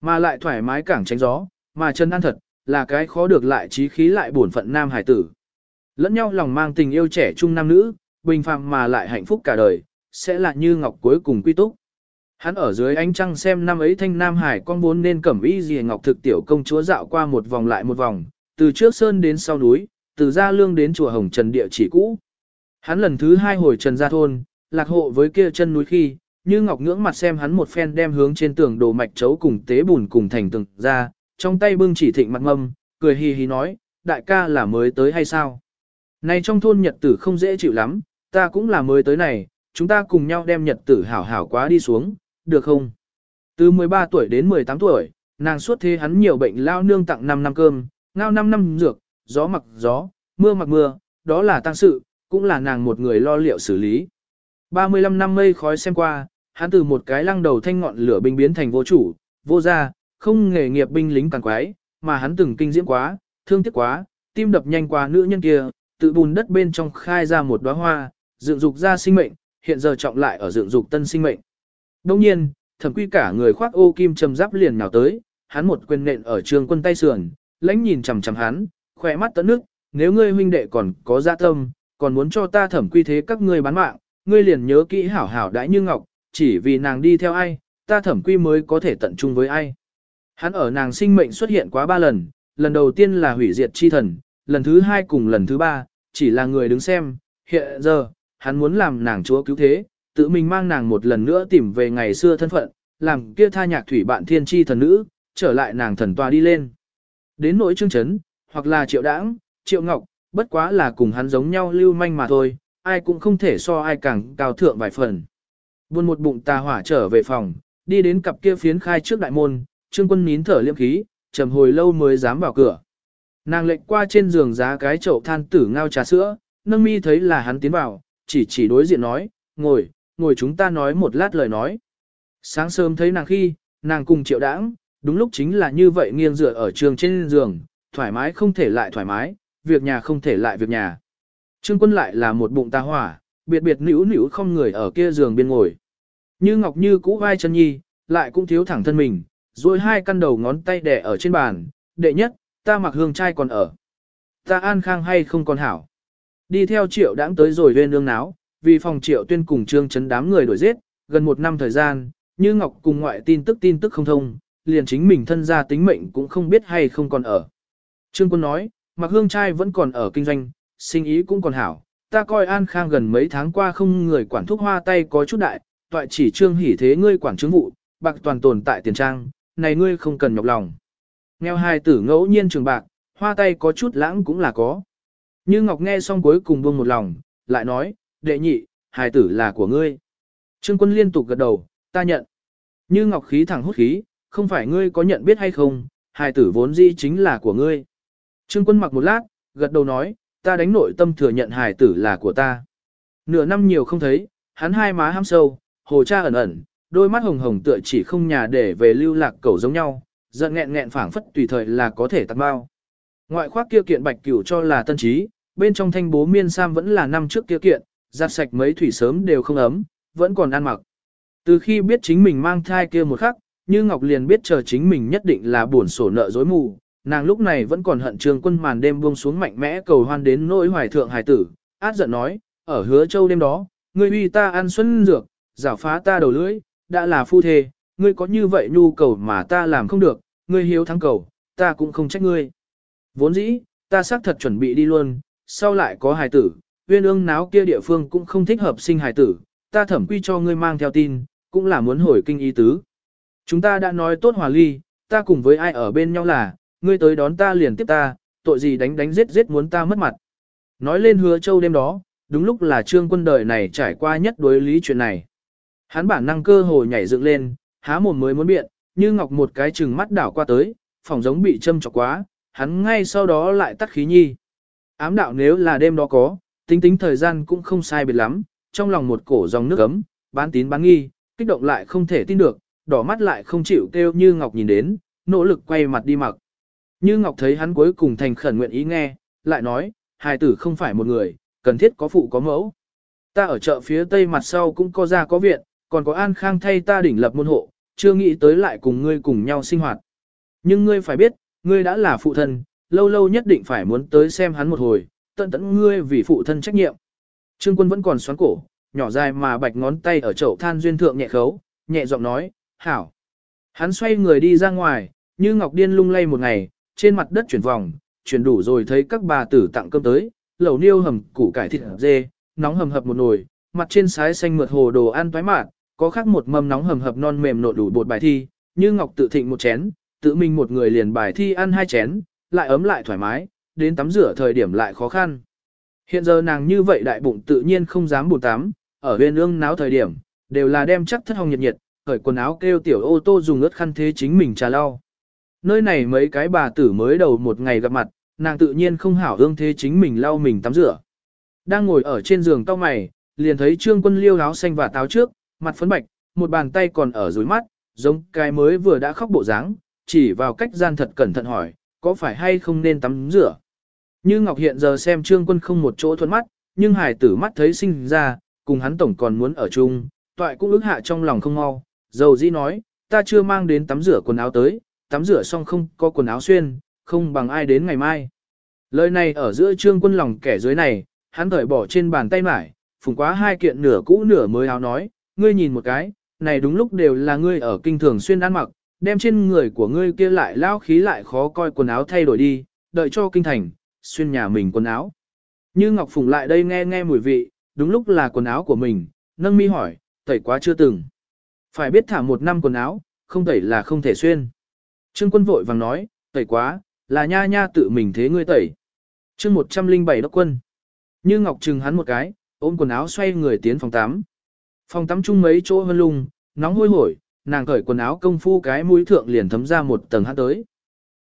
mà lại thoải mái cảng tránh gió, mà Trần An thật, là cái khó được lại trí khí lại bổn phận nam hải tử. Lẫn nhau lòng mang tình yêu trẻ trung nam nữ, bình phàm mà lại hạnh phúc cả đời, sẽ là như ngọc cuối cùng quy túc. Hắn ở dưới ánh trăng xem năm ấy thanh nam hải con vốn nên cẩm y gì ngọc thực tiểu công chúa dạo qua một vòng lại một vòng, từ trước sơn đến sau núi, từ gia lương đến chùa Hồng Trần địa chỉ cũ. Hắn lần thứ hai hồi Trần gia thôn, lạc hộ với kia chân núi khi, như ngọc ngưỡng mặt xem hắn một phen đem hướng trên tường đồ mạch chấu cùng tế bùn cùng thành từng ra, trong tay bưng chỉ thịnh mặt mâm, cười hì hì nói, đại ca là mới tới hay sao? Này trong thôn nhật tử không dễ chịu lắm, ta cũng là mới tới này, chúng ta cùng nhau đem nhật tử hảo hảo quá đi xuống, được không? Từ 13 tuổi đến 18 tuổi, nàng suốt thế hắn nhiều bệnh lao nương tặng 5 năm cơm, ngao 5 năm dược, gió mặc gió, mưa mặc mưa, đó là tăng sự, cũng là nàng một người lo liệu xử lý. 35 năm mây khói xem qua, hắn từ một cái lăng đầu thanh ngọn lửa binh biến thành vô chủ, vô gia, không nghề nghiệp binh lính càng quái, mà hắn từng kinh diễm quá, thương tiếc quá, tim đập nhanh quá nữ nhân kia, tự bùn đất bên trong khai ra một đóa hoa, dựng dục ra sinh mệnh, hiện giờ trọng lại ở dựng dục tân sinh mệnh. Đồng nhiên, thẩm quy cả người khoác ô kim trầm giáp liền nào tới, hắn một quyền nện ở trường quân tay sườn, lãnh nhìn chằm chằm hắn, khỏe mắt tận nước, nếu ngươi huynh đệ còn có dạ tâm, còn muốn cho ta thẩm quy thế các ngươi bán mạng, ngươi liền nhớ kỹ hảo hảo đãi như ngọc, chỉ vì nàng đi theo ai, ta thẩm quy mới có thể tận chung với ai. Hắn ở nàng sinh mệnh xuất hiện quá ba lần, lần đầu tiên là hủy diệt chi thần, lần thứ hai cùng lần thứ ba, chỉ là người đứng xem, hiện giờ, hắn muốn làm nàng chúa cứu thế, tự mình mang nàng một lần nữa tìm về ngày xưa thân phận, làm kia tha nhạc thủy bạn thiên chi thần nữ, trở lại nàng thần tòa đi lên. Đến nỗi trương chấn, hoặc là triệu đãng, triệu ngọc, bất quá là cùng hắn giống nhau lưu manh mà thôi, ai cũng không thể so ai càng cao thượng vài phần. Buồn một bụng tà hỏa trở về phòng, đi đến cặp kia phiến khai trước đại môn, trương quân nín thở liêm khí, trầm hồi lâu mới dám vào cửa. Nàng lệnh qua trên giường giá cái chậu than tử ngao trà sữa, nâng mi thấy là hắn tiến vào, chỉ chỉ đối diện nói, ngồi, ngồi chúng ta nói một lát lời nói. Sáng sớm thấy nàng khi, nàng cùng triệu đãng, đúng lúc chính là như vậy nghiêng dựa ở trường trên giường, thoải mái không thể lại thoải mái, việc nhà không thể lại việc nhà. Trương quân lại là một bụng ta hỏa, biệt biệt nữ nữ không người ở kia giường bên ngồi. Như ngọc như cũ vai chân nhi, lại cũng thiếu thẳng thân mình, rồi hai căn đầu ngón tay đẻ ở trên bàn, đệ nhất, ta mặc hương trai còn ở. Ta an khang hay không còn hảo. Đi theo triệu đãng tới rồi lên nương náo, vì phòng triệu tuyên cùng trương chấn đám người đuổi giết, gần một năm thời gian, như Ngọc cùng ngoại tin tức tin tức không thông, liền chính mình thân gia tính mệnh cũng không biết hay không còn ở. Trương quân nói, mặc hương trai vẫn còn ở kinh doanh, sinh ý cũng còn hảo, ta coi an khang gần mấy tháng qua không người quản thúc hoa tay có chút đại, toại chỉ trương hỉ thế ngươi quản chứng vụ, bạc toàn tồn tại tiền trang, này ngươi không cần nhọc lòng. Nghèo hai tử ngẫu nhiên trường bạc, hoa tay có chút lãng cũng là có. Như Ngọc nghe xong cuối cùng buông một lòng, lại nói, đệ nhị, hài tử là của ngươi. Trương quân liên tục gật đầu, ta nhận. Như Ngọc khí thẳng hút khí, không phải ngươi có nhận biết hay không, hài tử vốn dĩ chính là của ngươi. Trương quân mặc một lát, gật đầu nói, ta đánh nội tâm thừa nhận hài tử là của ta. Nửa năm nhiều không thấy, hắn hai má ham sâu, hồ cha ẩn ẩn, đôi mắt hồng hồng tựa chỉ không nhà để về lưu lạc cầu giống nhau, giận nghẹn nghẹn phảng phất tùy thời là có thể tạt bao. Ngoại khoác kia kiện bạch cửu cho là tân trí, bên trong thanh bố miên sam vẫn là năm trước kia kiện, giặt sạch mấy thủy sớm đều không ấm, vẫn còn ăn mặc. Từ khi biết chính mình mang thai kia một khắc, như Ngọc liền biết chờ chính mình nhất định là buồn sổ nợ dối mù, nàng lúc này vẫn còn hận trường quân màn đêm buông xuống mạnh mẽ cầu hoan đến nỗi hoài thượng hài tử, át giận nói, ở hứa châu đêm đó, ngươi uy ta ăn xuân dược, giảo phá ta đầu lưỡi, đã là phu thê, ngươi có như vậy nhu cầu mà ta làm không được, ngươi hiếu thắng cầu, ta cũng không trách ngươi. Vốn dĩ, ta xác thật chuẩn bị đi luôn, sau lại có hài tử, uyên ương náo kia địa phương cũng không thích hợp sinh hài tử, ta thẩm quy cho ngươi mang theo tin, cũng là muốn hồi kinh ý tứ. Chúng ta đã nói tốt hòa ly, ta cùng với ai ở bên nhau là, ngươi tới đón ta liền tiếp ta, tội gì đánh đánh giết giết muốn ta mất mặt. Nói lên hứa châu đêm đó, đúng lúc là trương quân đời này trải qua nhất đối lý chuyện này. Hắn bản năng cơ hồ nhảy dựng lên, há mồm mới muốn biện, như ngọc một cái chừng mắt đảo qua tới, phòng giống bị châm chọc quá, hắn ngay sau đó lại tắt khí nhi. Ám đạo nếu là đêm đó có, tính tính thời gian cũng không sai biệt lắm, trong lòng một cổ dòng nước ấm, bán tín bán nghi, kích động lại không thể tin được, đỏ mắt lại không chịu kêu như Ngọc nhìn đến, nỗ lực quay mặt đi mặc. Như Ngọc thấy hắn cuối cùng thành khẩn nguyện ý nghe, lại nói, hài tử không phải một người, cần thiết có phụ có mẫu. Ta ở chợ phía tây mặt sau cũng có ra có viện, còn có an khang thay ta đỉnh lập môn hộ, chưa nghĩ tới lại cùng ngươi cùng nhau sinh hoạt. Nhưng ngươi phải biết, ngươi đã là phụ thân, lâu lâu nhất định phải muốn tới xem hắn một hồi, tận tận ngươi vì phụ thân trách nhiệm. Trương quân vẫn còn xoắn cổ, nhỏ dài mà bạch ngón tay ở chậu than duyên thượng nhẹ khấu, nhẹ giọng nói, hảo. Hắn xoay người đi ra ngoài, như ngọc điên lung lay một ngày, trên mặt đất chuyển vòng, chuyển đủ rồi thấy các bà tử tặng cơm tới, lẩu niêu hầm củ cải thịt dê, nóng hầm hập một nồi, mặt trên sái xanh mượt hồ đồ ăn toái mạt, có khác một mâm nóng hầm hập non mềm nộn đủ bột bài thi, như ngọc tự thịnh một chén, tự mình một người liền bài thi ăn hai chén, lại ấm lại thoải mái, đến tắm rửa thời điểm lại khó khăn. Hiện giờ nàng như vậy đại bụng tự nhiên không dám bùn tắm, ở bên ương náo thời điểm, đều là đem chắc thất hồng nhiệt nhiệt, khởi quần áo kêu tiểu ô tô dùng ướt khăn thế chính mình trà lau. Nơi này mấy cái bà tử mới đầu một ngày gặp mặt, nàng tự nhiên không hảo ương thế chính mình lau mình tắm rửa. Đang ngồi ở trên giường to mày, liền thấy trương quân liêu áo xanh và táo trước, mặt phấn bạch, một bàn tay còn ở dưới mắt, giống cái mới vừa đã khóc bộ dáng, chỉ vào cách gian thật cẩn thận hỏi, có phải hay không nên tắm rửa. Như Ngọc hiện giờ xem trương quân không một chỗ thuận mắt, nhưng hải tử mắt thấy sinh ra, cùng hắn tổng còn muốn ở chung, toại cũng ước hạ trong lòng không mau, dầu dĩ nói, ta chưa mang đến tắm rửa quần áo tới, tắm rửa xong không có quần áo xuyên, không bằng ai đến ngày mai. Lời này ở giữa trương quân lòng kẻ dưới này, hắn thởi bỏ trên bàn tay mải, phùng quá hai kiện nửa cũ nửa mới áo nói, ngươi nhìn một cái, này đúng lúc đều là ngươi ở kinh thường xuyên ăn mặc, đem trên người của ngươi kia lại lao khí lại khó coi quần áo thay đổi đi, đợi cho kinh thành, xuyên nhà mình quần áo. Như Ngọc Phùng lại đây nghe nghe mùi vị, đúng lúc là quần áo của mình, nâng mi hỏi, tẩy quá chưa từng. Phải biết thả một năm quần áo, không tẩy là không thể xuyên. Trương quân vội vàng nói, tẩy quá, là nha nha tự mình thế ngươi tẩy. chương 107 đốc quân. Như Ngọc trừng hắn một cái, ôm quần áo xoay người tiến phòng 8. Phòng tắm chung mấy chỗ hơn lung, nóng hôi hổi, nàng cởi quần áo công phu cái mũi thượng liền thấm ra một tầng hát tới.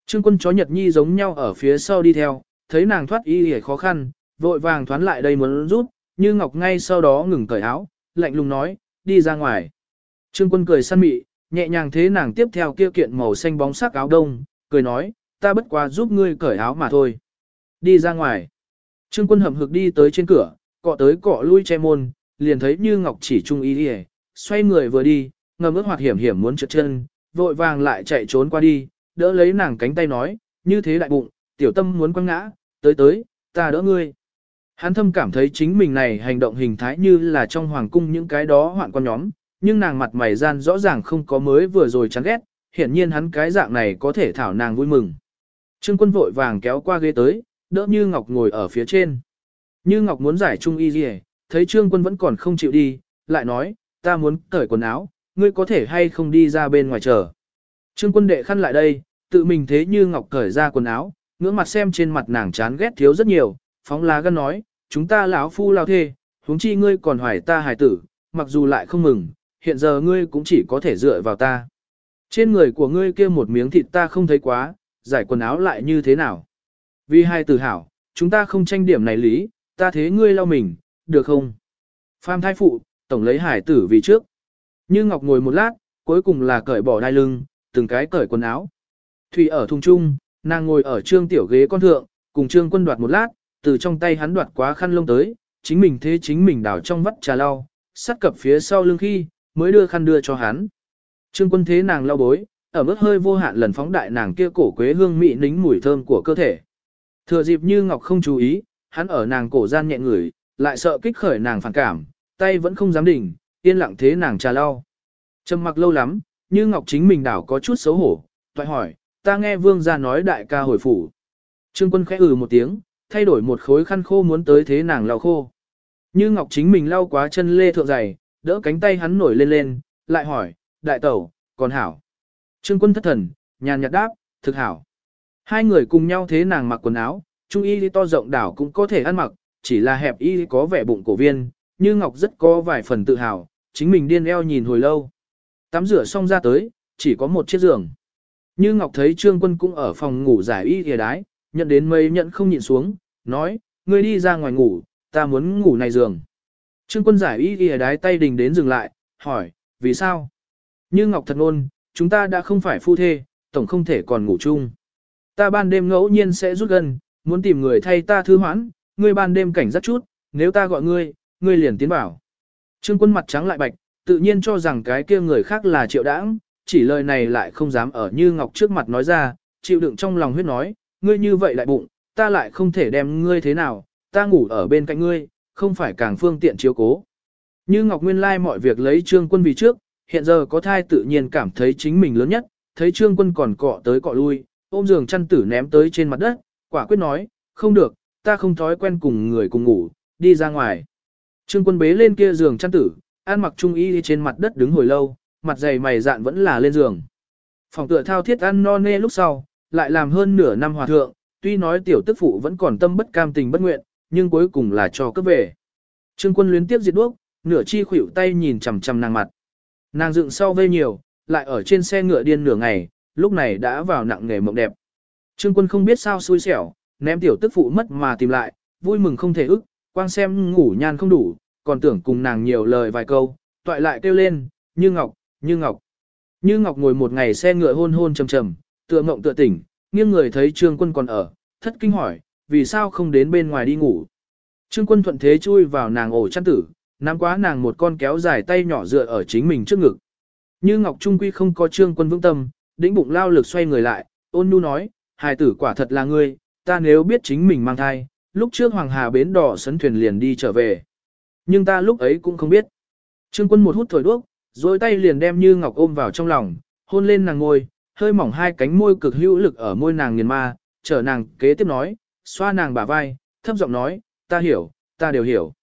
Trương quân chó Nhật Nhi giống nhau ở phía sau đi theo, thấy nàng thoát y hề khó khăn, vội vàng thoán lại đây muốn rút, như Ngọc ngay sau đó ngừng cởi áo, lạnh lùng nói, đi ra ngoài. Trương quân cười săn mị, nhẹ nhàng thế nàng tiếp theo kia kiện màu xanh bóng sắc áo đông, cười nói, ta bất quá giúp ngươi cởi áo mà thôi. Đi ra ngoài. Trương quân hậm hực đi tới trên cửa, cọ tới cọ lui che môn, liền thấy như ngọc chỉ trung ý ỉa xoay người vừa đi, ngầm ước hoạt hiểm hiểm muốn trượt chân, vội vàng lại chạy trốn qua đi, đỡ lấy nàng cánh tay nói, như thế đại bụng, tiểu tâm muốn quăng ngã, tới tới, ta đỡ ngươi. Hắn thâm cảm thấy chính mình này hành động hình thái như là trong hoàng cung những cái đó hoạn con nhóm, nhưng nàng mặt mày gian rõ ràng không có mới vừa rồi chán ghét, hiển nhiên hắn cái dạng này có thể thảo nàng vui mừng. Trương quân vội vàng kéo qua ghế tới, đỡ Như Ngọc ngồi ở phía trên. Như Ngọc muốn giải trung y gì, thấy Trương quân vẫn còn không chịu đi, lại nói, ta muốn cởi quần áo, ngươi có thể hay không đi ra bên ngoài chờ. Trương quân đệ khăn lại đây, tự mình thế Như Ngọc cởi ra quần áo, ngưỡng mặt xem trên mặt nàng chán ghét thiếu rất nhiều, phóng lá gân nói, chúng ta lão phu lao thê, huống chi ngươi còn hoài ta hài tử, mặc dù lại không mừng, hiện giờ ngươi cũng chỉ có thể dựa vào ta. Trên người của ngươi kia một miếng thịt ta không thấy quá, giải quần áo lại như thế nào. Vì hai tử hảo, chúng ta không tranh điểm này lý, ta thế ngươi lau mình, được không? Pham thai phụ, tổng lấy hải tử vì trước. Như Ngọc ngồi một lát, cuối cùng là cởi bỏ đai lưng, từng cái cởi quần áo. Thủy ở thùng trung, nàng ngồi ở trương tiểu ghế con thượng, cùng trương quân đoạt một lát, từ trong tay hắn đoạt quá khăn lông tới, chính mình thế chính mình đảo trong vắt trà lau, sát cập phía sau lưng khi, mới đưa khăn đưa cho hắn. Trương quân thế nàng lau bối, ở mức hơi vô hạn lần phóng đại nàng kia cổ quế hương mị nính mùi thơm của cơ thể. Thừa dịp như ngọc không chú ý, hắn ở nàng cổ gian nhẹ ngửi, lại sợ kích khởi nàng phản cảm, tay vẫn không dám đỉnh, yên lặng thế nàng trà lau. Trầm mặc lâu lắm, như ngọc chính mình đảo có chút xấu hổ, toại hỏi, ta nghe vương gia nói đại ca hồi phủ. Trương quân khẽ ừ một tiếng, thay đổi một khối khăn khô muốn tới thế nàng lau khô. Như ngọc chính mình lau quá chân lê thượng dày, đỡ cánh tay hắn nổi lên lên, lại hỏi, đại tẩu, còn hảo. Trương quân thất thần, nhàn nhạt đáp, thực hảo. Hai người cùng nhau thế nàng mặc quần áo, trung y to rộng đảo cũng có thể ăn mặc, chỉ là hẹp y có vẻ bụng cổ viên, như ngọc rất có vài phần tự hào, chính mình điên eo nhìn hồi lâu. Tắm rửa xong ra tới, chỉ có một chiếc giường. Như ngọc thấy trương quân cũng ở phòng ngủ giải y thìa đái, nhận đến mây nhận không nhịn xuống, nói, ngươi đi ra ngoài ngủ, ta muốn ngủ này giường. Trương quân giải y thìa đái tay đình đến dừng lại, hỏi, vì sao? Như Ngọc thật ôn, chúng ta đã không phải phu thê, tổng không thể còn ngủ chung. Ta ban đêm ngẫu nhiên sẽ rút gần, muốn tìm người thay ta thư hoãn, ngươi ban đêm cảnh rất chút, nếu ta gọi ngươi, ngươi liền tiến bảo. Trương quân mặt trắng lại bạch, tự nhiên cho rằng cái kia người khác là triệu đãng, chỉ lời này lại không dám ở Như Ngọc trước mặt nói ra, chịu đựng trong lòng huyết nói, ngươi như vậy lại bụng, ta lại không thể đem ngươi thế nào, ta ngủ ở bên cạnh ngươi, không phải càng phương tiện chiếu cố. Như Ngọc Nguyên lai like mọi việc lấy trương quân vì trước, hiện giờ có thai tự nhiên cảm thấy chính mình lớn nhất, thấy trương quân còn cọ tới cọ lui, ôm giường chăn tử ném tới trên mặt đất, quả quyết nói, không được, ta không thói quen cùng người cùng ngủ, đi ra ngoài. Trương quân bế lên kia giường chăn tử, an mặc trung y trên mặt đất đứng hồi lâu, mặt dày mày dạn vẫn là lên giường. Phòng tựa thao thiết ăn no nê lúc sau, lại làm hơn nửa năm hòa thượng, tuy nói tiểu tức phụ vẫn còn tâm bất cam tình bất nguyện, nhưng cuối cùng là cho cấp về. Trương quân luyến tiếp diệt đuốc, nửa chi khuỷu tay nhìn chằm chằm nàng mặt. Nàng dựng sau vây nhiều, lại ở trên xe ngựa điên nửa ngày, lúc này đã vào nặng nghề mộng đẹp. Trương quân không biết sao xui xẻo, ném tiểu tức phụ mất mà tìm lại, vui mừng không thể ức, quang xem ngủ nhan không đủ, còn tưởng cùng nàng nhiều lời vài câu, toại lại kêu lên, như ngọc, như ngọc. Như ngọc ngồi một ngày xe ngựa hôn hôn trầm trầm, tựa mộng tựa tỉnh, nghiêng người thấy trương quân còn ở, thất kinh hỏi, vì sao không đến bên ngoài đi ngủ. Trương quân thuận thế chui vào nàng ổ chăn tử, nắm quá nàng một con kéo dài tay nhỏ dựa ở chính mình trước ngực. Như Ngọc Trung Quy không có trương quân vững tâm, đĩnh bụng lao lực xoay người lại, ôn nhu nói, hài tử quả thật là ngươi, ta nếu biết chính mình mang thai, lúc trước Hoàng Hà bến đỏ sấn thuyền liền đi trở về. Nhưng ta lúc ấy cũng không biết. Trương quân một hút thổi đuốc, rồi tay liền đem Như Ngọc ôm vào trong lòng, hôn lên nàng ngôi, hơi mỏng hai cánh môi cực hữu lực ở môi nàng nghiền ma, trở nàng kế tiếp nói, xoa nàng bả vai, thấp giọng nói, ta hiểu, ta đều hiểu.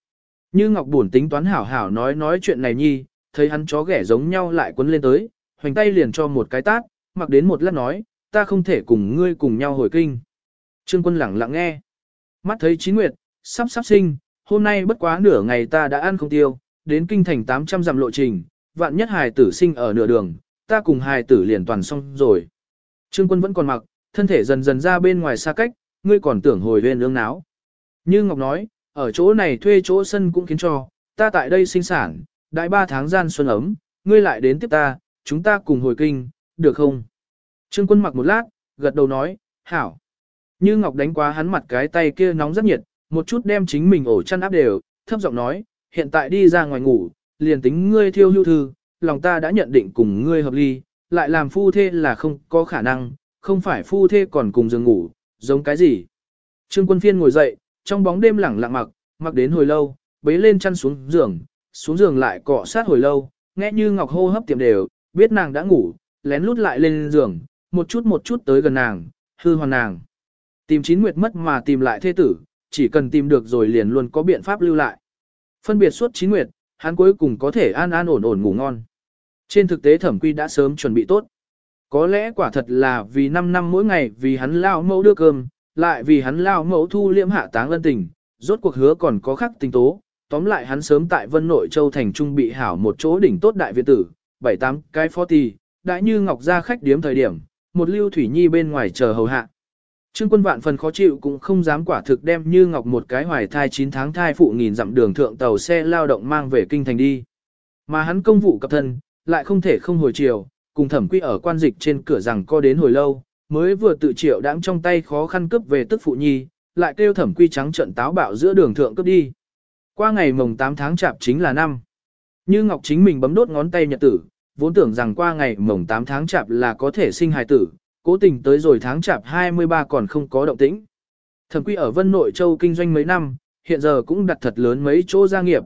Như Ngọc buồn tính toán hảo hảo nói nói chuyện này nhi, thấy hắn chó ghẻ giống nhau lại quấn lên tới, hoành tay liền cho một cái tát, mặc đến một lát nói, ta không thể cùng ngươi cùng nhau hồi kinh. Trương quân lẳng lặng nghe. Mắt thấy chín nguyệt, sắp sắp sinh, hôm nay bất quá nửa ngày ta đã ăn không tiêu, đến kinh thành 800 dặm lộ trình, vạn nhất hài tử sinh ở nửa đường, ta cùng hài tử liền toàn xong rồi. Trương quân vẫn còn mặc, thân thể dần dần ra bên ngoài xa cách, ngươi còn tưởng hồi lên ương náo. Như Ngọc nói, ở chỗ này thuê chỗ sân cũng khiến cho, ta tại đây sinh sản, đại ba tháng gian xuân ấm, ngươi lại đến tiếp ta, chúng ta cùng hồi kinh, được không? Trương quân mặc một lát, gật đầu nói, hảo. Như Ngọc đánh quá hắn mặt cái tay kia nóng rất nhiệt, một chút đem chính mình ổ chăn áp đều, thấp giọng nói, hiện tại đi ra ngoài ngủ, liền tính ngươi thiêu hưu thư, lòng ta đã nhận định cùng ngươi hợp ly, lại làm phu thê là không có khả năng, không phải phu thê còn cùng giường ngủ, giống cái gì. Trương quân phiên ngồi dậy, trong bóng đêm lẳng lặng mặc, mặc đến hồi lâu, bế lên chăn xuống giường, xuống giường lại cọ sát hồi lâu, nghe như ngọc hô hấp tiệm đều, biết nàng đã ngủ, lén lút lại lên giường, một chút một chút tới gần nàng, hư hoàn nàng. Tìm chín nguyệt mất mà tìm lại thế tử, chỉ cần tìm được rồi liền luôn có biện pháp lưu lại. Phân biệt suốt chín nguyệt, hắn cuối cùng có thể an an ổn ổn ngủ ngon. Trên thực tế thẩm quy đã sớm chuẩn bị tốt. Có lẽ quả thật là vì 5 năm mỗi ngày vì hắn lao mẫu đưa cơm, lại vì hắn lao mẫu thu liễm hạ táng ân tình, rốt cuộc hứa còn có khắc tình tố. Tóm lại hắn sớm tại Vân Nội Châu thành trung bị hảo một chỗ đỉnh tốt đại viện tử, bảy tám cái phó tỳ, đã như ngọc ra khách điếm thời điểm, một lưu thủy nhi bên ngoài chờ hầu hạ. Trương quân vạn phần khó chịu cũng không dám quả thực đem như ngọc một cái hoài thai 9 tháng thai phụ nghìn dặm đường thượng tàu xe lao động mang về kinh thành đi. Mà hắn công vụ cập thân, lại không thể không hồi chiều, cùng thẩm quy ở quan dịch trên cửa rằng co đến hồi lâu, mới vừa tự triệu đáng trong tay khó khăn cướp về tức phụ nhi, lại kêu thẩm quy trắng trận táo bạo giữa đường thượng cướp đi. Qua ngày mồng 8 tháng chạp chính là năm. Như Ngọc chính mình bấm đốt ngón tay nhật tử, vốn tưởng rằng qua ngày mồng 8 tháng chạp là có thể sinh hài tử, cố tình tới rồi tháng chạp 23 còn không có động tĩnh. Thẩm quy ở Vân Nội Châu kinh doanh mấy năm, hiện giờ cũng đặt thật lớn mấy chỗ gia nghiệp.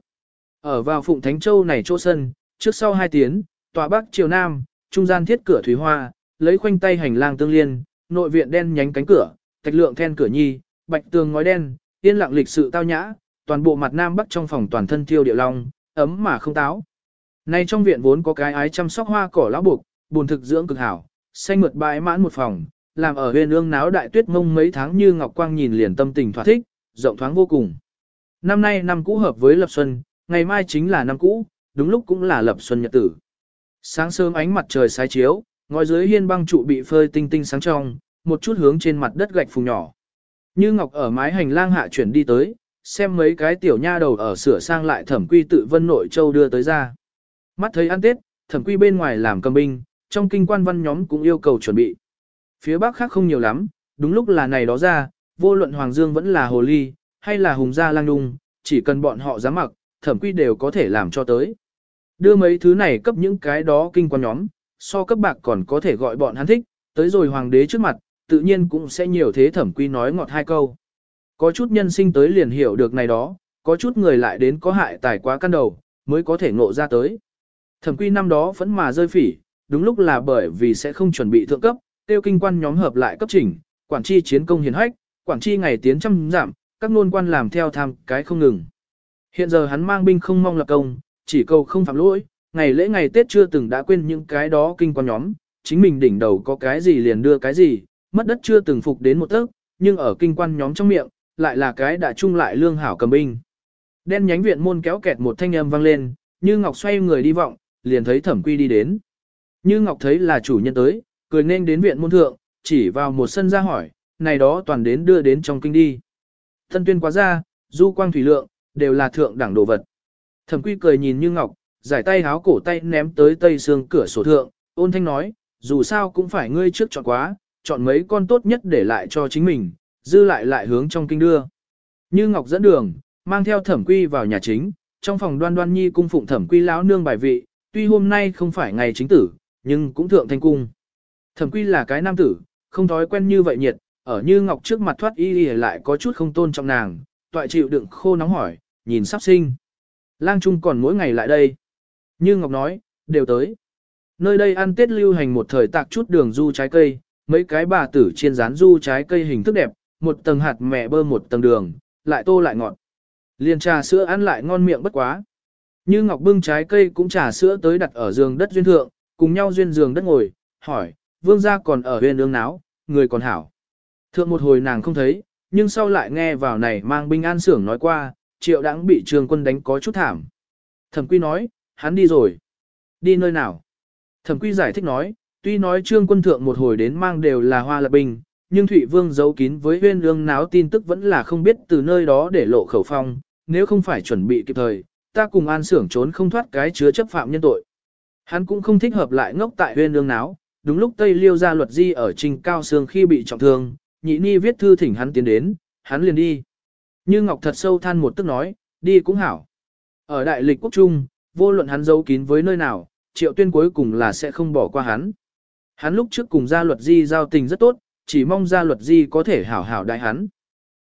Ở vào Phụng Thánh Châu này chỗ sân, trước sau hai tiến, tòa bắc triều nam, trung gian thiết cửa thủy hoa, lấy khoanh tay hành lang tương liên, nội viện đen nhánh cánh cửa, thạch lượng then cửa nhi, bạch tường ngói đen, yên lặng lịch sự tao nhã, toàn bộ mặt nam bắc trong phòng toàn thân tiêu điệu long, ấm mà không táo. Nay trong viện vốn có cái ái chăm sóc hoa cỏ lão buộc, buồn thực dưỡng cực hảo, xanh mượt bãi mãn một phòng, làm ở huyền ương náo đại tuyết mông mấy tháng như ngọc quang nhìn liền tâm tình thỏa thích, rộng thoáng vô cùng. Năm nay năm cũ hợp với lập xuân, ngày mai chính là năm cũ, đúng lúc cũng là lập xuân nhật tử. Sáng sớm ánh mặt trời sai chiếu, ngói dưới hiên băng trụ bị phơi tinh tinh sáng trong, một chút hướng trên mặt đất gạch phùng nhỏ. Như Ngọc ở mái hành lang hạ chuyển đi tới, xem mấy cái tiểu nha đầu ở sửa sang lại thẩm quy tự vân nội châu đưa tới ra. Mắt thấy ăn tết, thẩm quy bên ngoài làm cầm binh, trong kinh quan văn nhóm cũng yêu cầu chuẩn bị. Phía bắc khác không nhiều lắm, đúng lúc là này đó ra, vô luận Hoàng Dương vẫn là Hồ Ly, hay là Hùng Gia Lang Đung, chỉ cần bọn họ dám mặc, thẩm quy đều có thể làm cho tới. Đưa mấy thứ này cấp những cái đó kinh quan nhóm, so cấp bạc còn có thể gọi bọn hắn thích, tới rồi hoàng đế trước mặt, tự nhiên cũng sẽ nhiều thế thẩm quy nói ngọt hai câu. Có chút nhân sinh tới liền hiểu được này đó, có chút người lại đến có hại tài quá căn đầu, mới có thể ngộ ra tới. Thẩm quy năm đó vẫn mà rơi phỉ, đúng lúc là bởi vì sẽ không chuẩn bị thượng cấp, tiêu kinh quan nhóm hợp lại cấp chỉnh, quản chi chiến công hiền hách, quản chi ngày tiến trăm giảm, các nôn quan làm theo tham cái không ngừng. Hiện giờ hắn mang binh không mong lập công, chỉ cầu không phạm lỗi, ngày lễ ngày Tết chưa từng đã quên những cái đó kinh quan nhóm, chính mình đỉnh đầu có cái gì liền đưa cái gì, mất đất chưa từng phục đến một tấc, nhưng ở kinh quan nhóm trong miệng, lại là cái đã chung lại lương hảo cầm binh. Đen nhánh viện môn kéo kẹt một thanh âm vang lên, như Ngọc xoay người đi vọng, liền thấy thẩm quy đi đến. Như Ngọc thấy là chủ nhân tới, cười nên đến viện môn thượng, chỉ vào một sân ra hỏi, này đó toàn đến đưa đến trong kinh đi. Thân tuyên quá ra, du quang thủy lượng, đều là thượng đẳng đồ vật. Thẩm quy cười nhìn như Ngọc, giải tay háo cổ tay ném tới tây xương cửa sổ thượng, ôn thanh nói, dù sao cũng phải ngươi trước chọn quá, chọn mấy con tốt nhất để lại cho chính mình, dư lại lại hướng trong kinh đưa. Như Ngọc dẫn đường, mang theo thẩm quy vào nhà chính, trong phòng đoan đoan nhi cung phụng thẩm quy lão nương bài vị, tuy hôm nay không phải ngày chính tử, nhưng cũng thượng thanh cung. Thẩm quy là cái nam tử, không thói quen như vậy nhiệt, ở như Ngọc trước mặt thoát y lại có chút không tôn trọng nàng, toại chịu đựng khô nóng hỏi, nhìn sắp sinh. Lang Trung còn mỗi ngày lại đây. Như Ngọc nói, đều tới. Nơi đây ăn Tết lưu hành một thời tạc chút đường du trái cây, mấy cái bà tử chiên rán du trái cây hình thức đẹp, một tầng hạt mẹ bơ một tầng đường, lại tô lại ngọt. Liên trà sữa ăn lại ngon miệng bất quá. Như Ngọc bưng trái cây cũng trà sữa tới đặt ở giường đất duyên thượng, cùng nhau duyên giường đất ngồi, hỏi, vương gia còn ở huyền ương náo, người còn hảo. Thượng một hồi nàng không thấy, nhưng sau lại nghe vào này mang binh an sưởng nói qua, triệu đãng bị trường quân đánh có chút thảm. Thẩm quy nói, hắn đi rồi. Đi nơi nào? Thẩm quy giải thích nói, tuy nói trương quân thượng một hồi đến mang đều là hoa lập bình nhưng Thụy Vương giấu kín với huyên ương náo tin tức vẫn là không biết từ nơi đó để lộ khẩu phong, nếu không phải chuẩn bị kịp thời, ta cùng an sưởng trốn không thoát cái chứa chấp phạm nhân tội. Hắn cũng không thích hợp lại ngốc tại huyên Nương náo, đúng lúc Tây Liêu ra luật di ở trình cao sương khi bị trọng thương, nhị ni viết thư thỉnh hắn tiến đến, hắn liền đi. Như Ngọc thật sâu than một tức nói, đi cũng hảo. Ở đại lịch quốc trung, vô luận hắn giấu kín với nơi nào, triệu tuyên cuối cùng là sẽ không bỏ qua hắn. Hắn lúc trước cùng gia luật di giao tình rất tốt, chỉ mong gia luật di có thể hảo hảo đại hắn.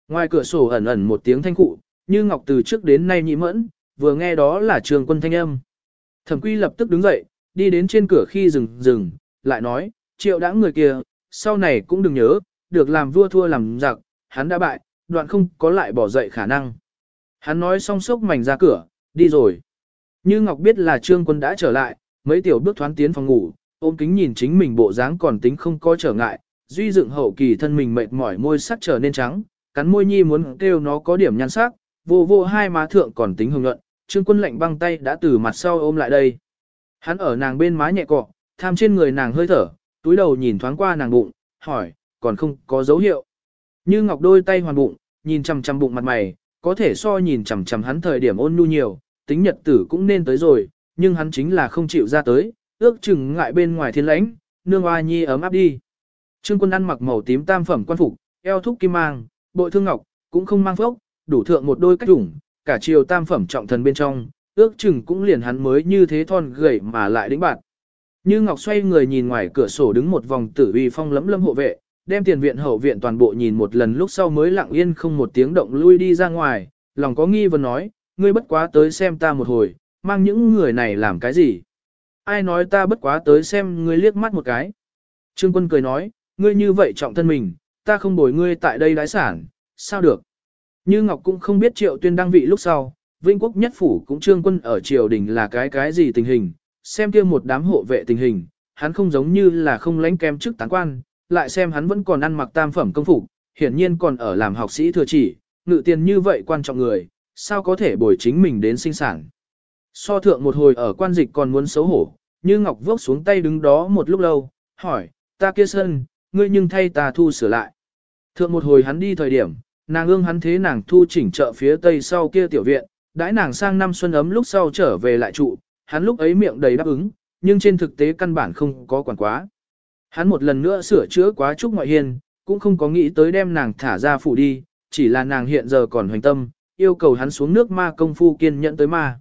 Ngoài cửa sổ ẩn ẩn một tiếng thanh cụ, như Ngọc từ trước đến nay nhị mẫn, vừa nghe đó là trường quân thanh âm. Thẩm quy lập tức đứng dậy, đi đến trên cửa khi dừng dừng, lại nói, triệu đã người kia, sau này cũng đừng nhớ, được làm vua thua làm giặc, hắn đã bại, đoạn không có lại bỏ dậy khả năng. Hắn nói xong sốc mảnh ra cửa, đi rồi. Như Ngọc biết là trương quân đã trở lại, mấy tiểu bước thoán tiến phòng ngủ, ôm kính nhìn chính mình bộ dáng còn tính không có trở ngại, duy dựng hậu kỳ thân mình mệt mỏi môi sắc trở nên trắng, cắn môi nhi muốn kêu nó có điểm nhan sắc, vô vô hai má thượng còn tính hồng nhuận, trương quân lạnh băng tay đã từ mặt sau ôm lại đây. Hắn ở nàng bên má nhẹ cọ, tham trên người nàng hơi thở, túi đầu nhìn thoáng qua nàng bụng, hỏi, còn không có dấu hiệu. Như ngọc đôi tay hoàn bụng, nhìn chằm chằm bụng mặt mày, có thể so nhìn chằm chằm hắn thời điểm ôn nhu nhiều, tính nhật tử cũng nên tới rồi, nhưng hắn chính là không chịu ra tới, ước chừng ngại bên ngoài thiên lãnh, nương oa nhi ấm áp đi. Trương quân ăn mặc màu tím tam phẩm quan phục, eo thúc kim mang, bội thương ngọc, cũng không mang phốc, đủ thượng một đôi cách đủng, cả chiều tam phẩm trọng thần bên trong, ước chừng cũng liền hắn mới như thế thon gầy mà lại đĩnh bạn. Như Ngọc xoay người nhìn ngoài cửa sổ đứng một vòng tử uy phong lấm lâm hộ vệ, đem tiền viện hậu viện toàn bộ nhìn một lần lúc sau mới lặng yên không một tiếng động lui đi ra ngoài, lòng có nghi vấn nói, ngươi bất quá tới xem ta một hồi, mang những người này làm cái gì? Ai nói ta bất quá tới xem ngươi liếc mắt một cái? Trương quân cười nói, ngươi như vậy trọng thân mình, ta không bồi ngươi tại đây đái sản, sao được? Như Ngọc cũng không biết triệu tuyên đăng vị lúc sau, Vinh Quốc nhất phủ cũng trương quân ở triều đình là cái cái gì tình hình, xem kia một đám hộ vệ tình hình, hắn không giống như là không lánh kem chức tán quan, lại xem hắn vẫn còn ăn mặc tam phẩm công phục, hiển nhiên còn ở làm học sĩ thừa chỉ, ngự tiền như vậy quan trọng người, sao có thể bồi chính mình đến sinh sản. So thượng một hồi ở quan dịch còn muốn xấu hổ, như Ngọc vốc xuống tay đứng đó một lúc lâu, hỏi, ta kia sân, ngươi nhưng thay ta thu sửa lại. Thượng một hồi hắn đi thời điểm, nàng ương hắn thế nàng thu chỉnh chợ phía tây sau kia tiểu viện, đãi nàng sang năm xuân ấm lúc sau trở về lại trụ, hắn lúc ấy miệng đầy đáp ứng, nhưng trên thực tế căn bản không có quản quá. Hắn một lần nữa sửa chữa quá trúc ngoại hiền, cũng không có nghĩ tới đem nàng thả ra phủ đi, chỉ là nàng hiện giờ còn hoành tâm, yêu cầu hắn xuống nước ma công phu kiên nhẫn tới ma.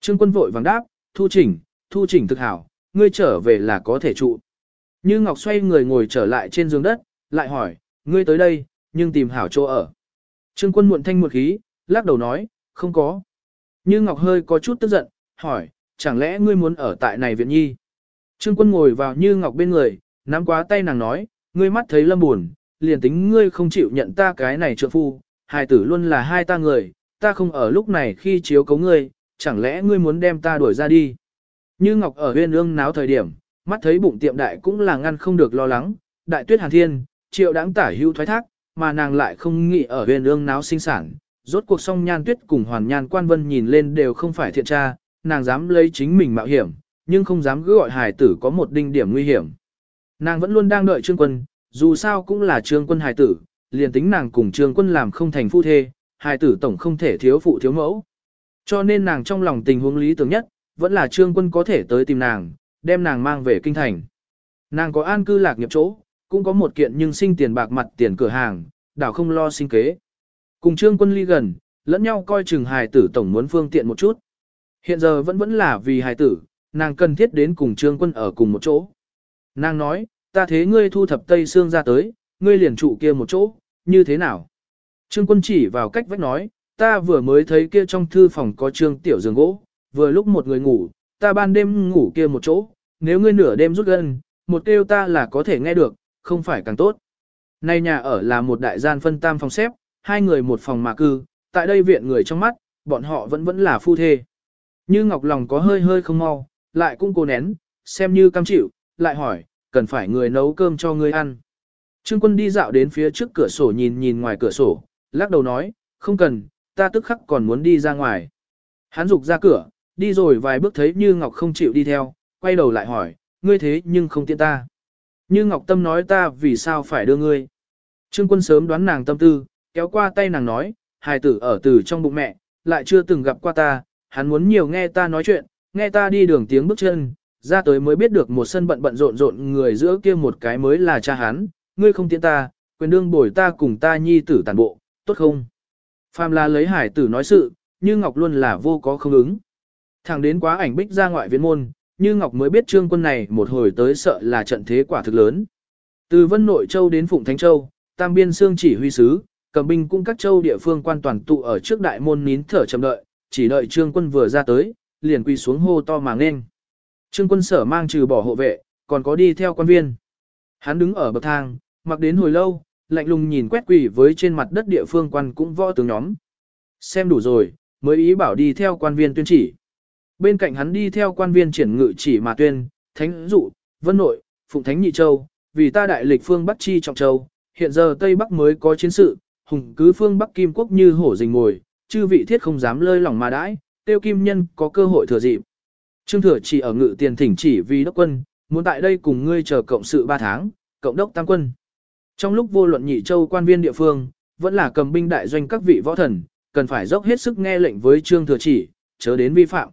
Trương quân vội vàng đáp, thu chỉnh, thu chỉnh thực hảo, ngươi trở về là có thể trụ. Như Ngọc xoay người ngồi trở lại trên giường đất, lại hỏi, ngươi tới đây, nhưng tìm hảo chỗ ở. Trương quân muộn thanh một khí, lắc đầu nói, không có. Như Ngọc hơi có chút tức giận, hỏi, chẳng lẽ ngươi muốn ở tại này viện nhi? Trương quân ngồi vào Như Ngọc bên người, nắm quá tay nàng nói, ngươi mắt thấy lâm buồn, liền tính ngươi không chịu nhận ta cái này trượng phu, hài tử luôn là hai ta người, ta không ở lúc này khi chiếu cấu ngươi, chẳng lẽ ngươi muốn đem ta đuổi ra đi? Như Ngọc ở huyên ương náo thời điểm, mắt thấy bụng tiệm đại cũng là ngăn không được lo lắng, đại tuyết hàn thiên, triệu đáng tả hữu thoái thác, mà nàng lại không nghĩ ở huyền ương náo sinh sản. Rốt cuộc song nhan tuyết cùng hoàn nhan quan vân nhìn lên đều không phải thiện tra, nàng dám lấy chính mình mạo hiểm, nhưng không dám cứ gọi hài tử có một đinh điểm nguy hiểm. Nàng vẫn luôn đang đợi trương quân, dù sao cũng là trương quân hài tử, liền tính nàng cùng trương quân làm không thành phu thê, hài tử tổng không thể thiếu phụ thiếu mẫu. Cho nên nàng trong lòng tình huống lý tưởng nhất, vẫn là trương quân có thể tới tìm nàng, đem nàng mang về kinh thành. Nàng có an cư lạc nghiệp chỗ, cũng có một kiện nhưng sinh tiền bạc mặt tiền cửa hàng, đảo không lo sinh kế. Cùng trương quân ly gần, lẫn nhau coi chừng hài tử tổng muốn phương tiện một chút. Hiện giờ vẫn vẫn là vì hài tử, nàng cần thiết đến cùng trương quân ở cùng một chỗ. Nàng nói, ta thế ngươi thu thập tây xương ra tới, ngươi liền trụ kia một chỗ, như thế nào? Trương quân chỉ vào cách vách nói, ta vừa mới thấy kia trong thư phòng có trương tiểu giường gỗ, vừa lúc một người ngủ, ta ban đêm ngủ kia một chỗ, nếu ngươi nửa đêm rút gần một kêu ta là có thể nghe được, không phải càng tốt. Nay nhà ở là một đại gian phân tam phòng xếp, hai người một phòng mà cư, tại đây viện người trong mắt, bọn họ vẫn vẫn là phu thê. Như Ngọc lòng có hơi hơi không mau, lại cũng cố nén, xem như cam chịu, lại hỏi, cần phải người nấu cơm cho ngươi ăn. Trương quân đi dạo đến phía trước cửa sổ nhìn nhìn ngoài cửa sổ, lắc đầu nói, không cần, ta tức khắc còn muốn đi ra ngoài. Hắn rục ra cửa, đi rồi vài bước thấy Như Ngọc không chịu đi theo, quay đầu lại hỏi, ngươi thế nhưng không tiện ta. Như Ngọc Tâm nói ta vì sao phải đưa ngươi. Trương quân sớm đoán nàng tâm tư, kéo qua tay nàng nói, hài tử ở từ trong bụng mẹ, lại chưa từng gặp qua ta, hắn muốn nhiều nghe ta nói chuyện, nghe ta đi đường tiếng bước chân, ra tới mới biết được một sân bận bận rộn rộn người giữa kia một cái mới là cha hắn, ngươi không tiện ta, quyền đương bồi ta cùng ta nhi tử tàn bộ, tốt không? Phàm là lấy hải tử nói sự, như Ngọc luôn là vô có không ứng. Thẳng đến quá ảnh bích ra ngoại viện môn, như Ngọc mới biết trương quân này một hồi tới sợ là trận thế quả thực lớn. Từ Vân Nội Châu đến Phụng Thánh Châu, Tam Biên Sương chỉ huy sứ, cầm binh cũng các châu địa phương quan toàn tụ ở trước đại môn nín thở chậm đợi, chỉ đợi trương quân vừa ra tới, liền quỳ xuống hô to mà nên. Trương quân sở mang trừ bỏ hộ vệ, còn có đi theo quan viên. Hắn đứng ở bậc thang, mặc đến hồi lâu, lạnh lùng nhìn quét quỷ với trên mặt đất địa phương quan cũng võ tướng nhóm. Xem đủ rồi, mới ý bảo đi theo quan viên tuyên chỉ. Bên cạnh hắn đi theo quan viên triển ngự chỉ mà tuyên, thánh dụ, vân nội, phụng thánh nhị châu, vì ta đại lịch phương Bắc chi trọng châu, hiện giờ Tây Bắc mới có chiến sự, hùng cứ phương Bắc Kim Quốc như hổ rình ngồi, chư vị thiết không dám lơi lỏng mà đãi, tiêu kim nhân có cơ hội thừa dịp. Trương thừa chỉ ở ngự tiền thỉnh chỉ vì đốc quân, muốn tại đây cùng ngươi chờ cộng sự 3 tháng, cộng đốc tam quân. Trong lúc vô luận nhị châu quan viên địa phương, vẫn là cầm binh đại doanh các vị võ thần, cần phải dốc hết sức nghe lệnh với trương thừa chỉ, chớ đến vi phạm.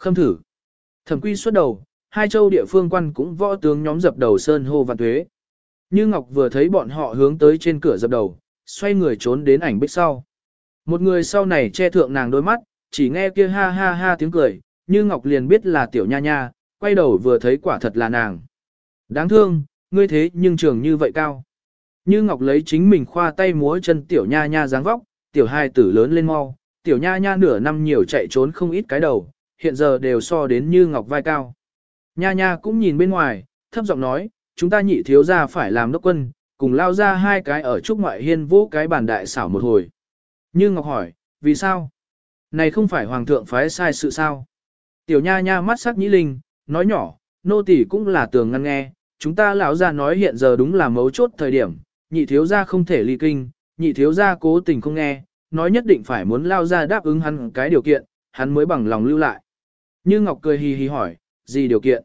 Khâm thử. Thẩm quy xuất đầu, hai châu địa phương quan cũng võ tướng nhóm dập đầu sơn hô và tuế. Như Ngọc vừa thấy bọn họ hướng tới trên cửa dập đầu, xoay người trốn đến ảnh bích sau. Một người sau này che thượng nàng đôi mắt, chỉ nghe kia ha ha ha tiếng cười, như Ngọc liền biết là tiểu nha nha, quay đầu vừa thấy quả thật là nàng. Đáng thương, ngươi thế nhưng trường như vậy cao. Như Ngọc lấy chính mình khoa tay múa chân tiểu nha nha dáng vóc, tiểu hai tử lớn lên mau, tiểu nha nha nửa năm nhiều chạy trốn không ít cái đầu, hiện giờ đều so đến Như Ngọc vai cao. Nha nha cũng nhìn bên ngoài, thấp giọng nói, chúng ta nhị thiếu ra phải làm đốc quân, cùng lao ra hai cái ở trúc ngoại hiên vô cái bàn đại xảo một hồi. Như Ngọc hỏi, vì sao? Này không phải hoàng thượng phái sai sự sao? Tiểu nha nha mắt sắc nhĩ linh, nói nhỏ, nô tỳ cũng là tường ngăn nghe, chúng ta lão ra nói hiện giờ đúng là mấu chốt thời điểm, nhị thiếu gia không thể ly kinh, nhị thiếu gia cố tình không nghe, nói nhất định phải muốn lao ra đáp ứng hắn cái điều kiện, hắn mới bằng lòng lưu lại. Như Ngọc cười hì hì hỏi, gì điều kiện?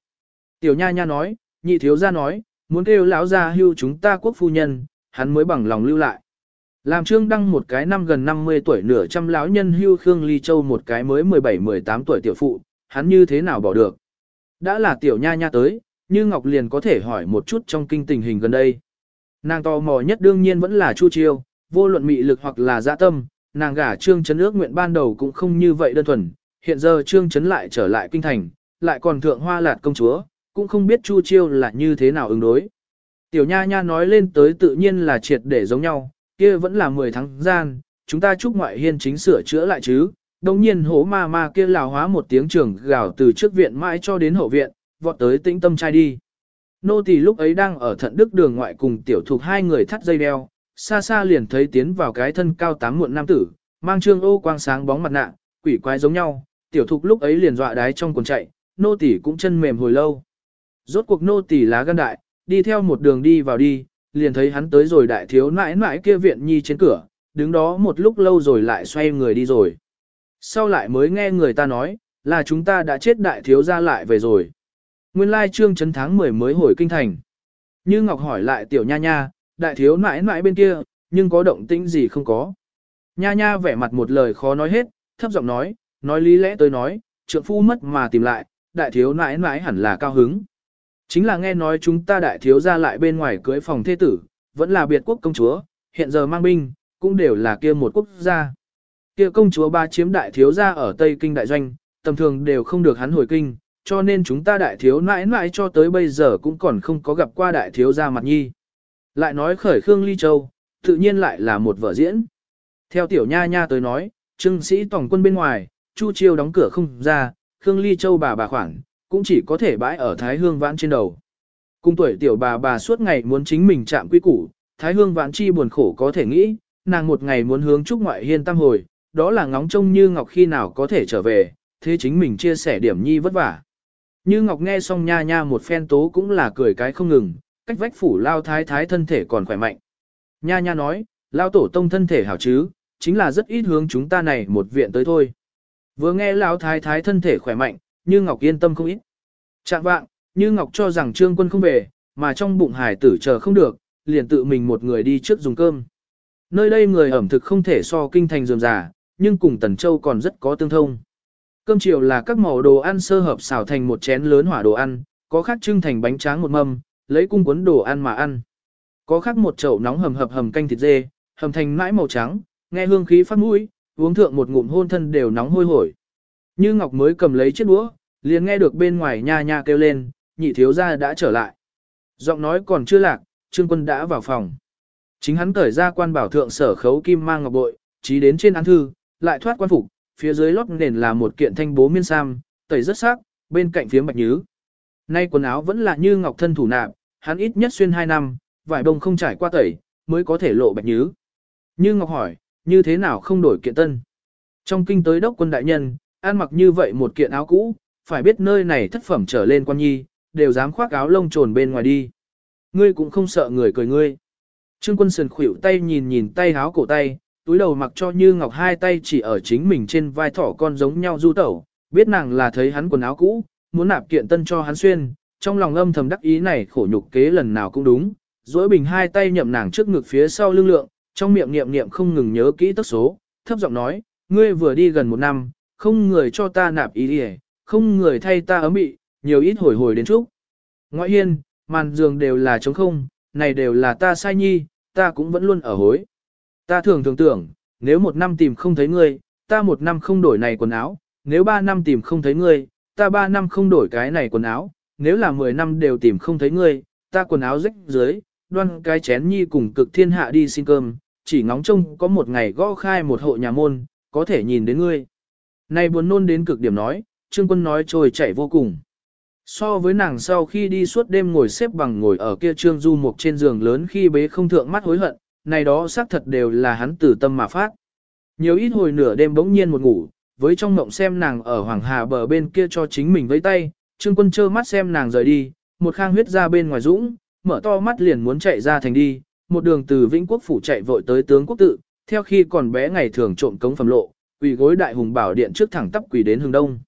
Tiểu nha nha nói, nhị thiếu gia nói, muốn kêu lão gia hưu chúng ta quốc phu nhân, hắn mới bằng lòng lưu lại. Làm trương đăng một cái năm gần 50 tuổi nửa trăm lão nhân hưu Khương Ly Châu một cái mới 17-18 tuổi tiểu phụ, hắn như thế nào bỏ được. Đã là tiểu nha nha tới, như Ngọc liền có thể hỏi một chút trong kinh tình hình gần đây. Nàng tò mò nhất đương nhiên vẫn là Chu Chiêu, vô luận mị lực hoặc là dạ tâm, nàng gả Trương Trấn ước nguyện ban đầu cũng không như vậy đơn thuần, hiện giờ Trương Trấn lại trở lại kinh thành, lại còn thượng hoa lạt công chúa, cũng không biết Chu Chiêu là như thế nào ứng đối. Tiểu Nha Nha nói lên tới tự nhiên là triệt để giống nhau, kia vẫn là 10 tháng gian, chúng ta chúc ngoại hiên chính sửa chữa lại chứ. Đồng nhiên hố ma ma kia lào hóa một tiếng trưởng gào từ trước viện mãi cho đến hậu viện, vọt tới tĩnh tâm trai đi. Nô tỳ lúc ấy đang ở thận đức đường ngoại cùng tiểu thuộc hai người thắt dây đeo, xa xa liền thấy tiến vào cái thân cao tám muộn nam tử, mang trương ô quang sáng bóng mặt nạ, quỷ quái giống nhau, tiểu thục lúc ấy liền dọa đái trong quần chạy, nô tỳ cũng chân mềm hồi lâu. Rốt cuộc nô tỳ lá gan đại, đi theo một đường đi vào đi, liền thấy hắn tới rồi đại thiếu nãi nãi kia viện nhi trên cửa, đứng đó một lúc lâu rồi lại xoay người đi rồi. Sau lại mới nghe người ta nói, là chúng ta đã chết đại thiếu ra lại về rồi. Nguyên lai trương chấn tháng 10 mới hồi kinh thành. Như Ngọc hỏi lại tiểu nha nha, đại thiếu nãi nãi bên kia, nhưng có động tĩnh gì không có. Nha nha vẻ mặt một lời khó nói hết, thấp giọng nói, nói lý lẽ tôi nói, trượng phu mất mà tìm lại, đại thiếu nãi nãi hẳn là cao hứng. Chính là nghe nói chúng ta đại thiếu ra lại bên ngoài cưới phòng thế tử, vẫn là biệt quốc công chúa, hiện giờ mang binh, cũng đều là kia một quốc gia. Kia công chúa ba chiếm đại thiếu gia ở Tây Kinh đại doanh, tầm thường đều không được hắn hồi kinh, cho nên chúng ta đại thiếu nãi nãi cho tới bây giờ cũng còn không có gặp qua đại thiếu gia mặt nhi. Lại nói khởi Khương Ly Châu, tự nhiên lại là một vở diễn. Theo tiểu nha nha tới nói, trưng sĩ tổng quân bên ngoài, Chu Chiêu đóng cửa không ra, Khương Ly Châu bà bà khoảng cũng chỉ có thể bãi ở Thái Hương Vãn trên đầu. Cung tuổi tiểu bà bà suốt ngày muốn chính mình chạm quy củ, Thái Hương Vãn chi buồn khổ có thể nghĩ, nàng một ngày muốn hướng Trúc Ngoại Hiên tam hồi, đó là ngóng trông Như Ngọc khi nào có thể trở về, thế chính mình chia sẻ điểm nhi vất vả. Như Ngọc nghe xong nha nha một phen tố cũng là cười cái không ngừng, cách vách phủ lao thái thái thân thể còn khỏe mạnh. Nha nha nói, lao tổ tông thân thể hảo chứ, chính là rất ít hướng chúng ta này một viện tới thôi. Vừa nghe lão thái thái thân thể khỏe mạnh, Như Ngọc yên tâm không ít. Chạm vạng, Như Ngọc cho rằng Trương Quân không về, mà trong bụng hải tử chờ không được, liền tự mình một người đi trước dùng cơm. Nơi đây người ẩm thực không thể so kinh thành dườm giả, nhưng cùng Tần Châu còn rất có tương thông. Cơm chiều là các màu đồ ăn sơ hợp xào thành một chén lớn hỏa đồ ăn, có khác trưng thành bánh tráng một mâm, lấy cung cuốn đồ ăn mà ăn. Có khác một chậu nóng hầm hập hầm canh thịt dê, hầm thành mãi màu trắng, nghe hương khí phát mũi, uống thượng một ngụm hôn thân đều nóng hôi hổi. Như Ngọc mới cầm lấy chiếc đũa, liền nghe được bên ngoài nha nha kêu lên, nhị thiếu gia đã trở lại. Giọng nói còn chưa lạc, Trương Quân đã vào phòng. Chính hắn cởi ra quan bảo thượng sở khấu kim mang ngọc bội, trí đến trên án thư, lại thoát quan phục, phía dưới lót nền là một kiện thanh bố miên sam, tẩy rất sắc, bên cạnh phía bạch nhứ. Nay quần áo vẫn là như ngọc thân thủ nạp, hắn ít nhất xuyên 2 năm, vải bông không trải qua tẩy, mới có thể lộ bạch nhứ. Như ngọc hỏi, như thế nào không đổi kiện tân? Trong kinh tới đốc quân đại nhân, ăn mặc như vậy một kiện áo cũ, phải biết nơi này thất phẩm trở lên quan nhi, đều dám khoác áo lông trồn bên ngoài đi. Ngươi cũng không sợ người cười ngươi. Trương quân sườn khuỷu tay nhìn nhìn tay áo cổ tay, túi đầu mặc cho như ngọc hai tay chỉ ở chính mình trên vai thỏ con giống nhau du tẩu, biết nàng là thấy hắn quần áo cũ, muốn nạp kiện tân cho hắn xuyên, trong lòng âm thầm đắc ý này khổ nhục kế lần nào cũng đúng, dối bình hai tay nhậm nàng trước ngực phía sau lưng lượng, trong miệng niệm niệm không ngừng nhớ kỹ tất số, thấp giọng nói, ngươi vừa đi gần một năm, không người cho ta nạp ý đi không người thay ta ấm bị, nhiều ít hồi hồi đến chúc. Ngoại hiên, màn giường đều là trống không, này đều là ta sai nhi, ta cũng vẫn luôn ở hối. Ta thường thường tưởng, nếu một năm tìm không thấy ngươi, ta một năm không đổi này quần áo, nếu ba năm tìm không thấy ngươi, ta ba năm không đổi cái này quần áo, nếu là mười năm đều tìm không thấy ngươi, ta quần áo rách dưới, đoan cái chén nhi cùng cực thiên hạ đi xin cơm, chỉ ngóng trông có một ngày gõ khai một hộ nhà môn, có thể nhìn đến ngươi. Này buồn nôn đến cực điểm nói, Trương Quân nói trôi chảy vô cùng. So với nàng sau khi đi suốt đêm ngồi xếp bằng ngồi ở kia Trương Du Mục trên giường lớn khi bế không thượng mắt hối hận, này đó xác thật đều là hắn từ tâm mà phát. Nhiều ít hồi nửa đêm bỗng nhiên một ngủ, với trong mộng xem nàng ở Hoàng Hà bờ bên kia cho chính mình với tay, Trương Quân trơ mắt xem nàng rời đi, một khang huyết ra bên ngoài dũng, mở to mắt liền muốn chạy ra thành đi, một đường từ Vĩnh Quốc phủ chạy vội tới tướng quốc tự, theo khi còn bé ngày thường trộm cống phẩm lộ, quỳ gối đại hùng bảo điện trước thẳng tắp quỳ đến hướng đông.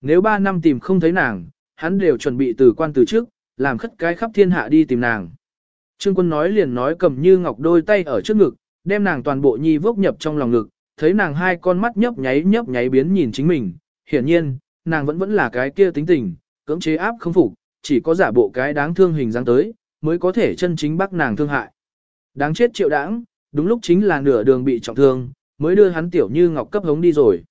Nếu ba năm tìm không thấy nàng, hắn đều chuẩn bị từ quan từ trước, làm khất cái khắp thiên hạ đi tìm nàng. Trương quân nói liền nói cầm như ngọc đôi tay ở trước ngực, đem nàng toàn bộ nhi vốc nhập trong lòng ngực, thấy nàng hai con mắt nhấp nháy nhấp nháy biến nhìn chính mình, hiển nhiên, nàng vẫn vẫn là cái kia tính tình, cưỡng chế áp không phục, chỉ có giả bộ cái đáng thương hình dáng tới, mới có thể chân chính bắt nàng thương hại. Đáng chết triệu đãng, đúng lúc chính là nửa đường bị trọng thương, mới đưa hắn tiểu như ngọc cấp hống đi rồi.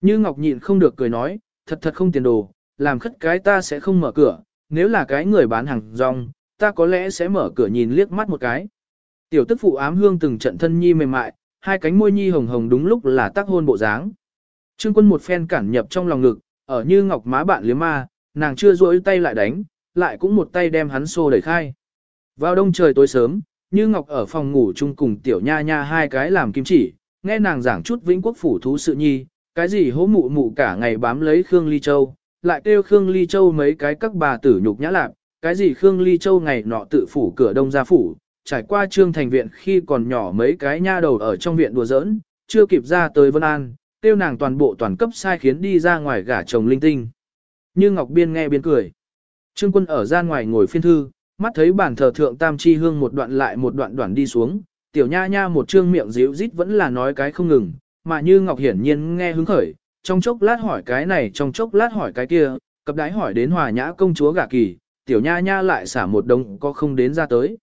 Như ngọc nhịn không được cười nói, thật thật không tiền đồ, làm khất cái ta sẽ không mở cửa, nếu là cái người bán hàng rong, ta có lẽ sẽ mở cửa nhìn liếc mắt một cái. Tiểu tức phụ ám hương từng trận thân nhi mềm mại, hai cánh môi nhi hồng hồng đúng lúc là tác hôn bộ dáng. Trương quân một phen cản nhập trong lòng ngực, ở như ngọc má bạn liếm ma, nàng chưa rỗi tay lại đánh, lại cũng một tay đem hắn xô đẩy khai. Vào đông trời tối sớm, như ngọc ở phòng ngủ chung cùng tiểu nha nha hai cái làm kim chỉ, nghe nàng giảng chút vĩnh quốc phủ thú sự nhi, cái gì hố mụ mụ cả ngày bám lấy Khương Ly Châu, lại kêu Khương Ly Châu mấy cái các bà tử nhục nhã lạc, cái gì Khương Ly Châu ngày nọ tự phủ cửa đông ra phủ, trải qua trương thành viện khi còn nhỏ mấy cái nha đầu ở trong viện đùa giỡn, chưa kịp ra tới Vân An, tiêu nàng toàn bộ toàn cấp sai khiến đi ra ngoài gả chồng linh tinh. Như Ngọc Biên nghe biên cười. Trương quân ở gian ngoài ngồi phiên thư, mắt thấy bản thờ thượng tam chi hương một đoạn lại một đoạn đoạn đi xuống, tiểu nha nha một trương miệng díu rít vẫn là nói cái không ngừng, mà như Ngọc hiển nhiên nghe hứng khởi, trong chốc lát hỏi cái này trong chốc lát hỏi cái kia, cập đái hỏi đến hòa nhã công chúa gả kỳ, tiểu nha nha lại xả một đồng có không đến ra tới.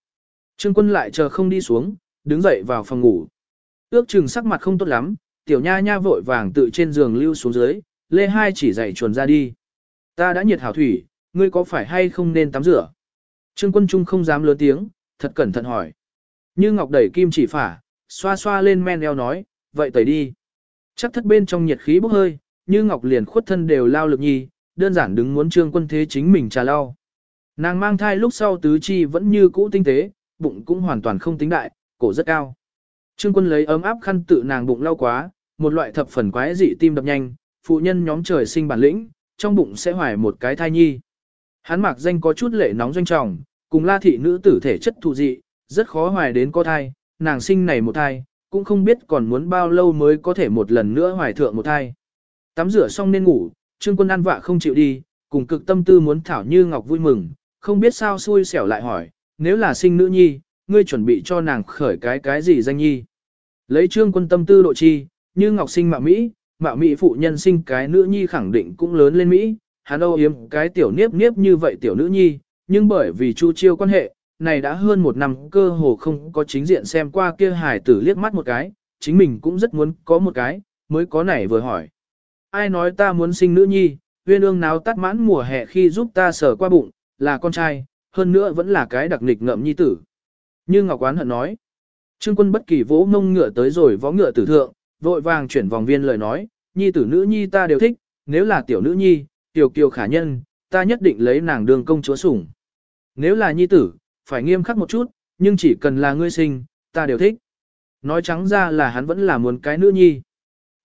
Trương quân lại chờ không đi xuống, đứng dậy vào phòng ngủ. Ước chừng sắc mặt không tốt lắm, tiểu nha nha vội vàng tự trên giường lưu xuống dưới, lê hai chỉ dậy chuồn ra đi. Ta đã nhiệt hảo thủy, ngươi có phải hay không nên tắm rửa? Trương quân trung không dám lớn tiếng, thật cẩn thận hỏi. Như ngọc đẩy kim chỉ phả, xoa xoa lên men eo nói, vậy tẩy đi. Chắc thất bên trong nhiệt khí bốc hơi, như ngọc liền khuất thân đều lao lực nhi, đơn giản đứng muốn trương quân thế chính mình trà lao. Nàng mang thai lúc sau tứ chi vẫn như cũ tinh tế, bụng cũng hoàn toàn không tính đại, cổ rất cao. Trương quân lấy ấm áp khăn tự nàng bụng lau quá, một loại thập phần quái dị tim đập nhanh, phụ nhân nhóm trời sinh bản lĩnh, trong bụng sẽ hoài một cái thai nhi. Hắn mặc danh có chút lệ nóng doanh trọng, cùng la thị nữ tử thể chất thụ dị, rất khó hoài đến có thai, nàng sinh này một thai, cũng không biết còn muốn bao lâu mới có thể một lần nữa hoài thượng một thai. Tắm rửa xong nên ngủ, trương quân ăn vạ không chịu đi, cùng cực tâm tư muốn thảo như ngọc vui mừng, không biết sao xui xẻo lại hỏi, nếu là sinh nữ nhi, ngươi chuẩn bị cho nàng khởi cái cái gì danh nhi. Lấy trương quân tâm tư độ chi, như ngọc sinh mạo Mỹ, mạo Mỹ phụ nhân sinh cái nữ nhi khẳng định cũng lớn lên Mỹ, hắn âu yếm cái tiểu niếp niếp như vậy tiểu nữ nhi, nhưng bởi vì chu chiêu quan hệ, này đã hơn một năm cơ hồ không có chính diện xem qua kia hài tử liếc mắt một cái, chính mình cũng rất muốn có một cái, mới có nảy vừa hỏi. Ai nói ta muốn sinh nữ nhi, huyên ương náo tắt mãn mùa hè khi giúp ta sờ qua bụng, là con trai, hơn nữa vẫn là cái đặc nịch ngậm nhi tử. Như Ngọc Quán hận nói, Trương quân bất kỳ vỗ ngông ngựa tới rồi võ ngựa tử thượng, vội vàng chuyển vòng viên lời nói, nhi tử nữ nhi ta đều thích, nếu là tiểu nữ nhi, tiểu kiều khả nhân, ta nhất định lấy nàng đường công chúa sủng. Nếu là nhi tử, phải nghiêm khắc một chút, nhưng chỉ cần là ngươi sinh, ta đều thích. Nói trắng ra là hắn vẫn là muốn cái nữ nhi.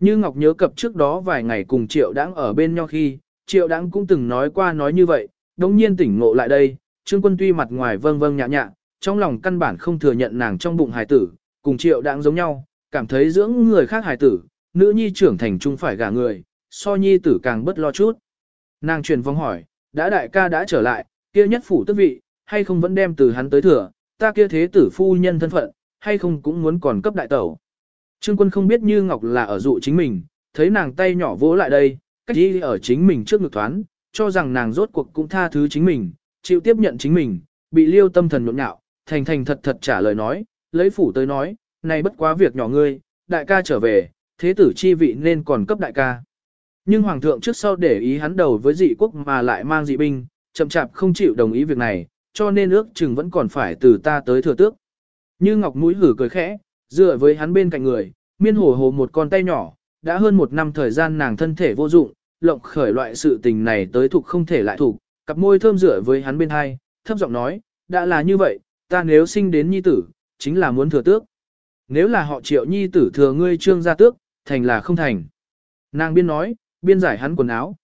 Như Ngọc nhớ cập trước đó vài ngày cùng Triệu Đãng ở bên nhau khi, Triệu Đãng cũng từng nói qua nói như vậy, đồng nhiên tỉnh ngộ lại đây, Trương Quân tuy mặt ngoài vâng vâng nhạ nhạ, trong lòng căn bản không thừa nhận nàng trong bụng hài tử, cùng Triệu Đãng giống nhau, cảm thấy dưỡng người khác hài tử, nữ nhi trưởng thành chung phải gả người, so nhi tử càng bất lo chút. Nàng truyền vong hỏi, đã đại ca đã trở lại, kia nhất phủ tước vị, hay không vẫn đem từ hắn tới thừa, ta kia thế tử phu nhân thân phận, hay không cũng muốn còn cấp đại tẩu. Trương quân không biết như Ngọc là ở dụ chính mình, thấy nàng tay nhỏ vỗ lại đây, cách đi ở chính mình trước ngực thoán, cho rằng nàng rốt cuộc cũng tha thứ chính mình, chịu tiếp nhận chính mình, bị liêu tâm thần nhộn nhạo, thành thành thật thật trả lời nói, lấy phủ tới nói, này bất quá việc nhỏ ngươi, đại ca trở về, thế tử chi vị nên còn cấp đại ca. Nhưng hoàng thượng trước sau để ý hắn đầu với dị quốc mà lại mang dị binh, chậm chạp không chịu đồng ý việc này, cho nên ước chừng vẫn còn phải từ ta tới thừa tước. Như ngọc mũi hử cười khẽ, dựa với hắn bên cạnh người, miên hồ hồ một con tay nhỏ, đã hơn một năm thời gian nàng thân thể vô dụng, lộng khởi loại sự tình này tới thuộc không thể lại thuộc, cặp môi thơm dựa với hắn bên hai, thấp giọng nói, đã là như vậy, ta nếu sinh đến nhi tử, chính là muốn thừa tước. Nếu là họ triệu nhi tử thừa ngươi trương gia tước, thành là không thành. Nàng biên nói, biên giải hắn quần áo.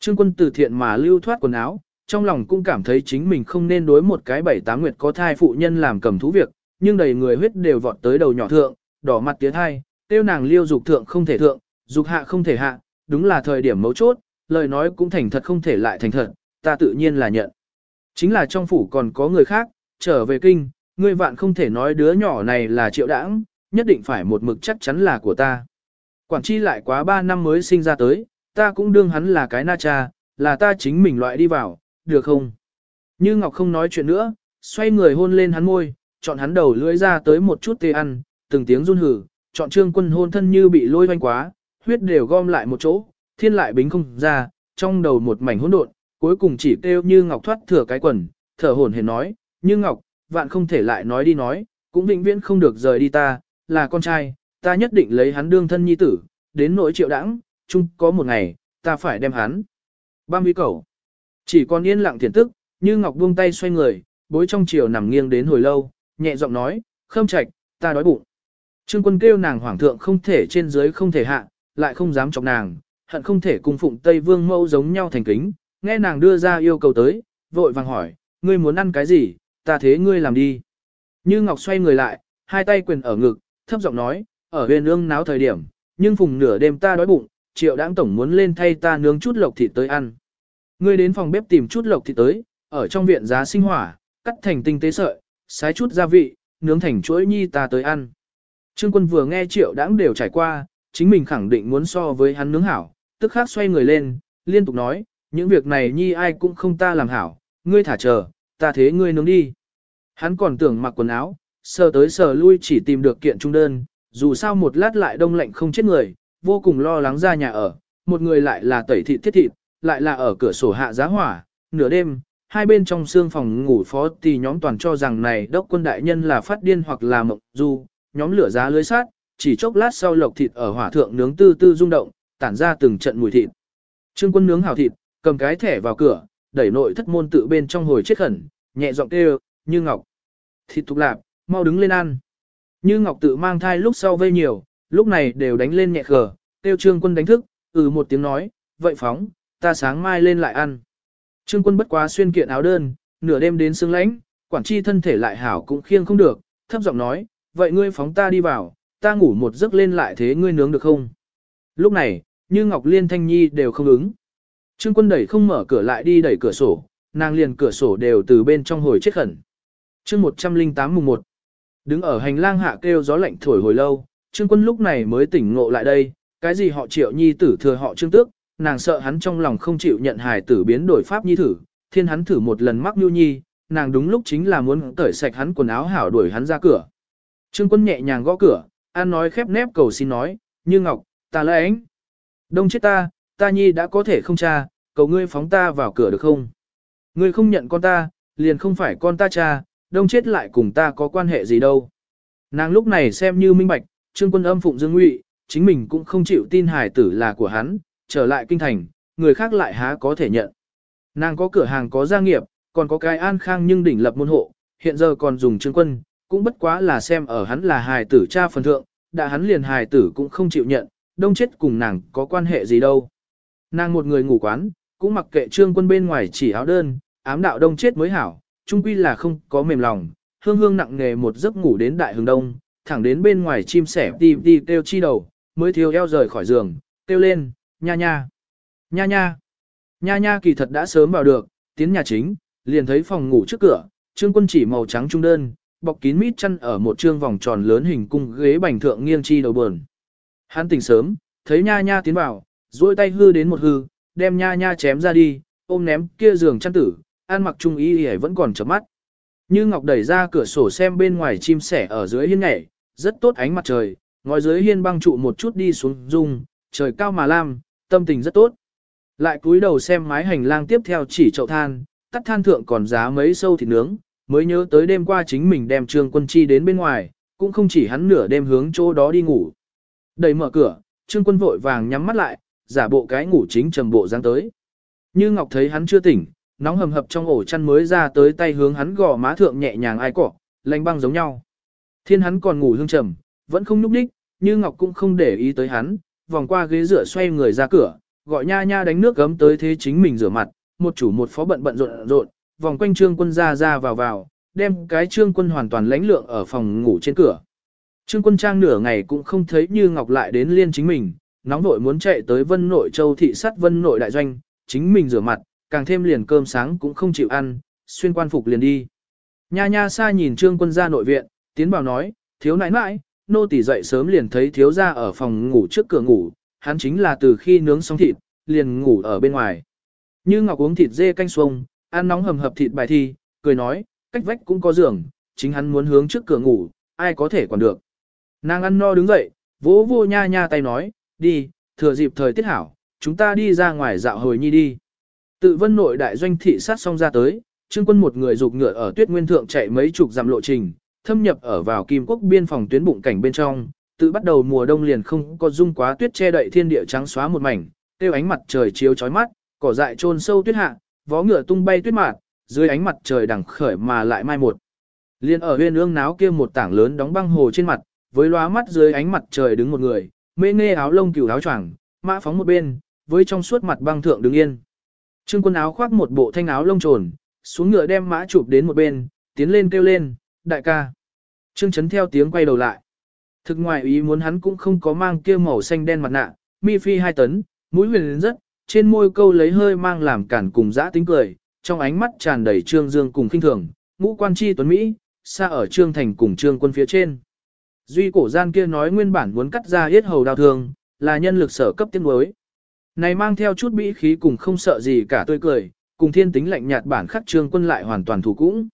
Trương quân từ thiện mà lưu thoát quần áo, trong lòng cũng cảm thấy chính mình không nên đối một cái bảy tám nguyệt có thai phụ nhân làm cầm thú việc, nhưng đầy người huyết đều vọt tới đầu nhỏ thượng, đỏ mặt tía thai, tiêu nàng liêu dục thượng không thể thượng, dục hạ không thể hạ, đúng là thời điểm mấu chốt, lời nói cũng thành thật không thể lại thành thật, ta tự nhiên là nhận. Chính là trong phủ còn có người khác, trở về kinh, ngươi vạn không thể nói đứa nhỏ này là triệu đãng, nhất định phải một mực chắc chắn là của ta. Quản chi lại quá 3 năm mới sinh ra tới, ta cũng đương hắn là cái na cha, là ta chính mình loại đi vào, được không? Như Ngọc không nói chuyện nữa, xoay người hôn lên hắn môi, chọn hắn đầu lưỡi ra tới một chút tê ăn, từng tiếng run hử, chọn trương quân hôn thân như bị lôi hoanh quá, huyết đều gom lại một chỗ, thiên lại bính không ra, trong đầu một mảnh hỗn độn, cuối cùng chỉ kêu Như Ngọc thoát thừa cái quần, thở hổn hển nói, Như Ngọc, vạn không thể lại nói đi nói, cũng vĩnh viễn không được rời đi ta, là con trai, ta nhất định lấy hắn đương thân nhi tử, đến nỗi triệu đãng, chung có một ngày, ta phải đem hắn. Bam vi cầu. Chỉ còn yên lặng thiền tức, Như Ngọc buông tay xoay người, bối trong chiều nằm nghiêng đến hồi lâu, nhẹ giọng nói, khâm trạch, ta đói bụng. Trương quân kêu nàng hoàng thượng không thể trên dưới không thể hạ, lại không dám chọc nàng, hận không thể cùng phụng Tây Vương mẫu giống nhau thành kính, nghe nàng đưa ra yêu cầu tới, vội vàng hỏi, ngươi muốn ăn cái gì, ta thế ngươi làm đi. Như Ngọc xoay người lại, hai tay quyền ở ngực, thấp giọng nói, ở huyền ương náo thời điểm, nhưng phùng nửa đêm ta đói bụng, triệu đáng tổng muốn lên thay ta nướng chút lộc thịt tới ăn. Ngươi đến phòng bếp tìm chút lộc thịt tới, ở trong viện giá sinh hỏa, cắt thành tinh tế sợi, xái chút gia vị, nướng thành chuỗi nhi ta tới ăn. Trương quân vừa nghe triệu đãng đều trải qua, chính mình khẳng định muốn so với hắn nướng hảo, tức khắc xoay người lên, liên tục nói, những việc này nhi ai cũng không ta làm hảo, ngươi thả chờ, ta thế ngươi nướng đi. Hắn còn tưởng mặc quần áo, sờ tới sờ lui chỉ tìm được kiện trung đơn, dù sao một lát lại đông lạnh không chết người, vô cùng lo lắng ra nhà ở, một người lại là tẩy thịt thiết thịt, lại là ở cửa sổ hạ giá hỏa, nửa đêm, hai bên trong xương phòng ngủ phó thì nhóm toàn cho rằng này đốc quân đại nhân là phát điên hoặc là mộng du, nhóm lửa giá lưới sát, chỉ chốc lát sau lộc thịt ở hỏa thượng nướng tư tư rung động, tản ra từng trận mùi thịt. Trương quân nướng hảo thịt, cầm cái thẻ vào cửa, đẩy nội thất môn tự bên trong hồi chết khẩn, nhẹ giọng kêu, như ngọc. Thịt thục lạp, mau đứng lên ăn. Như ngọc tự mang thai lúc sau vây nhiều, lúc này đều đánh lên nhẹ khờ, kêu trương quân đánh thức, ừ một tiếng nói, vậy phóng, ta sáng mai lên lại ăn. Trương quân bất quá xuyên kiện áo đơn, nửa đêm đến sương lãnh, quản chi thân thể lại hảo cũng khiêng không được, thấp giọng nói, vậy ngươi phóng ta đi vào, ta ngủ một giấc lên lại thế ngươi nướng được không? Lúc này, như Ngọc Liên Thanh Nhi đều không ứng. Trương quân đẩy không mở cửa lại đi đẩy cửa sổ, nàng liền cửa sổ đều từ bên trong hồi chết khẩn. chương 108 mùng 1. Đứng ở hành lang hạ kêu gió lạnh thổi hồi lâu, Trương quân lúc này mới tỉnh ngộ lại đây, cái gì họ triệu nhi tử thừa họ trương tước, nàng sợ hắn trong lòng không chịu nhận hài tử biến đổi pháp nhi thử, thiên hắn thử một lần mắc nhu nhi, nàng đúng lúc chính là muốn tởi sạch hắn quần áo hảo đuổi hắn ra cửa. Trương quân nhẹ nhàng gõ cửa, an nói khép nép cầu xin nói, như ngọc, ta là ánh. Đông chết ta, ta nhi đã có thể không cha, cầu ngươi phóng ta vào cửa được không? Ngươi không nhận con ta, liền không phải con ta cha, đông chết lại cùng ta có quan hệ gì đâu. Nàng lúc này xem như minh bạch, trương quân âm phụng dương ngụy, chính mình cũng không chịu tin hài tử là của hắn, trở lại kinh thành, người khác lại há có thể nhận. Nàng có cửa hàng có gia nghiệp, còn có cái an khang nhưng đỉnh lập môn hộ, hiện giờ còn dùng trương quân, cũng bất quá là xem ở hắn là hài tử cha phần thượng, đã hắn liền hài tử cũng không chịu nhận, đông chết cùng nàng có quan hệ gì đâu. Nàng một người ngủ quán, cũng mặc kệ trương quân bên ngoài chỉ áo đơn, ám đạo đông chết mới hảo, trung quy là không có mềm lòng, hương hương nặng nghề một giấc ngủ đến đại hướng đông, thẳng đến bên ngoài chim sẻ đi đi kêu chi đầu, mới thiếu eo rời khỏi giường, kêu lên, nha nha, nha nha, nha nha kỳ thật đã sớm vào được, tiến nhà chính, liền thấy phòng ngủ trước cửa, trương quân chỉ màu trắng trung đơn, bọc kín mít chăn ở một trương vòng tròn lớn hình cung ghế bành thượng nghiêng chi đầu bờn. Hắn tỉnh sớm, thấy nha nha tiến vào, duỗi tay hư đến một hư, đem nha nha chém ra đi, ôm ném kia giường chăn tử, an mặc trung y y vẫn còn chớp mắt. Như Ngọc đẩy ra cửa sổ xem bên ngoài chim sẻ ở dưới hiên nhảy, rất tốt ánh mặt trời, ngồi dưới hiên băng trụ một chút đi xuống rung, trời cao mà lam, tâm tình rất tốt. Lại cúi đầu xem mái hành lang tiếp theo chỉ chậu than, tắt than thượng còn giá mấy sâu thịt nướng, mới nhớ tới đêm qua chính mình đem trương quân chi đến bên ngoài, cũng không chỉ hắn nửa đêm hướng chỗ đó đi ngủ. Đẩy mở cửa, trương quân vội vàng nhắm mắt lại, giả bộ cái ngủ chính trầm bộ dáng tới. Như Ngọc thấy hắn chưa tỉnh, nóng hầm hập trong ổ chăn mới ra tới tay hướng hắn gò má thượng nhẹ nhàng ai cỏ, lạnh băng giống nhau. Thiên hắn còn ngủ hương trầm, vẫn không nhúc đích, Như Ngọc cũng không để ý tới hắn, vòng qua ghế rửa xoay người ra cửa, gọi nha nha đánh nước gấm tới thế chính mình rửa mặt, một chủ một phó bận bận rộn rộn, vòng quanh trương quân ra ra vào vào, đem cái trương quân hoàn toàn lãnh lượng ở phòng ngủ trên cửa. Trương quân trang nửa ngày cũng không thấy như ngọc lại đến liên chính mình, nóng vội muốn chạy tới vân nội châu thị sát vân nội đại doanh, chính mình rửa mặt, càng thêm liền cơm sáng cũng không chịu ăn, xuyên quan phục liền đi. Nha nha xa nhìn trương quân ra nội viện, tiến bảo nói, thiếu nãi nãi, nô tỳ dậy sớm liền thấy thiếu gia ở phòng ngủ trước cửa ngủ, hắn chính là từ khi nướng xong thịt, liền ngủ ở bên ngoài. Như ngọc uống thịt dê canh xuông, ăn nóng hầm hập thịt bài thi, cười nói, cách vách cũng có giường, chính hắn muốn hướng trước cửa ngủ, ai có thể còn được. Nàng ăn no đứng dậy, vỗ vô nha nha tay nói, đi, thừa dịp thời tiết hảo, chúng ta đi ra ngoài dạo hồi nhi đi. Tự vân nội đại doanh thị sát xong ra tới, trương quân một người rục ngựa ở tuyết nguyên thượng chạy mấy chục dặm lộ trình, thâm nhập ở vào kim quốc biên phòng tuyến bụng cảnh bên trong, tự bắt đầu mùa đông liền không có dung quá tuyết che đậy thiên địa trắng xóa một mảnh, tiêu ánh mặt trời chiếu chói mắt, cỏ dại trôn sâu tuyết hạ, vó ngựa tung bay tuyết mạt, dưới ánh mặt trời đằng khởi mà lại mai một. Liên ở huyên ương náo kia một tảng lớn đóng băng hồ trên mặt, với lóa mắt dưới ánh mặt trời đứng một người, mê nghe áo lông cừu áo choàng, mã phóng một bên, với trong suốt mặt băng thượng đứng yên. Trương quân áo khoác một bộ thanh áo lông trồn, xuống ngựa đem mã chụp đến một bên, tiến lên kêu lên, đại ca. Trương chấn theo tiếng quay đầu lại. Thực ngoài ý muốn hắn cũng không có mang kia màu xanh đen mặt nạ, mi phi hai tấn, mũi huyền lên rất, trên môi câu lấy hơi mang làm cản cùng dã tính cười, trong ánh mắt tràn đầy trương dương cùng kinh thường, ngũ quan chi tuấn Mỹ, xa ở trương thành cùng trương quân phía trên. Duy cổ gian kia nói nguyên bản muốn cắt ra yết hầu đau thương, là nhân lực sở cấp tiên đối. Này mang theo chút bĩ khí cùng không sợ gì cả tươi cười, cùng thiên tính lạnh nhạt bản khắc trương quân lại hoàn toàn thủ cũng.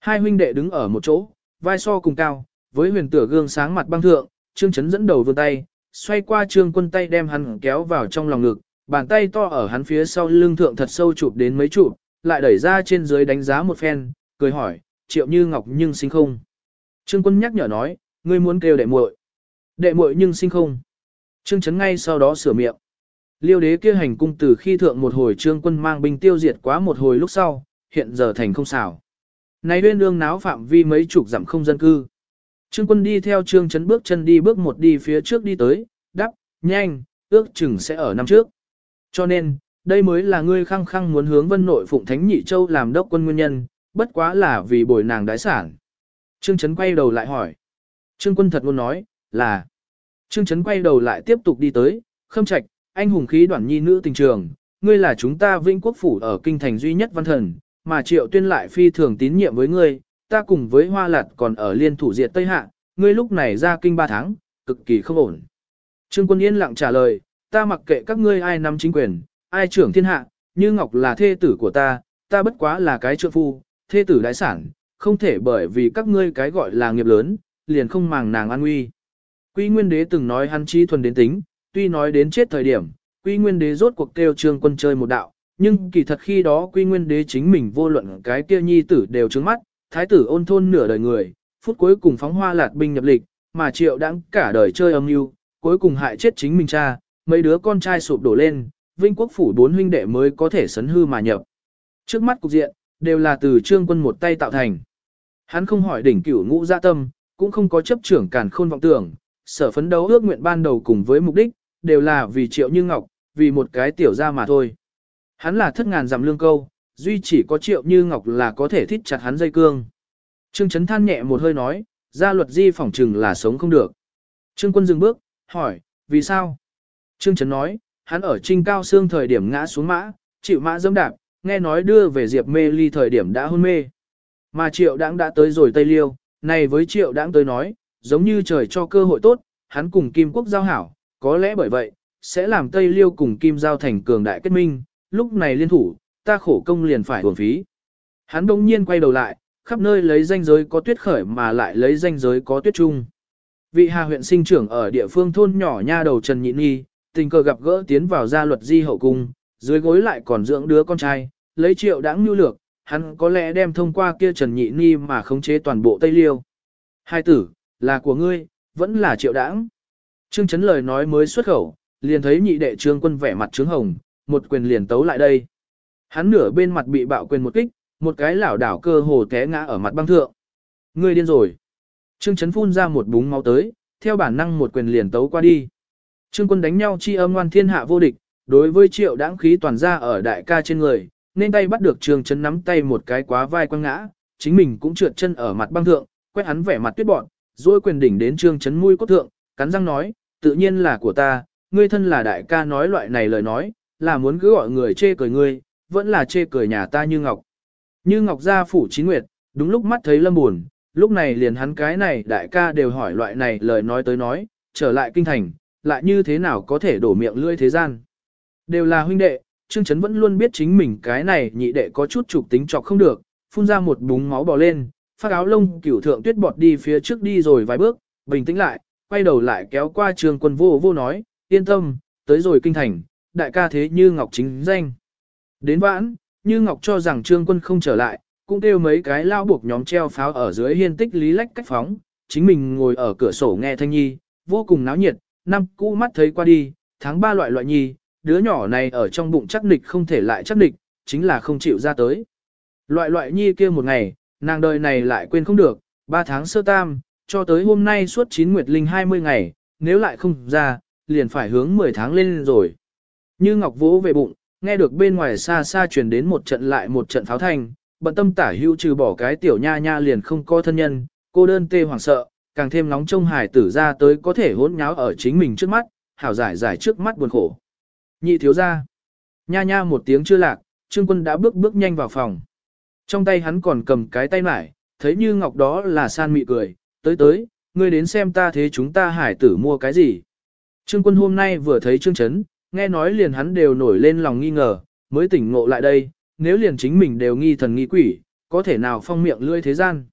Hai huynh đệ đứng ở một chỗ, vai so cùng cao, với huyền tửa gương sáng mặt băng thượng, trương chấn dẫn đầu vươn tay, xoay qua trương quân tay đem hắn kéo vào trong lòng ngực, bàn tay to ở hắn phía sau lưng thượng thật sâu chụp đến mấy chụp, lại đẩy ra trên dưới đánh giá một phen, cười hỏi, triệu như ngọc nhưng sinh không. Trương quân nhắc nhở nói, ngươi muốn kêu đệ muội. Đệ muội nhưng sinh không. Trương chấn ngay sau đó sửa miệng. Liêu đế kia hành cung từ khi thượng một hồi trương quân mang binh tiêu diệt quá một hồi lúc sau, hiện giờ thành không xảo. Này huyên ương náo phạm vi mấy chục dặm không dân cư. Trương quân đi theo trương chấn bước chân đi bước một đi phía trước đi tới, đắp, nhanh, ước chừng sẽ ở năm trước. Cho nên, đây mới là ngươi khăng khăng muốn hướng vân nội phụng thánh nhị châu làm đốc quân nguyên nhân, bất quá là vì bồi nàng đái sản. Trương chấn quay đầu lại hỏi. Trương quân thật luôn nói, là. Trương chấn quay đầu lại tiếp tục đi tới, khâm trạch, anh hùng khí đoàn nhi nữ tình trường, ngươi là chúng ta vĩnh quốc phủ ở kinh thành duy nhất văn thần, mà triệu tuyên lại phi thường tín nhiệm với ngươi, ta cùng với hoa lạt còn ở liên thủ diệt Tây Hạ, ngươi lúc này ra kinh ba tháng, cực kỳ không ổn. Trương quân yên lặng trả lời, ta mặc kệ các ngươi ai nắm chính quyền, ai trưởng thiên hạ, như Ngọc là thê tử của ta, ta bất quá là cái trượng phu, thê tử đại sản, không thể bởi vì các ngươi cái gọi là nghiệp lớn, liền không màng nàng an nguy. Quy Nguyên Đế từng nói hắn chi thuần đến tính, tuy nói đến chết thời điểm, Quy Nguyên Đế rốt cuộc kêu trương quân chơi một đạo, nhưng kỳ thật khi đó Quy Nguyên Đế chính mình vô luận cái kia nhi tử đều trướng mắt, thái tử ôn thôn nửa đời người, phút cuối cùng phóng hoa lạt binh nhập lịch, mà triệu đãng cả đời chơi âm mưu, cuối cùng hại chết chính mình cha, mấy đứa con trai sụp đổ lên, vinh quốc phủ bốn huynh đệ mới có thể sấn hư mà nhập. Trước mắt cục diện, đều là từ trương quân một tay tạo thành. Hắn không hỏi đỉnh cửu ngũ gia tâm, cũng không có chấp trưởng càn khôn vọng tưởng, sở phấn đấu ước nguyện ban đầu cùng với mục đích, đều là vì triệu như ngọc, vì một cái tiểu gia mà thôi. Hắn là thất ngàn dặm lương câu, duy chỉ có triệu như ngọc là có thể thít chặt hắn dây cương. Trương Chấn than nhẹ một hơi nói, gia luật di phỏng trừng là sống không được. Trương Quân dừng bước, hỏi, vì sao? Trương Chấn nói, hắn ở trinh cao xương thời điểm ngã xuống mã, chịu mã dâm đạp, nghe nói đưa về diệp mê ly thời điểm đã hôn mê. Mà triệu đãng đã tới rồi Tây Liêu, này với triệu đãng tới nói, giống như trời cho cơ hội tốt, hắn cùng Kim Quốc giao hảo, có lẽ bởi vậy, sẽ làm Tây Liêu cùng Kim giao thành cường đại kết minh, lúc này liên thủ, ta khổ công liền phải hưởng phí. Hắn đông nhiên quay đầu lại, khắp nơi lấy danh giới có tuyết khởi mà lại lấy danh giới có tuyết trung. Vị Hà huyện sinh trưởng ở địa phương thôn nhỏ nha đầu Trần Nhị Nhi, tình cờ gặp gỡ tiến vào gia luật di hậu cung, dưới gối lại còn dưỡng đứa con trai, lấy triệu đáng nhu lược, hắn có lẽ đem thông qua kia Trần Nhị Nhi mà khống chế toàn bộ Tây Liêu. Hai tử, là của ngươi, vẫn là triệu đãng. Trương Chấn lời nói mới xuất khẩu, liền thấy nhị đệ trương quân vẻ mặt trướng hồng, một quyền liền tấu lại đây. Hắn nửa bên mặt bị bạo quyền một kích, một cái lảo đảo cơ hồ té ngã ở mặt băng thượng. Ngươi điên rồi. Trương Chấn phun ra một búng máu tới, theo bản năng một quyền liền tấu qua đi. Trương quân đánh nhau chi âm ngoan thiên hạ vô địch, đối với triệu đãng khí toàn ra ở đại ca trên người, nên tay bắt được Trương Chấn nắm tay một cái quá vai quăng ngã, chính mình cũng trượt chân ở mặt băng thượng, quét hắn vẻ mặt tuyết bọn, rồi quyền đỉnh đến Trương Chấn mũi cốt thượng, cắn răng nói, tự nhiên là của ta, ngươi thân là đại ca nói loại này lời nói, là muốn cứ gọi người chê cười ngươi, vẫn là chê cười nhà ta như ngọc. Như ngọc gia phủ chín nguyệt, đúng lúc mắt thấy lâm buồn, lúc này liền hắn cái này đại ca đều hỏi loại này lời nói tới nói, trở lại kinh thành, lại như thế nào có thể đổ miệng lưỡi thế gian. Đều là huynh đệ, Trương Chấn vẫn luôn biết chính mình cái này nhị đệ có chút trục tính trọc không được, phun ra một búng máu bò lên, phát áo lông cửu thượng tuyết bọt đi phía trước đi rồi vài bước, bình tĩnh lại, quay đầu lại kéo qua trường quân vô vô nói, yên tâm, tới rồi kinh thành, đại ca thế như ngọc chính danh. Đến vãn, như Ngọc cho rằng Trương Quân không trở lại, cũng kêu mấy cái lao buộc nhóm treo pháo ở dưới hiên tích lý lách cách phóng, chính mình ngồi ở cửa sổ nghe thanh nhi, vô cùng náo nhiệt, năm cũ mắt thấy qua đi, tháng ba loại loại nhi, đứa nhỏ này ở trong bụng chắc nịch không thể lại chắc nịch, chính là không chịu ra tới. Loại loại nhi kia một ngày, nàng đời này lại quên không được, ba tháng sơ tam, cho tới hôm nay suốt 9 nguyệt linh 20 ngày, nếu lại không ra, liền phải hướng 10 tháng lên rồi. Như Ngọc vỗ về bụng, nghe được bên ngoài xa xa truyền đến một trận lại một trận pháo thanh, bận tâm tả hữu trừ bỏ cái tiểu nha nha liền không có thân nhân, cô đơn tê hoảng sợ, càng thêm nóng trông hải tử ra tới có thể hỗn nháo ở chính mình trước mắt, hảo giải giải trước mắt buồn khổ. Nhị thiếu ra. Nha nha một tiếng chưa lạc, Trương Quân đã bước bước nhanh vào phòng. Trong tay hắn còn cầm cái tay mải, thấy như ngọc đó là san mị cười, tới tới, ngươi đến xem ta thế chúng ta hải tử mua cái gì. Trương Quân hôm nay vừa thấy Trương Trấn, nghe nói liền hắn đều nổi lên lòng nghi ngờ, mới tỉnh ngộ lại đây, nếu liền chính mình đều nghi thần nghi quỷ, có thể nào phong miệng lươi thế gian.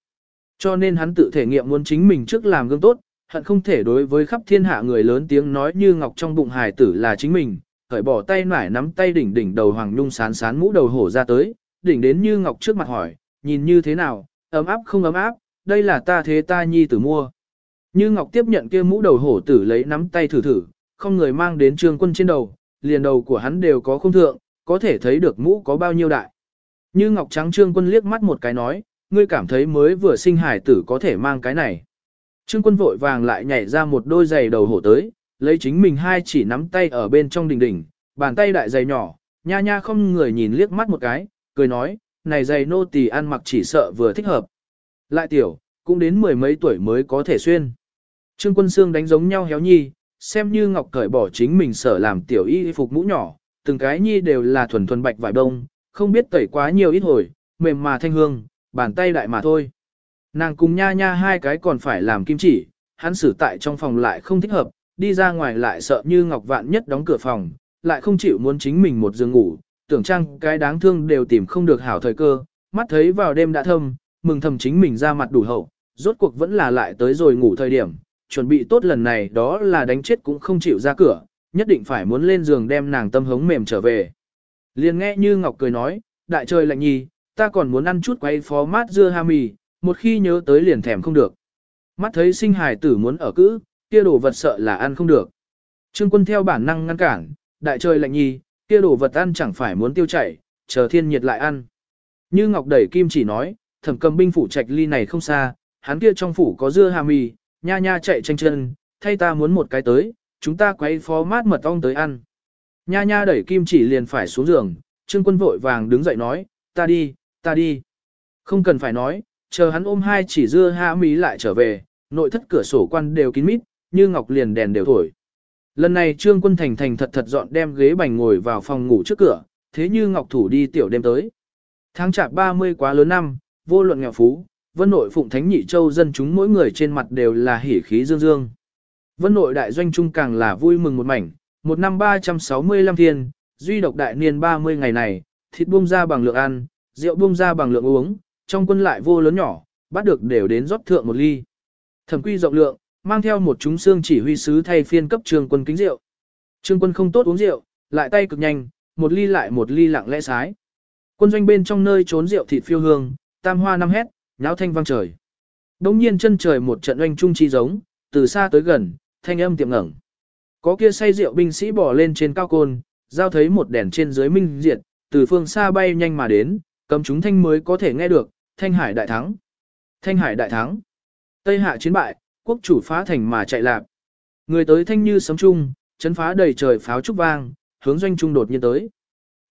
Cho nên hắn tự thể nghiệm muốn chính mình trước làm gương tốt, hận không thể đối với khắp thiên hạ người lớn tiếng nói như ngọc trong bụng hài tử là chính mình, khởi bỏ tay nải nắm tay đỉnh đỉnh đầu hoàng nhung sán sán mũ đầu hổ ra tới, đỉnh đến như ngọc trước mặt hỏi, nhìn như thế nào, ấm áp không ấm áp, đây là ta thế ta nhi tử mua. Như ngọc tiếp nhận kia mũ đầu hổ tử lấy nắm tay thử thử, không người mang đến trương quân trên đầu, liền đầu của hắn đều có không thượng, có thể thấy được mũ có bao nhiêu đại. Như ngọc trắng trương quân liếc mắt một cái nói, ngươi cảm thấy mới vừa sinh hải tử có thể mang cái này. Trương quân vội vàng lại nhảy ra một đôi giày đầu hổ tới, lấy chính mình hai chỉ nắm tay ở bên trong đỉnh đỉnh, bàn tay đại giày nhỏ, nha nha không người nhìn liếc mắt một cái, cười nói, này giày nô tỳ ăn mặc chỉ sợ vừa thích hợp. Lại tiểu, cũng đến mười mấy tuổi mới có thể xuyên. Trương quân xương đánh giống nhau héo nhi, xem như ngọc cởi bỏ chính mình sở làm tiểu y phục mũ nhỏ, từng cái nhi đều là thuần thuần bạch vải đông, không biết tẩy quá nhiều ít hồi, mềm mà thanh hương, bàn tay đại mà thôi. Nàng cùng nha nha hai cái còn phải làm kim chỉ, hắn xử tại trong phòng lại không thích hợp, đi ra ngoài lại sợ như ngọc vạn nhất đóng cửa phòng, lại không chịu muốn chính mình một giường ngủ, tưởng chăng cái đáng thương đều tìm không được hảo thời cơ, mắt thấy vào đêm đã thâm, mừng thầm chính mình ra mặt đủ hậu, rốt cuộc vẫn là lại tới rồi ngủ thời điểm, chuẩn bị tốt lần này đó là đánh chết cũng không chịu ra cửa, nhất định phải muốn lên giường đem nàng tâm hống mềm trở về. Liền nghe như Ngọc cười nói, đại trời lạnh nhi, ta còn muốn ăn chút quay phó mát dưa ha mì, một khi nhớ tới liền thèm không được. Mắt thấy sinh hài tử muốn ở cữ, kia đồ vật sợ là ăn không được. Trương quân theo bản năng ngăn cản, đại trời lạnh nhi, kia đồ vật ăn chẳng phải muốn tiêu chảy, chờ thiên nhiệt lại ăn. Như Ngọc đẩy kim chỉ nói, thẩm cầm binh phủ trạch ly này không xa, hắn kia trong phủ có dưa hà mì, nha nha chạy tranh chân, thay ta muốn một cái tới, chúng ta quay phó mát mật ong tới ăn. Nha nha đẩy kim chỉ liền phải xuống giường, trương quân vội vàng đứng dậy nói, ta đi, ta đi. Không cần phải nói, chờ hắn ôm hai chỉ dưa ha mí lại trở về, nội thất cửa sổ quan đều kín mít, như ngọc liền đèn đều thổi. Lần này trương quân thành thành thật thật dọn đem ghế bành ngồi vào phòng ngủ trước cửa, thế như ngọc thủ đi tiểu đêm tới. Tháng chạp 30 quá lớn năm, vô luận nghèo phú, vân nội phụng thánh nhị châu dân chúng mỗi người trên mặt đều là hỉ khí dương dương. Vân nội đại doanh trung càng là vui mừng một mảnh, một năm 365 thiên, duy độc đại niên 30 ngày này, thịt buông ra bằng lượng ăn, rượu buông ra bằng lượng uống, trong quân lại vô lớn nhỏ, bắt được đều đến rót thượng một ly. Thẩm quy rộng lượng, mang theo một chúng xương chỉ huy sứ thay phiên cấp trường quân kính rượu. Trương quân không tốt uống rượu, lại tay cực nhanh, một ly lại một ly lặng lẽ sái. Quân doanh bên trong nơi trốn rượu thịt phiêu hương, tam hoa năm hét, nháo thanh vang trời. Đông nhiên chân trời một trận oanh trung chi giống, từ xa tới gần, thanh âm tiệm ngẩng. Có kia say rượu binh sĩ bỏ lên trên cao côn, giao thấy một đèn trên dưới minh diệt, từ phương xa bay nhanh mà đến, cầm chúng thanh mới có thể nghe được, thanh hải đại thắng. Thanh hải đại thắng. Tây hạ chiến bại, quốc chủ phá thành mà chạy lạc. Người tới thanh như sấm trung, chấn phá đầy trời pháo trúc vang, hướng doanh trung đột nhiên tới.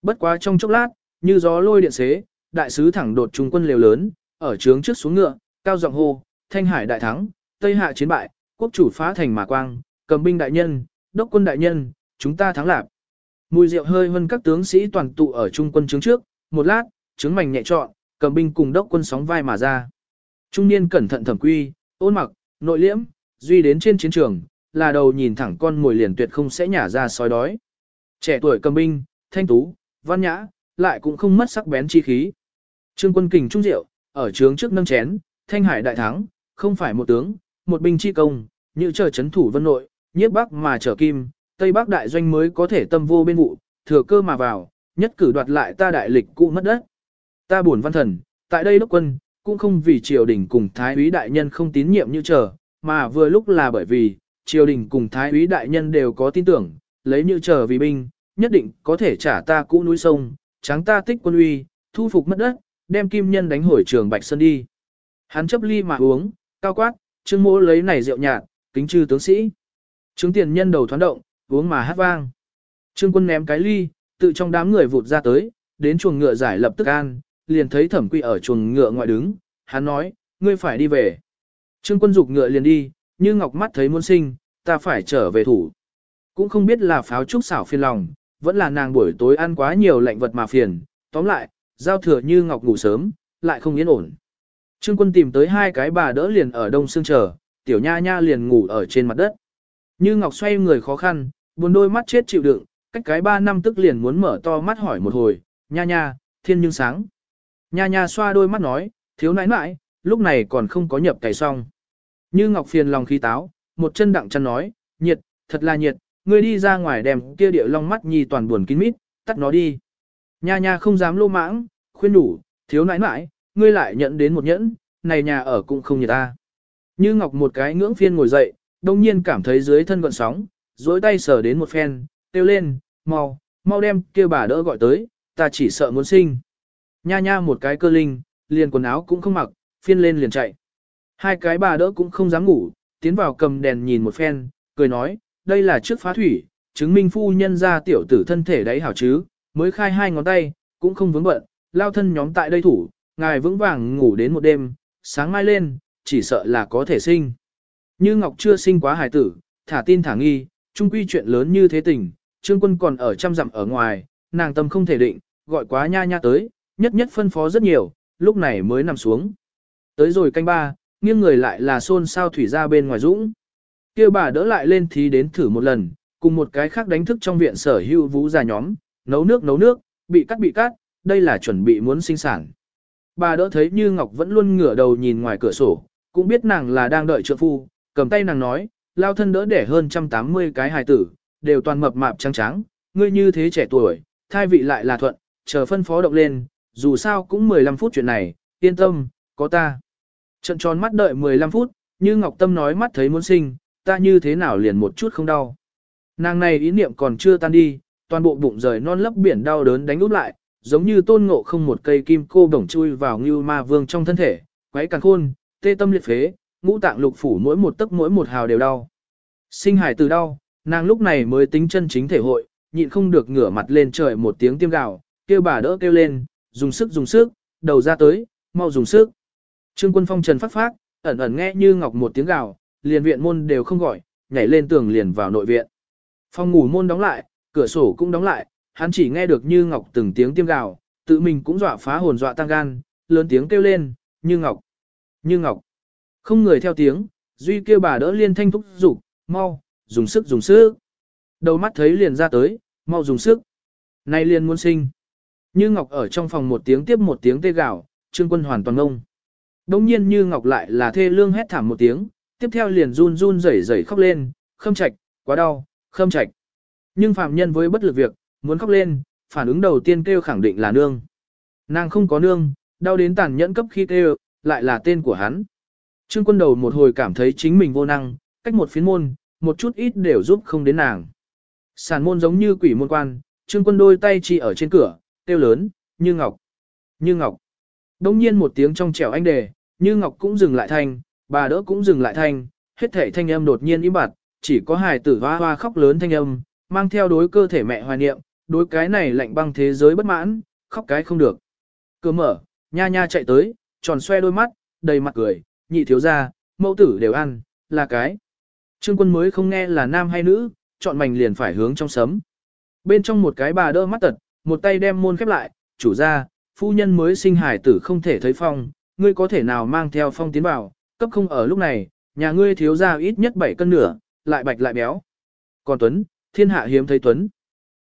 Bất quá trong chốc lát, như gió lôi điện xế, đại sứ thẳng đột trung quân liều lớn, ở trướng trước xuống ngựa, cao giọng hô, thanh hải đại thắng, tây hạ chiến bại, quốc chủ phá thành mà quang, cầm binh đại nhân, đốc quân đại nhân, chúng ta thắng lạc. Mùi rượu hơi hơn các tướng sĩ toàn tụ ở trung quân trướng trước, một lát, trướng mảnh nhẹ trọn, cầm binh cùng đốc quân sóng vai mà ra. Trung niên cẩn thận thẩm quy, ôn mặc, nội liễm, duy đến trên chiến trường, là đầu nhìn thẳng con mồi liền tuyệt không sẽ nhả ra sói đói. Trẻ tuổi cầm binh, thanh tú, văn nhã, lại cũng không mất sắc bén chi khí. Trương quân kình trung rượu, ở trướng trước nâng chén, thanh hải đại thắng, không phải một tướng, một binh chi công, như chờ chấn thủ vân nội, nhiếp bắc mà trở kim, tây bắc đại doanh mới có thể tâm vô bên vụ, thừa cơ mà vào, nhất cử đoạt lại ta đại lịch cũ mất đất. Ta buồn văn thần, tại đây đốc quân, cũng không vì triều đình cùng thái úy đại nhân không tín nhiệm như chờ, mà vừa lúc là bởi vì, triều đình cùng thái úy đại nhân đều có tin tưởng, lấy như chờ vì binh, nhất định có thể trả ta cũ núi sông, trắng ta tích quân uy, thu phục mất đất, đem kim nhân đánh hồi trường Bạch Sơn đi. Hắn chấp ly mà uống, cao quát, trương mỗ lấy này rượu nhạt, kính chư tướng sĩ. Trương tiền nhân đầu thoáng động, uống mà hát vang. Trương quân ném cái ly, tự trong đám người vụt ra tới, đến chuồng ngựa giải lập tức an, liền thấy thẩm quy ở chuồng ngựa ngoại đứng, hắn nói, ngươi phải đi về. Trương quân dục ngựa liền đi, như ngọc mắt thấy muốn sinh, ta phải trở về thủ. Cũng không biết là pháo trúc xảo phiền lòng, vẫn là nàng buổi tối ăn quá nhiều lạnh vật mà phiền, tóm lại, giao thừa như ngọc ngủ sớm, lại không yên ổn. Trương quân tìm tới hai cái bà đỡ liền ở đông xương chờ, tiểu nha nha liền ngủ ở trên mặt đất. Như ngọc xoay người khó khăn, buồn đôi mắt chết chịu đựng, cách cái ba năm tức liền muốn mở to mắt hỏi một hồi, nha nha, thiên nhưng sáng. Nha nha xoa đôi mắt nói, thiếu nãi nãi, lúc này còn không có nhập cày xong. Như ngọc phiền lòng khí táo, một chân đặng chân nói, nhiệt, thật là nhiệt, ngươi đi ra ngoài đem kia địa long mắt nhi toàn buồn kín mít, tắt nó đi. Nha nha không dám lô mãng, khuyên đủ, thiếu nãi nãi, ngươi lại nhận đến một nhẫn, này nhà ở cũng không như ta. Như Ngọc một cái ngưỡng phiên ngồi dậy, đông nhiên cảm thấy dưới thân gọn sóng, dối tay sờ đến một phen, kêu lên, mau, mau đem kia bà đỡ gọi tới, ta chỉ sợ muốn sinh. Nha nha một cái cơ linh, liền quần áo cũng không mặc, phiên lên liền chạy. Hai cái bà đỡ cũng không dám ngủ, tiến vào cầm đèn nhìn một phen, cười nói, đây là trước phá thủy, chứng minh phu nhân ra tiểu tử thân thể đấy hảo chứ, mới khai hai ngón tay, cũng không vướng bận, lao thân nhóm tại đây thủ, ngài vững vàng ngủ đến một đêm, sáng mai lên, chỉ sợ là có thể sinh. Như Ngọc chưa sinh quá hài tử, thả tin thả nghi, chung quy chuyện lớn như thế tình, trương quân còn ở trăm dặm ở ngoài, nàng tâm không thể định, gọi quá nha nha tới, nhất nhất phân phó rất nhiều, lúc này mới nằm xuống. Tới rồi canh ba, nghiêng người lại là xôn sao thủy ra bên ngoài dũng. kia bà đỡ lại lên thì đến thử một lần, cùng một cái khác đánh thức trong viện sở hữu vũ già nhóm, nấu nước nấu nước, bị cắt bị cắt, đây là chuẩn bị muốn sinh sản. Bà đỡ thấy như Ngọc vẫn luôn ngửa đầu nhìn ngoài cửa sổ, cũng biết nàng là đang đợi trượng phu, cầm tay nàng nói, lao thân đỡ để hơn 180 cái hài tử, đều toàn mập mạp trắng trắng, ngươi như thế trẻ tuổi, thai vị lại là thuận, chờ phân phó động lên, dù sao cũng 15 phút chuyện này, yên tâm, có ta. Trận tròn mắt đợi 15 phút, như Ngọc Tâm nói mắt thấy muốn sinh, ta như thế nào liền một chút không đau. Nàng này ý niệm còn chưa tan đi, toàn bộ bụng rời non lấp biển đau đớn đánh úp lại, giống như tôn ngộ không một cây kim cô bổng chui vào như ma vương trong thân thể, quấy càng khôn, tê tâm liệt phế, ngũ tạng lục phủ mỗi một tấc mỗi một hào đều đau. Sinh hải từ đau, nàng lúc này mới tính chân chính thể hội, nhịn không được ngửa mặt lên trời một tiếng tiêm gạo, kêu bà đỡ kêu lên, dùng sức dùng sức, đầu ra tới, mau dùng sức. Trương quân phong trần phát phát, ẩn ẩn nghe như ngọc một tiếng gào, liền viện môn đều không gọi, nhảy lên tường liền vào nội viện. Phòng ngủ môn đóng lại, cửa sổ cũng đóng lại, hắn chỉ nghe được như ngọc từng tiếng tiêm gào, tự mình cũng dọa phá hồn dọa tăng gan, lớn tiếng kêu lên, như ngọc, như ngọc. Không người theo tiếng, duy kêu bà đỡ liên thanh thúc giục, mau, dùng sức dùng sức. Đầu mắt thấy liền ra tới, mau dùng sức. Nay liền muốn sinh. Như Ngọc ở trong phòng một tiếng tiếp một tiếng tê gạo, Trương Quân hoàn toàn ngông. Đông nhiên Như Ngọc lại là thê lương hét thảm một tiếng, tiếp theo liền run run rẩy rẩy khóc lên, khâm trạch, quá đau, khâm trạch. Nhưng phạm nhân với bất lực việc, muốn khóc lên, phản ứng đầu tiên kêu khẳng định là nương. Nàng không có nương, đau đến tàn nhẫn cấp khi kêu, lại là tên của hắn. Trương quân đầu một hồi cảm thấy chính mình vô năng, cách một phiến môn, một chút ít đều giúp không đến nàng. Sản môn giống như quỷ môn quan, trương quân đôi tay chỉ ở trên cửa, kêu lớn, như ngọc, như ngọc. Đông nhiên một tiếng trong trẻo anh đề, như ngọc cũng dừng lại thanh, bà đỡ cũng dừng lại thanh, hết thể thanh âm đột nhiên im bặt, chỉ có hài tử hoa hoa khóc lớn thanh âm, mang theo đối cơ thể mẹ hoài niệm, đối cái này lạnh băng thế giới bất mãn, khóc cái không được. Cửa mở, nha nha chạy tới, tròn xoe đôi mắt, đầy mặt cười, nhị thiếu ra, mẫu tử đều ăn, là cái. Trương quân mới không nghe là nam hay nữ, chọn mảnh liền phải hướng trong sấm. Bên trong một cái bà đỡ mắt tật, một tay đem môn khép lại, chủ ra, phu nhân mới sinh hải tử không thể thấy phong, ngươi có thể nào mang theo phong tiến vào, cấp không ở lúc này, nhà ngươi thiếu ra ít nhất 7 cân nửa, lại bạch lại béo. Còn Tuấn, thiên hạ hiếm thấy Tuấn.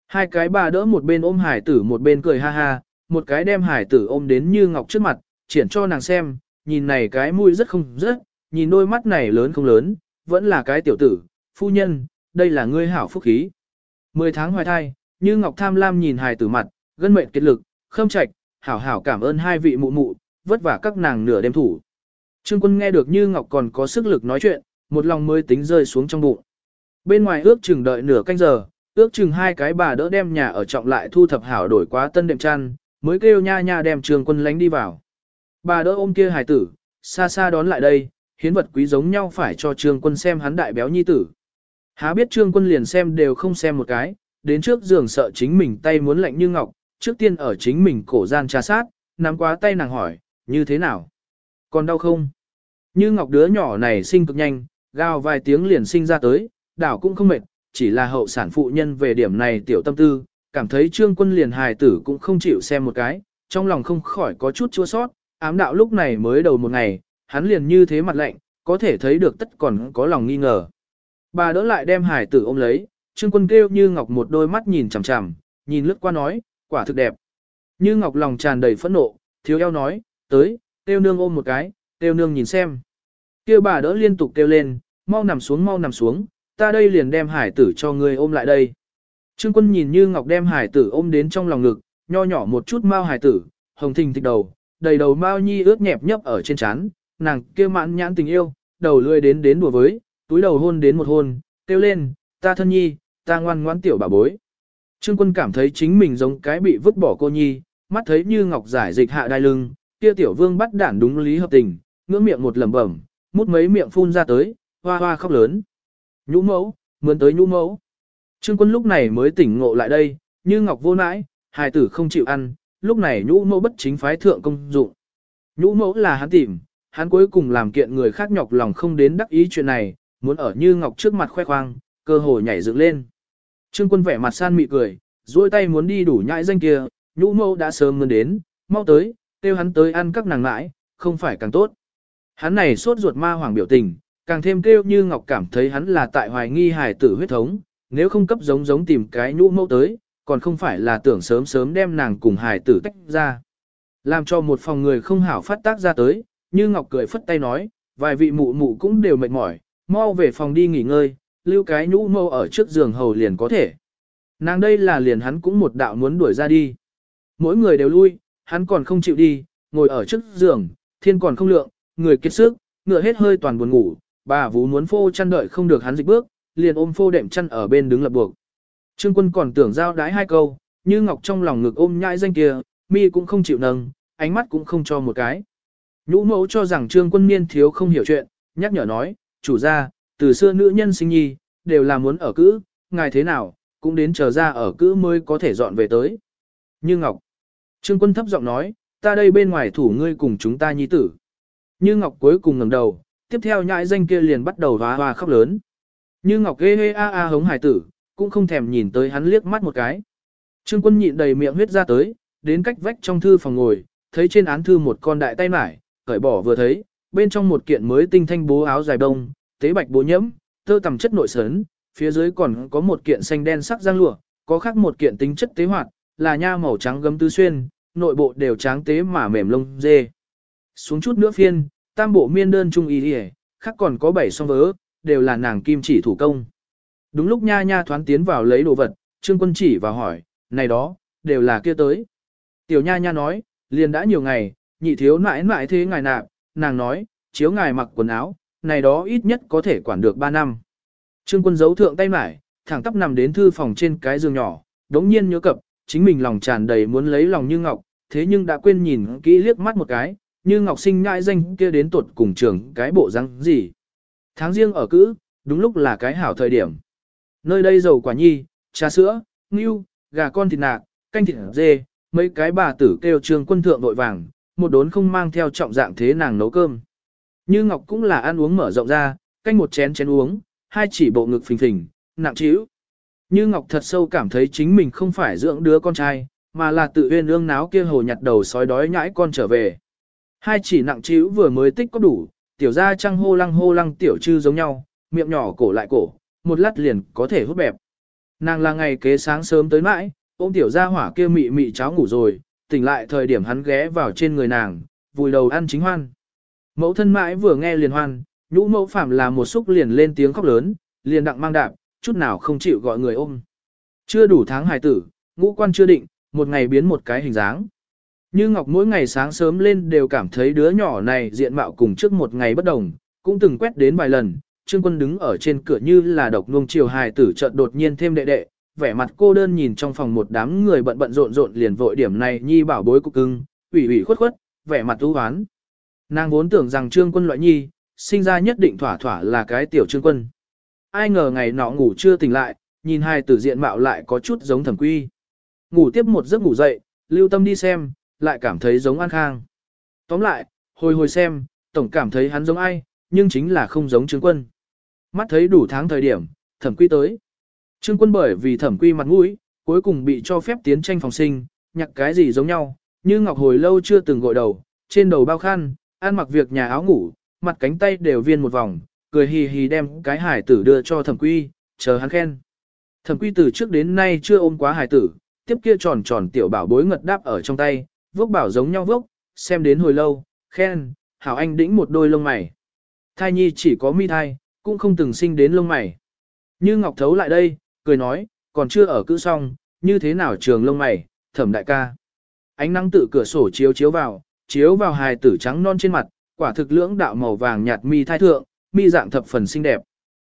Hai cái bà đỡ một bên ôm hải tử một bên cười ha ha, một cái đem hải tử ôm đến như ngọc trước mặt, triển cho nàng xem, nhìn này cái mũi rất không rất, nhìn đôi mắt này lớn không lớn, vẫn là cái tiểu tử, phu nhân, đây là ngươi hảo phúc khí. Mười tháng hoài thai, như ngọc tham lam nhìn hải tử mặt, gân mệnh kết lực, khâm trạch, hảo hảo cảm ơn hai vị mụ mụ, vất vả các nàng nửa đêm thủ. Trương quân nghe được như ngọc còn có sức lực nói chuyện, một lòng mới tính rơi xuống trong bụng. Bên ngoài ước chừng đợi nửa canh giờ, ước chừng hai cái bà đỡ đem nhà ở trọng lại thu thập hảo đổi quá tân đệm chăn, mới kêu nha nha đem trường quân lánh đi vào. Bà đỡ ôm kia hài tử, xa xa đón lại đây, hiến vật quý giống nhau phải cho trương quân xem hắn đại béo nhi tử. Há biết trương quân liền xem đều không xem một cái, đến trước giường sợ chính mình tay muốn lạnh như ngọc, trước tiên ở chính mình cổ gian trà sát, nắm quá tay nàng hỏi, như thế nào? Còn đau không? Như ngọc đứa nhỏ này sinh cực nhanh, gào vài tiếng liền sinh ra tới, đảo cũng không mệt, chỉ là hậu sản phụ nhân về điểm này tiểu tâm tư, cảm thấy trương quân liền hài tử cũng không chịu xem một cái, trong lòng không khỏi có chút chua sót, ám đạo lúc này mới đầu một ngày, hắn liền như thế mặt lạnh, có thể thấy được tất còn có lòng nghi ngờ. Bà đỡ lại đem hài tử ôm lấy, trương quân kêu như ngọc một đôi mắt nhìn chằm chằm, nhìn lướt qua nói, quả thực đẹp. Như ngọc lòng tràn đầy phẫn nộ, thiếu eo nói, tới, kêu nương ôm một cái, kêu nương nhìn xem. Kêu bà đỡ liên tục kêu lên, mau nằm xuống mau nằm xuống, ta đây liền đem hải tử cho ngươi ôm lại đây. Trương quân nhìn như ngọc đem hải tử ôm đến trong lòng ngực, nho nhỏ một chút mau hải tử, hồng thình thịch đầu, đầy đầu mao nhi ướt nhẹp nhấp ở trên trán, nàng kêu mãn nhãn tình yêu, đầu lươi đến đến đùa với, túi đầu hôn đến một hôn, kêu lên, ta thân nhi, ta ngoan ngoãn tiểu bà bối. Trương quân cảm thấy chính mình giống cái bị vứt bỏ cô nhi, mắt thấy như ngọc giải dịch hạ đai lưng, kia tiểu vương bắt đản đúng lý hợp tình, ngưỡng miệng một lẩm bẩm, mút mấy miệng phun ra tới, hoa hoa khóc lớn. Nhũ mẫu, mướn tới nhũ mẫu. Trương quân lúc này mới tỉnh ngộ lại đây, như ngọc vô nãi, hài tử không chịu ăn, lúc này nhũ mẫu bất chính phái thượng công dụng. Nhũ mẫu là hắn tìm, hắn cuối cùng làm kiện người khác nhọc lòng không đến đắc ý chuyện này, muốn ở như ngọc trước mặt khoe khoang, cơ hội nhảy dựng lên. Trương quân vẻ mặt san mị cười, duỗi tay muốn đi đủ nhãi danh kia, nhũ mẫu đã sớm mơn đến, mau tới, kêu hắn tới ăn các nàng mãi, không phải càng tốt. Hắn này sốt ruột ma hoàng biểu tình, càng thêm kêu như Ngọc cảm thấy hắn là tại hoài nghi hài tử huyết thống, nếu không cấp giống giống tìm cái nhũ mẫu tới, còn không phải là tưởng sớm sớm đem nàng cùng hài tử tách ra. Làm cho một phòng người không hảo phát tác ra tới, như Ngọc cười phất tay nói, vài vị mụ mụ cũng đều mệt mỏi, mau về phòng đi nghỉ ngơi, lưu cái nhũ mẫu ở trước giường hầu liền có thể. Nàng đây là liền hắn cũng một đạo muốn đuổi ra đi. Mỗi người đều lui, hắn còn không chịu đi, ngồi ở trước giường, thiên còn không lượng, người kiệt sức, ngựa hết hơi toàn buồn ngủ, bà vú muốn phô chăn đợi không được hắn dịch bước, liền ôm phô đệm chăn ở bên đứng lập buộc. Trương quân còn tưởng giao đái hai câu, như ngọc trong lòng ngực ôm nhãi danh kia, mi cũng không chịu nâng, ánh mắt cũng không cho một cái. Nhũ mẫu cho rằng trương quân niên thiếu không hiểu chuyện, nhắc nhở nói, chủ gia, từ xưa nữ nhân sinh nhi, đều là muốn ở cữ, ngài thế nào, cũng đến chờ ra ở cữ mới có thể dọn về tới. Như Ngọc. Trương quân thấp giọng nói, ta đây bên ngoài thủ ngươi cùng chúng ta nhi tử. Như Ngọc cuối cùng ngẩng đầu, tiếp theo nhãi danh kia liền bắt đầu hoa hoa khóc lớn. Như Ngọc ghê hê a a hống hải tử, cũng không thèm nhìn tới hắn liếc mắt một cái. Trương quân nhịn đầy miệng huyết ra tới, đến cách vách trong thư phòng ngồi, thấy trên án thư một con đại tay mải, cởi bỏ vừa thấy, bên trong một kiện mới tinh thanh bố áo dài đông, tế bạch bố nhẫm, tơ tầm chất nội sấn phía dưới còn có một kiện xanh đen sắc giang lụa, có khác một kiện tính chất tế hoạt, là nha màu trắng gấm tứ xuyên, nội bộ đều trắng tế mà mềm lông dê. Xuống chút nữa phiên, tam bộ miên đơn trung y đi khác còn có bảy song vớ, đều là nàng kim chỉ thủ công. Đúng lúc nha nha thoáng tiến vào lấy đồ vật, trương quân chỉ và hỏi, này đó, đều là kia tới. Tiểu nha nha nói, liền đã nhiều ngày, nhị thiếu mãi mãi thế ngài nạp, nàng nói, chiếu ngài mặc quần áo, này đó ít nhất có thể quản được 3 năm. Trương quân giấu thượng tay mải, thẳng tắp nằm đến thư phòng trên cái giường nhỏ, đống nhiên nhớ cập, chính mình lòng tràn đầy muốn lấy lòng như ngọc, thế nhưng đã quên nhìn kỹ liếc mắt một cái, như ngọc sinh nhãi danh kia đến tuột cùng trường cái bộ răng gì. Tháng riêng ở cữ, đúng lúc là cái hảo thời điểm. Nơi đây giàu quả nhi, trà sữa, ngưu, gà con thịt nạc, canh thịt dê, mấy cái bà tử kêu trương quân thượng vội vàng, một đốn không mang theo trọng dạng thế nàng nấu cơm. Như ngọc cũng là ăn uống mở rộng ra, canh một chén chén uống, hai chỉ bộ ngực phình phình, nặng trĩu. Như Ngọc thật sâu cảm thấy chính mình không phải dưỡng đứa con trai, mà là tự uyên ương náo kia hồ nhặt đầu sói đói nhãi con trở về. Hai chỉ nặng trĩu vừa mới tích có đủ, tiểu ra trăng hô lăng hô lăng tiểu chư giống nhau, miệng nhỏ cổ lại cổ, một lát liền có thể hút bẹp. Nàng là ngày kế sáng sớm tới mãi, ôm tiểu ra hỏa kia mị mị cháo ngủ rồi, tỉnh lại thời điểm hắn ghé vào trên người nàng, vùi đầu ăn chính hoan. Mẫu thân mãi vừa nghe liền hoan, nhũ mẫu phạm là một xúc liền lên tiếng khóc lớn, liền đặng mang đạp, chút nào không chịu gọi người ôm. Chưa đủ tháng hài tử, ngũ quan chưa định, một ngày biến một cái hình dáng. Như Ngọc mỗi ngày sáng sớm lên đều cảm thấy đứa nhỏ này diện mạo cùng trước một ngày bất đồng, cũng từng quét đến vài lần, Trương Quân đứng ở trên cửa như là độc nuông chiều hài tử chợt đột nhiên thêm đệ đệ, vẻ mặt cô đơn nhìn trong phòng một đám người bận bận rộn rộn liền vội điểm này nhi bảo bối cục cưng, ủy ủy khuất khuất, vẻ mặt u hoán. Nàng vốn tưởng rằng Trương Quân loại nhi, sinh ra nhất định thỏa thỏa là cái tiểu Trương Quân. Ai ngờ ngày nọ ngủ chưa tỉnh lại, nhìn hai tử diện mạo lại có chút giống thẩm quy. Ngủ tiếp một giấc ngủ dậy, lưu tâm đi xem, lại cảm thấy giống An Khang. Tóm lại, hồi hồi xem, tổng cảm thấy hắn giống ai, nhưng chính là không giống Trương Quân. Mắt thấy đủ tháng thời điểm, thẩm quy tới. Trương Quân bởi vì thẩm quy mặt mũi, cuối cùng bị cho phép tiến tranh phòng sinh, nhặt cái gì giống nhau, như Ngọc hồi lâu chưa từng gội đầu, trên đầu bao khăn, ăn mặc việc nhà áo ngủ, mặt cánh tay đều viên một vòng, cười hì hì đem cái hải tử đưa cho thẩm quy, chờ hắn khen. Thẩm quy từ trước đến nay chưa ôm quá hải tử, tiếp kia tròn tròn tiểu bảo bối ngật đáp ở trong tay, vốc bảo giống nhau vốc, xem đến hồi lâu, khen, hảo anh đĩnh một đôi lông mày. Thai nhi chỉ có mi thai, cũng không từng sinh đến lông mày. Như Ngọc Thấu lại đây, cười nói, còn chưa ở cữ xong, như thế nào trường lông mày, thẩm đại ca. Ánh nắng tự cửa sổ chiếu chiếu vào, chiếu vào hài tử trắng non trên mặt, quả thực lưỡng đạo màu vàng nhạt mi thai thượng, mi dạng thập phần xinh đẹp.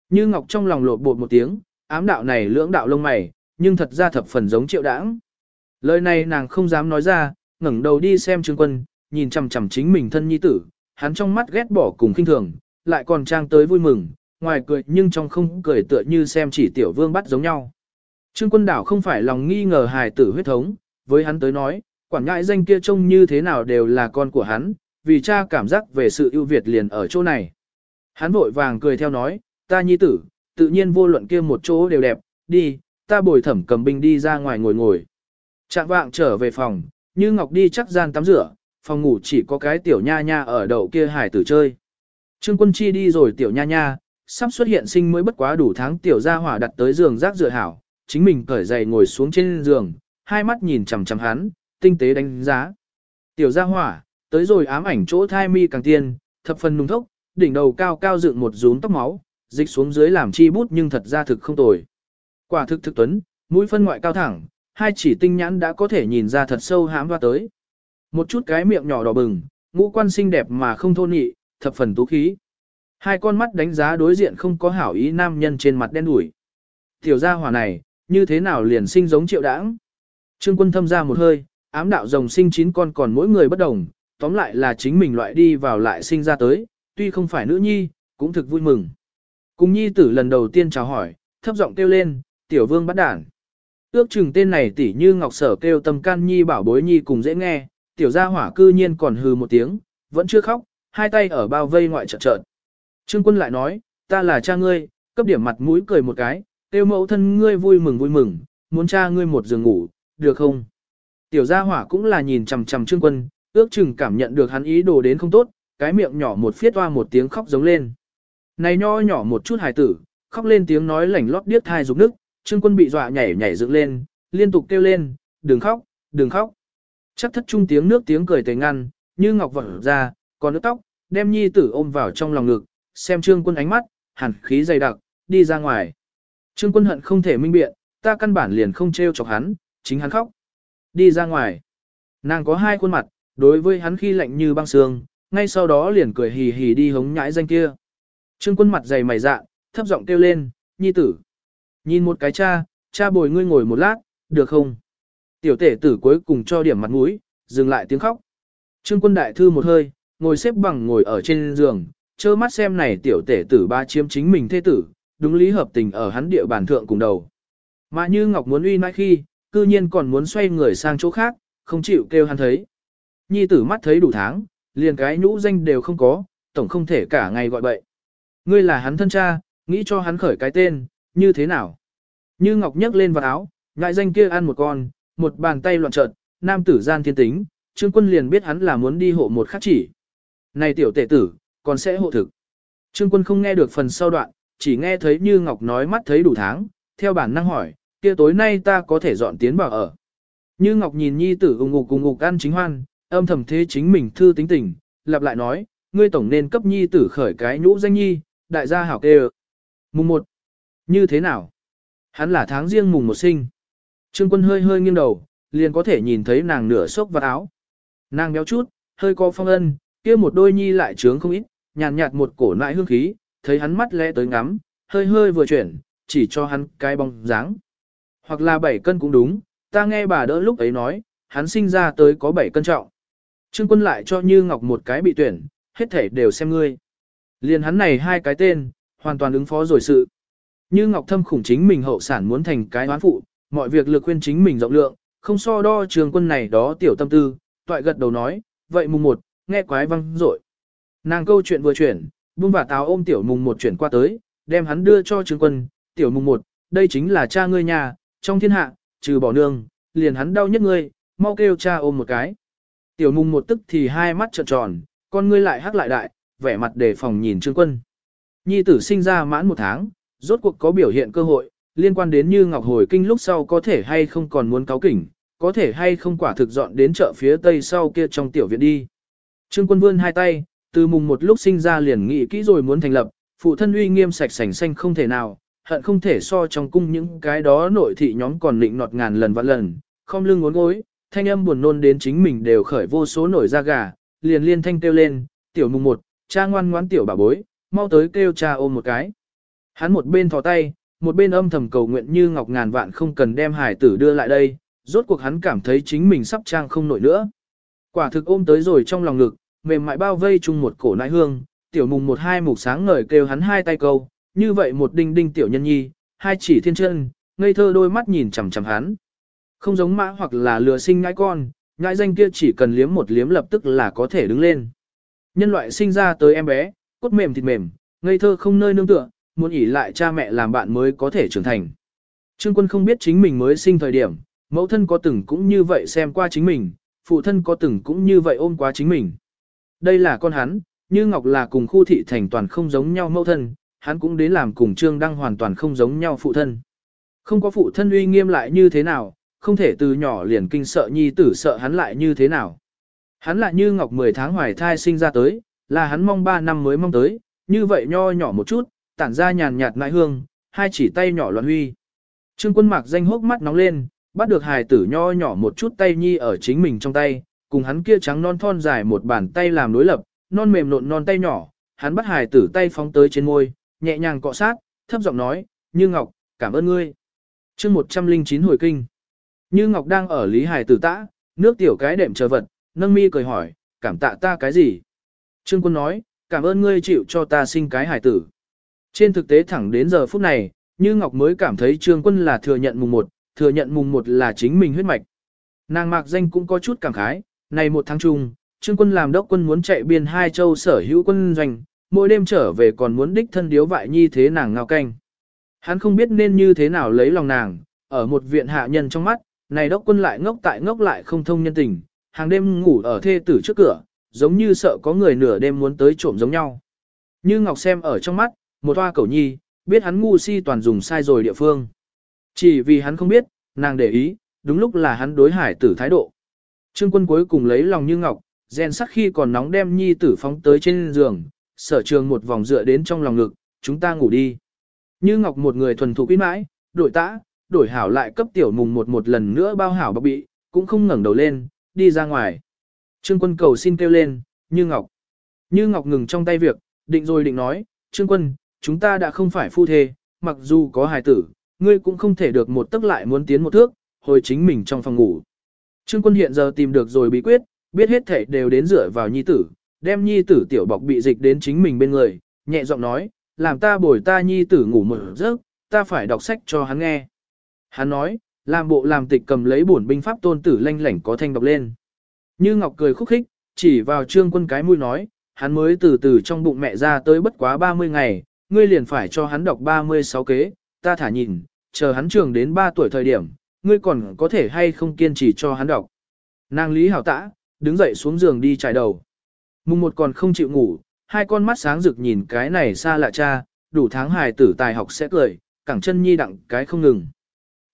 Như Ngọc trong lòng lột bột một tiếng, ám đạo này lưỡng đạo lông mày, nhưng thật ra thập phần giống triệu đãng. Lời này nàng không dám nói ra, ngẩng đầu đi xem Trương Quân, nhìn chằm chằm chính mình thân nhi tử, hắn trong mắt ghét bỏ cùng khinh thường, lại còn trang tới vui mừng, ngoài cười nhưng trong không cười tựa như xem chỉ tiểu vương bắt giống nhau. Trương Quân đảo không phải lòng nghi ngờ hài tử huyết thống, với hắn tới nói, quản ngại danh kia trông như thế nào đều là con của hắn, vì cha cảm giác về sự ưu việt liền ở chỗ này. Hắn vội vàng cười theo nói, ta nhi tử, tự nhiên vô luận kia một chỗ đều đẹp, đi, ta bồi thẩm cầm binh đi ra ngoài ngồi ngồi. Trạng vạng trở về phòng, như Ngọc đi chắc gian tắm rửa, phòng ngủ chỉ có cái tiểu nha nha ở đầu kia hải tử chơi. Trương quân chi đi rồi tiểu nha nha, sắp xuất hiện sinh mới bất quá đủ tháng tiểu gia hỏa đặt tới giường rác rửa hảo, chính mình cởi giày ngồi xuống trên giường, hai mắt nhìn chằm chằm hắn, tinh tế đánh giá. Tiểu gia hỏa, tới rồi ám ảnh chỗ thai mi càng tiên, thập phần nung thốc, đỉnh đầu cao cao dựng một rúm tóc máu, dịch xuống dưới làm chi bút nhưng thật ra thực không tồi. Quả thực thực tuấn, mũi phân ngoại cao thẳng, hai chỉ tinh nhãn đã có thể nhìn ra thật sâu hãm va tới. Một chút cái miệng nhỏ đỏ bừng, ngũ quan xinh đẹp mà không thôn nhị, thập phần tú khí. Hai con mắt đánh giá đối diện không có hảo ý nam nhân trên mặt đen đủi. Tiểu gia hỏa này, như thế nào liền sinh giống triệu đãng. Trương quân thâm ra một hơi, ám đạo rồng sinh chín con còn mỗi người bất đồng, tóm lại là chính mình loại đi vào lại sinh ra tới, tuy không phải nữ nhi, cũng thực vui mừng. Cùng nhi tử lần đầu tiên chào hỏi, thấp giọng kêu lên, tiểu vương bắt đản. Ước chừng tên này tỉ như ngọc sở kêu tâm can nhi bảo bối nhi cùng dễ nghe, tiểu gia hỏa cư nhiên còn hừ một tiếng, vẫn chưa khóc, hai tay ở bao vây ngoại trợn trợn. Trương quân lại nói, ta là cha ngươi, cấp điểm mặt mũi cười một cái, tiêu mẫu thân ngươi vui mừng vui mừng, muốn cha ngươi một giường ngủ, được không? Tiểu gia hỏa cũng là nhìn chằm chằm trương quân, ước chừng cảm nhận được hắn ý đồ đến không tốt, cái miệng nhỏ một phiết toa một tiếng khóc giống lên. Này nho nhỏ một chút hài tử, khóc lên tiếng nói lảnh lót điếc thai rục nước, trương quân bị dọa nhảy nhảy dựng lên, liên tục kêu lên, đừng khóc, đừng khóc. Chắc thất trung tiếng nước tiếng cười tề ngăn, như ngọc vỡ ra, còn nước tóc, đem nhi tử ôm vào trong lòng ngực, xem trương quân ánh mắt, hẳn khí dày đặc, đi ra ngoài. Trương quân hận không thể minh biện, ta căn bản liền không treo chọc hắn, chính hắn khóc. Đi ra ngoài. Nàng có hai khuôn mặt, đối với hắn khi lạnh như băng sương, ngay sau đó liền cười hì hì đi hống nhãi danh kia. Trương quân mặt dày mày dạ, thấp giọng kêu lên, nhi tử. Nhìn một cái cha, cha bồi ngươi ngồi một lát, được không? Tiểu tể tử cuối cùng cho điểm mặt mũi, dừng lại tiếng khóc. Trương quân đại thư một hơi, ngồi xếp bằng ngồi ở trên giường, trơ mắt xem này tiểu tể tử ba chiếm chính mình thế tử, đúng lý hợp tình ở hắn địa bàn thượng cùng đầu. Mà như Ngọc muốn uy nãi khi, cư nhiên còn muốn xoay người sang chỗ khác, không chịu kêu hắn thấy. Nhi tử mắt thấy đủ tháng, liền cái nhũ danh đều không có, tổng không thể cả ngày gọi bậy. Ngươi là hắn thân cha, nghĩ cho hắn khởi cái tên, như thế nào? Như Ngọc nhấc lên vào áo, ngại danh kia ăn một con, một bàn tay loạn trợn, nam tử gian thiên tính, Trương Quân liền biết hắn là muốn đi hộ một khắc chỉ. Này tiểu tể tử, còn sẽ hộ thực. Trương Quân không nghe được phần sau đoạn, chỉ nghe thấy Như Ngọc nói mắt thấy đủ tháng, theo bản năng hỏi, kia tối nay ta có thể dọn tiến vào ở. Như Ngọc nhìn nhi tử ung ngục cùng ngục ăn chính hoan, âm thầm thế chính mình thư tính tình, lặp lại nói, ngươi tổng nên cấp nhi tử khởi cái nhũ danh nhi, đại gia hảo kê Mùng 1. Như thế nào? Hắn là tháng riêng mùng một sinh. Trương quân hơi hơi nghiêng đầu, liền có thể nhìn thấy nàng nửa xốc vào áo. Nàng béo chút, hơi có phong ân, kia một đôi nhi lại trướng không ít, nhàn nhạt, một cổ nại hương khí, thấy hắn mắt lẽ tới ngắm, hơi hơi vừa chuyển, chỉ cho hắn cái bóng dáng. Hoặc là bảy cân cũng đúng, ta nghe bà đỡ lúc ấy nói, hắn sinh ra tới có bảy cân trọng. Trương quân lại cho Như Ngọc một cái bị tuyển, hết thể đều xem ngươi. Liền hắn này hai cái tên, hoàn toàn ứng phó rồi sự. Như Ngọc thâm khủng chính mình hậu sản muốn thành cái oán phụ, mọi việc lực khuyên chính mình rộng lượng, không so đo trường quân này đó tiểu tâm tư, toại gật đầu nói, vậy mùng một, nghe quái văng rồi. Nàng câu chuyện vừa chuyển, buông và táo ôm tiểu mùng một chuyển qua tới, đem hắn đưa cho trường quân, tiểu mùng một, đây chính là cha ngươi nhà, trong thiên hạ, trừ bỏ nương, liền hắn đau nhất ngươi, mau kêu cha ôm một cái. Tiểu mùng một tức thì hai mắt trợn tròn, con ngươi lại hắc lại đại, vẻ mặt đề phòng nhìn trương quân. Nhi tử sinh ra mãn một tháng, rốt cuộc có biểu hiện cơ hội, liên quan đến như ngọc hồi kinh lúc sau có thể hay không còn muốn cáo kỉnh, có thể hay không quả thực dọn đến chợ phía tây sau kia trong tiểu viện đi. Trương quân vươn hai tay, từ mùng một lúc sinh ra liền nghĩ kỹ rồi muốn thành lập, phụ thân uy nghiêm sạch sành xanh không thể nào, hận không thể so trong cung những cái đó nội thị nhóm còn định nọt ngàn lần vạn lần, không lưng ngốn gối, thanh âm buồn nôn đến chính mình đều khởi vô số nổi da gà, liền liên thanh kêu lên, tiểu mùng một, cha ngoan ngoãn tiểu bà bối, mau tới kêu cha ôm một cái. Hắn một bên thò tay, một bên âm thầm cầu nguyện như ngọc ngàn vạn không cần đem hải tử đưa lại đây, rốt cuộc hắn cảm thấy chính mình sắp trang không nổi nữa. Quả thực ôm tới rồi trong lòng ngực, mềm mại bao vây chung một cổ nãi hương, tiểu mùng một hai mục sáng ngời kêu hắn hai tay câu, như vậy một đinh đinh tiểu nhân nhi, hai chỉ thiên chân, ngây thơ đôi mắt nhìn chằm chằm hắn. Không giống mã hoặc là lừa sinh ngãi con, ngãi danh kia chỉ cần liếm một liếm lập tức là có thể đứng lên. Nhân loại sinh ra tới em bé, cốt mềm thịt mềm, ngây thơ không nơi nương tựa, muốn ỉ lại cha mẹ làm bạn mới có thể trưởng thành. Trương quân không biết chính mình mới sinh thời điểm, mẫu thân có từng cũng như vậy xem qua chính mình, phụ thân có từng cũng như vậy ôm qua chính mình. Đây là con hắn, như Ngọc là cùng khu thị thành toàn không giống nhau mẫu thân, hắn cũng đến làm cùng Trương Đăng hoàn toàn không giống nhau phụ thân. Không có phụ thân uy nghiêm lại như thế nào, không thể từ nhỏ liền kinh sợ nhi tử sợ hắn lại như thế nào. Hắn lại như Ngọc 10 tháng hoài thai sinh ra tới, là hắn mong 3 năm mới mong tới, như vậy nho nhỏ một chút, tản ra nhàn nhạt nãi hương, hai chỉ tay nhỏ loạn huy. Trương quân mạc danh hốc mắt nóng lên, bắt được hài tử nho nhỏ một chút tay nhi ở chính mình trong tay, cùng hắn kia trắng non thon dài một bàn tay làm đối lập, non mềm nộn non tay nhỏ, hắn bắt hài tử tay phóng tới trên môi, nhẹ nhàng cọ sát, thấp giọng nói, Như Ngọc, cảm ơn ngươi. chương 109 hồi kinh. Như Ngọc đang ở Lý Hải tử tã, nước tiểu cái đệm chờ vật, nâng mi cười hỏi, cảm tạ ta cái gì? Trương quân nói, cảm ơn ngươi chịu cho ta sinh cái hải tử. Trên thực tế thẳng đến giờ phút này, Như Ngọc mới cảm thấy Trương quân là thừa nhận mùng một, thừa nhận mùng một là chính mình huyết mạch. Nàng mạc danh cũng có chút cảm khái, này một tháng chung, Trương quân làm đốc quân muốn chạy biên hai châu sở hữu quân doanh, mỗi đêm trở về còn muốn đích thân điếu vại nhi thế nàng ngao canh. Hắn không biết nên như thế nào lấy lòng nàng, ở một viện hạ nhân trong mắt, này đốc quân lại ngốc tại ngốc lại không thông nhân tình, hàng đêm ngủ ở thê tử trước cửa, giống như sợ có người nửa đêm muốn tới trộm giống nhau. Như Ngọc xem ở trong mắt, một toa cầu nhi, biết hắn ngu si toàn dùng sai rồi địa phương. Chỉ vì hắn không biết, nàng để ý, đúng lúc là hắn đối hải tử thái độ. Trương quân cuối cùng lấy lòng Như Ngọc, rèn sắc khi còn nóng đem nhi tử phóng tới trên giường, sở trường một vòng dựa đến trong lòng ngực, chúng ta ngủ đi. Như Ngọc một người thuần thục ít mãi, đổi tã, đổi hảo lại cấp tiểu mùng một một lần nữa bao hảo bọc bị, cũng không ngẩng đầu lên, đi ra ngoài. Trương quân cầu xin kêu lên, Như Ngọc. Như Ngọc ngừng trong tay việc, định rồi định nói, Trương quân, chúng ta đã không phải phu thê, mặc dù có hài tử, ngươi cũng không thể được một tức lại muốn tiến một thước, hồi chính mình trong phòng ngủ. Trương quân hiện giờ tìm được rồi bí quyết, biết hết thể đều đến dựa vào nhi tử, đem nhi tử tiểu bọc bị dịch đến chính mình bên người, nhẹ giọng nói, làm ta bồi ta nhi tử ngủ một giấc, ta phải đọc sách cho hắn nghe. Hắn nói, làm bộ làm tịch cầm lấy bổn binh pháp tôn tử lanh lảnh có thanh đọc lên. Như Ngọc cười khúc khích, chỉ vào trương quân cái mũi nói, hắn mới từ từ trong bụng mẹ ra tới bất quá 30 ngày, ngươi liền phải cho hắn đọc 36 kế, ta thả nhìn, chờ hắn trường đến 3 tuổi thời điểm, ngươi còn có thể hay không kiên trì cho hắn đọc. Nàng Lý Hảo Tã, đứng dậy xuống giường đi trải đầu. Mùng một còn không chịu ngủ, hai con mắt sáng rực nhìn cái này xa lạ cha, đủ tháng hài tử tài học sẽ cười, cẳng chân nhi đặng cái không ngừng.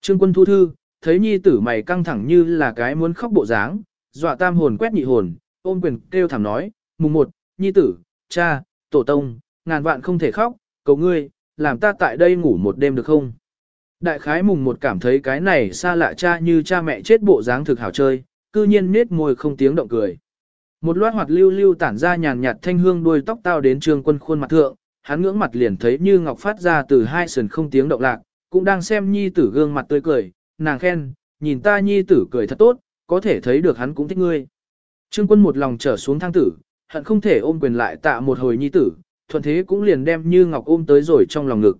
Trương quân thu thư, thấy nhi tử mày căng thẳng như là cái muốn khóc bộ dáng, dọa tam hồn quét nhị hồn, ôm quyền kêu thảm nói, mùng một, nhi tử, cha, tổ tông, ngàn vạn không thể khóc, cầu ngươi, làm ta tại đây ngủ một đêm được không? Đại khái mùng một cảm thấy cái này xa lạ cha như cha mẹ chết bộ dáng thực hảo chơi, cư nhiên nết môi không tiếng động cười. Một loạt hoạt lưu lưu tản ra nhàn nhạt thanh hương đuôi tóc tao đến trương quân khuôn mặt thượng, hắn ngưỡng mặt liền thấy như ngọc phát ra từ hai sườn không tiếng động lạc, cũng đang xem nhi tử gương mặt tươi cười, nàng khen, nhìn ta nhi tử cười thật tốt, có thể thấy được hắn cũng thích ngươi. Trương quân một lòng trở xuống thang tử, hận không thể ôm quyền lại tạ một hồi nhi tử, thuận thế cũng liền đem như ngọc ôm tới rồi trong lòng ngực.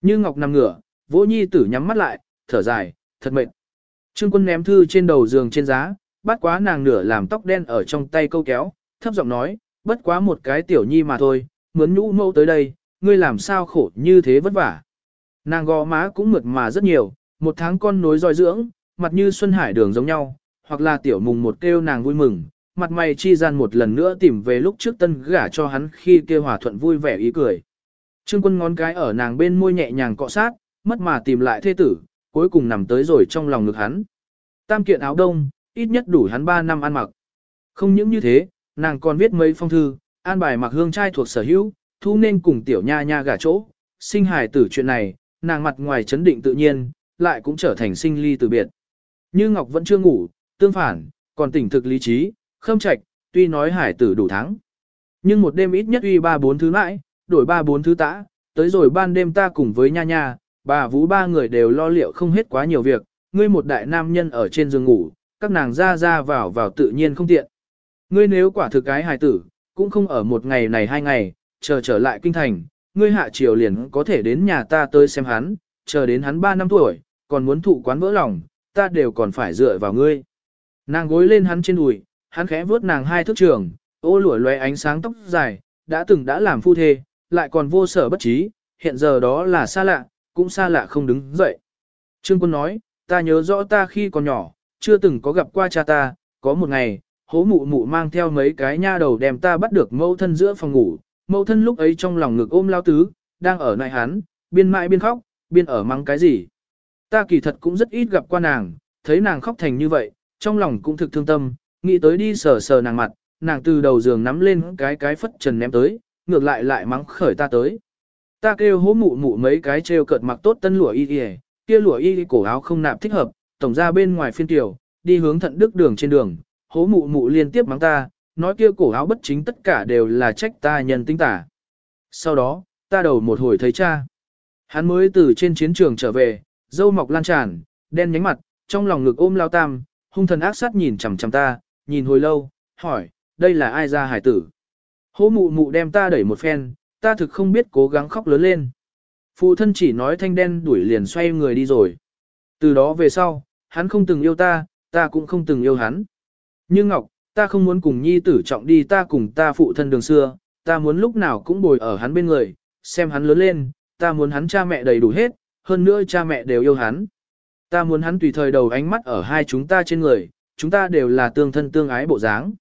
Như ngọc nằm ngửa, vỗ nhi tử nhắm mắt lại, thở dài, thật mệt. Trương quân ném thư trên đầu giường trên giá, bắt quá nàng nửa làm tóc đen ở trong tay câu kéo, thấp giọng nói, bất quá một cái tiểu nhi mà thôi, mướn nhũ mâu tới đây, ngươi làm sao khổ như thế vất vả. Nàng gò má cũng mượt mà rất nhiều, một tháng con nối dòi dưỡng, mặt như xuân hải đường giống nhau, hoặc là tiểu mùng một kêu nàng vui mừng, mặt mày chi gian một lần nữa tìm về lúc trước tân gả cho hắn khi kêu hòa thuận vui vẻ ý cười. Trương quân ngón cái ở nàng bên môi nhẹ nhàng cọ sát, mất mà tìm lại thê tử, cuối cùng nằm tới rồi trong lòng ngực hắn. Tam kiện áo đông, ít nhất đủ hắn 3 năm ăn mặc. Không những như thế, nàng còn viết mấy phong thư, an bài mặc hương trai thuộc sở hữu, thu nên cùng tiểu nha nha gả chỗ, sinh hài tử chuyện này, nàng mặt ngoài chấn định tự nhiên, lại cũng trở thành sinh ly từ biệt. Như Ngọc vẫn chưa ngủ, tương phản, còn tỉnh thực lý trí, khâm trạch, tuy nói hải tử đủ thắng. Nhưng một đêm ít nhất uy ba bốn thứ mãi, đổi ba bốn thứ tã, tới rồi ban đêm ta cùng với nha nha, bà vũ ba người đều lo liệu không hết quá nhiều việc, ngươi một đại nam nhân ở trên giường ngủ, các nàng ra ra vào vào tự nhiên không tiện. Ngươi nếu quả thực cái hài tử, cũng không ở một ngày này hai ngày, chờ trở lại kinh thành, ngươi hạ triều liền có thể đến nhà ta tới xem hắn, chờ đến hắn ba năm tuổi, còn muốn thụ quán vỡ lòng, ta đều còn phải dựa vào ngươi. Nàng gối lên hắn trên đùi, hắn khẽ vuốt nàng hai thước trường, ô lụa lóe ánh sáng tóc dài, đã từng đã làm phu thê, lại còn vô sở bất trí, hiện giờ đó là xa lạ, cũng xa lạ không đứng dậy. Trương quân nói, ta nhớ rõ ta khi còn nhỏ, chưa từng có gặp qua cha ta, có một ngày, hố mụ mụ mang theo mấy cái nha đầu đem ta bắt được mẫu thân giữa phòng ngủ, mẫu thân lúc ấy trong lòng ngực ôm lao tứ, đang ở nại hắn, biên mãi biên khóc, biên ở mắng cái gì. Ta kỳ thật cũng rất ít gặp qua nàng, thấy nàng khóc thành như vậy, trong lòng cũng thực thương tâm, nghĩ tới đi sờ sờ nàng mặt, nàng từ đầu giường nắm lên cái cái phất trần ném tới, ngược lại lại mắng khởi ta tới. Ta kêu hố mụ mụ mấy cái treo cợt mặc tốt tân lụa y y, kia lụa y cổ áo không nạp thích hợp, tổng ra bên ngoài phiên tiểu, đi hướng thận đức đường trên đường, hố mụ mụ liên tiếp mắng ta, nói kia cổ áo bất chính tất cả đều là trách ta nhân tính tả. Sau đó, ta đầu một hồi thấy cha. Hắn mới từ trên chiến trường trở về, dâu mọc lan tràn, đen nhánh mặt, trong lòng ngực ôm lao tam, hung thần ác sát nhìn chằm chằm ta, nhìn hồi lâu, hỏi, đây là ai ra hải tử? Hố mụ mụ đem ta đẩy một phen, ta thực không biết cố gắng khóc lớn lên. Phụ thân chỉ nói thanh đen đuổi liền xoay người đi rồi. Từ đó về sau, hắn không từng yêu ta, ta cũng không từng yêu hắn. nhưng Ngọc, ta không muốn cùng nhi tử trọng đi ta cùng ta phụ thân đường xưa, ta muốn lúc nào cũng bồi ở hắn bên người, xem hắn lớn lên, ta muốn hắn cha mẹ đầy đủ hết, hơn nữa cha mẹ đều yêu hắn. Ta muốn hắn tùy thời đầu ánh mắt ở hai chúng ta trên người, chúng ta đều là tương thân tương ái bộ dáng.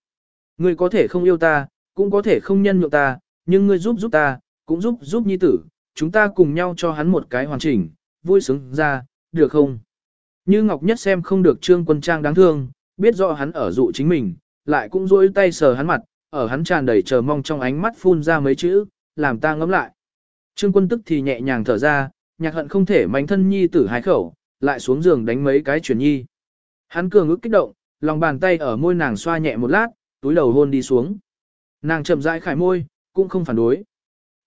Ngươi có thể không yêu ta, cũng có thể không nhân nhượng ta, nhưng ngươi giúp giúp ta, cũng giúp giúp nhi tử, chúng ta cùng nhau cho hắn một cái hoàn chỉnh, vui sướng ra, được không? Như Ngọc Nhất xem không được Trương Quân Trang đáng thương, biết rõ hắn ở dụ chính mình, lại cũng duỗi tay sờ hắn mặt, ở hắn tràn đầy chờ mong trong ánh mắt phun ra mấy chữ, làm ta ngấm lại. Trương Quân tức thì nhẹ nhàng thở ra, nhạc hận không thể mánh thân nhi tử hái khẩu, lại xuống giường đánh mấy cái chuyển nhi. Hắn cường ức kích động, lòng bàn tay ở môi nàng xoa nhẹ một lát, túi đầu hôn đi xuống. Nàng chậm rãi khải môi, cũng không phản đối.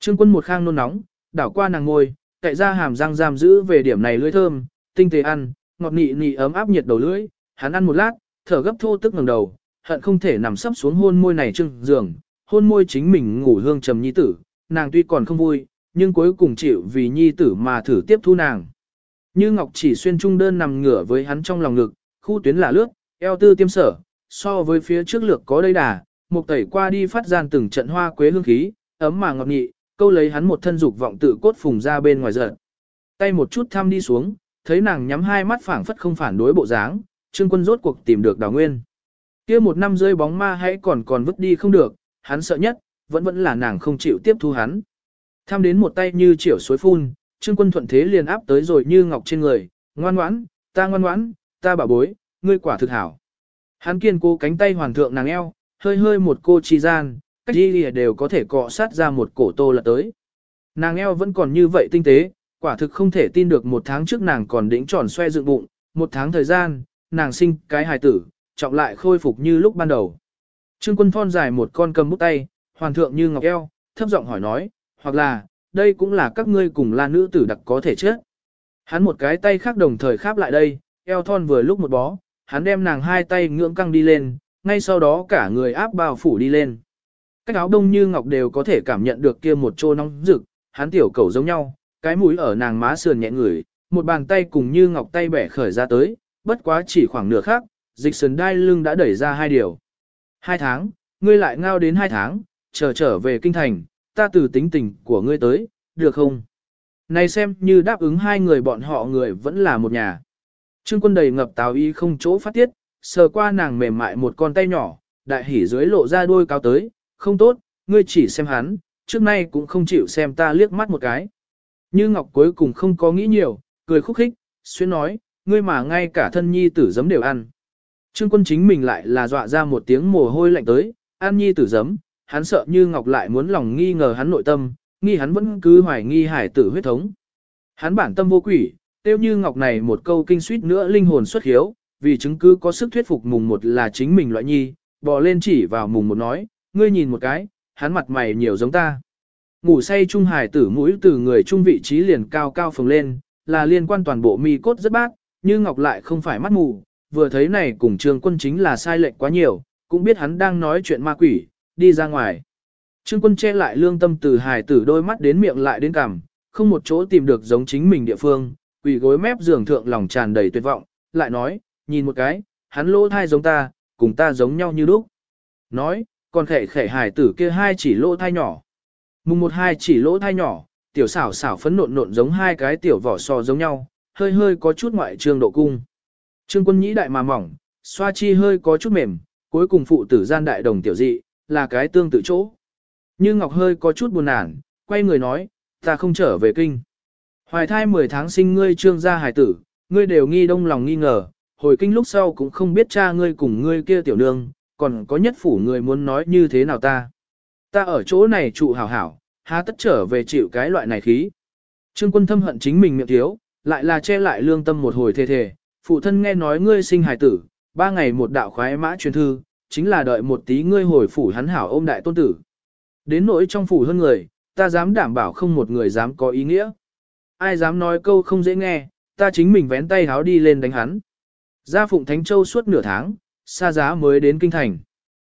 Trương quân một khang nôn nóng, đảo qua nàng môi, cậy ra hàm răng giam giữ về điểm này lưỡi thơm, tinh tế ăn, ngọt nị nị ấm áp nhiệt đầu lưỡi, hắn ăn một lát, thở gấp thô tức ngẩng đầu, hận không thể nằm sấp xuống hôn môi này trưng giường, hôn môi chính mình ngủ hương trầm nhi tử, nàng tuy còn không vui, nhưng cuối cùng chịu vì nhi tử mà thử tiếp thu nàng. Như Ngọc chỉ xuyên trung đơn nằm ngửa với hắn trong lòng ngực, khu tuyến là lướt, eo tư tiêm sở, so với phía trước lược có đây đà, một tẩy qua đi phát gian từng trận hoa quế hương khí, ấm mà ngọt nhị, câu lấy hắn một thân dục vọng tự cốt phùng ra bên ngoài giận. Tay một chút thăm đi xuống, thấy nàng nhắm hai mắt phảng phất không phản đối bộ dáng, Trương Quân rốt cuộc tìm được Đào Nguyên. Kia một năm rơi bóng ma hãy còn còn vứt đi không được, hắn sợ nhất, vẫn vẫn là nàng không chịu tiếp thu hắn. Tham đến một tay như chiểu suối phun, Trương Quân thuận thế liền áp tới rồi như ngọc trên người, ngoan ngoãn, ta ngoan ngoãn, ta bảo bối, ngươi quả thực hảo. Hắn kiên cố cánh tay hoàn thượng nàng eo, hơi hơi một cô chi gian, cách đi đều có thể cọ sát ra một cổ tô là tới. Nàng eo vẫn còn như vậy tinh tế, Quả thực không thể tin được một tháng trước nàng còn đỉnh tròn xoe dựng bụng, một tháng thời gian, nàng sinh cái hài tử, trọng lại khôi phục như lúc ban đầu. Trương quân thon dài một con cầm bút tay, hoàn thượng như ngọc eo, thấp giọng hỏi nói, hoặc là, đây cũng là các ngươi cùng là nữ tử đặc có thể chết. Hắn một cái tay khác đồng thời kháp lại đây, eo thon vừa lúc một bó, hắn đem nàng hai tay ngưỡng căng đi lên, ngay sau đó cả người áp bao phủ đi lên. Các áo đông như ngọc đều có thể cảm nhận được kia một trô nóng rực, hắn tiểu cầu giống nhau, cái mũi ở nàng má sườn nhẹ ngửi, một bàn tay cùng như ngọc tay bẻ khởi ra tới, bất quá chỉ khoảng nửa khắc, dịch sườn đai lưng đã đẩy ra hai điều. Hai tháng, ngươi lại ngao đến hai tháng, chờ trở về kinh thành, ta từ tính tình của ngươi tới, được không? Này xem như đáp ứng hai người bọn họ người vẫn là một nhà. Trương quân đầy ngập tào y không chỗ phát tiết, sờ qua nàng mềm mại một con tay nhỏ, đại hỉ dưới lộ ra đuôi cao tới, không tốt, ngươi chỉ xem hắn, trước nay cũng không chịu xem ta liếc mắt một cái. Như Ngọc cuối cùng không có nghĩ nhiều, cười khúc khích, xuyên nói, ngươi mà ngay cả thân nhi tử giấm đều ăn. Trương quân chính mình lại là dọa ra một tiếng mồ hôi lạnh tới, an nhi tử giấm, hắn sợ như Ngọc lại muốn lòng nghi ngờ hắn nội tâm, nghi hắn vẫn cứ hoài nghi hải tử huyết thống. Hắn bản tâm vô quỷ, tiêu như Ngọc này một câu kinh suýt nữa linh hồn xuất hiếu, vì chứng cứ có sức thuyết phục mùng một là chính mình loại nhi, bò lên chỉ vào mùng một nói, ngươi nhìn một cái, hắn mặt mày nhiều giống ta. Ngủ say trung hải tử mũi từ người trung vị trí liền cao cao phồng lên, là liên quan toàn bộ mi cốt rất bác, như Ngọc lại không phải mắt mù, vừa thấy này cùng trương quân chính là sai lệch quá nhiều, cũng biết hắn đang nói chuyện ma quỷ, đi ra ngoài. Trương quân che lại lương tâm từ hài tử đôi mắt đến miệng lại đến cằm, không một chỗ tìm được giống chính mình địa phương, quỳ gối mép giường thượng lòng tràn đầy tuyệt vọng, lại nói, nhìn một cái, hắn lỗ thai giống ta, cùng ta giống nhau như lúc. Nói, còn khẻ khẻ hài tử kia hai chỉ lỗ thai nhỏ. Mùng một hai chỉ lỗ thai nhỏ, tiểu xảo xảo phấn nộn nộn giống hai cái tiểu vỏ sò giống nhau, hơi hơi có chút ngoại trương độ cung. Trương quân nhĩ đại mà mỏng, xoa chi hơi có chút mềm, cuối cùng phụ tử gian đại đồng tiểu dị, là cái tương tự chỗ. Như Ngọc hơi có chút buồn nản, quay người nói, ta không trở về kinh. Hoài thai 10 tháng sinh ngươi trương gia hài tử, ngươi đều nghi đông lòng nghi ngờ, hồi kinh lúc sau cũng không biết cha ngươi cùng ngươi kia tiểu nương, còn có nhất phủ người muốn nói như thế nào ta. Ta ở chỗ này trụ hảo hảo, há tất trở về chịu cái loại này khí. Trương quân thâm hận chính mình miệng thiếu, lại là che lại lương tâm một hồi thề thề, phụ thân nghe nói ngươi sinh hài tử, ba ngày một đạo khoái mã truyền thư, chính là đợi một tí ngươi hồi phủ hắn hảo ôm đại tôn tử. Đến nỗi trong phủ hơn người, ta dám đảm bảo không một người dám có ý nghĩa. Ai dám nói câu không dễ nghe, ta chính mình vén tay háo đi lên đánh hắn. Ra Phụng Thánh Châu suốt nửa tháng, xa giá mới đến Kinh Thành.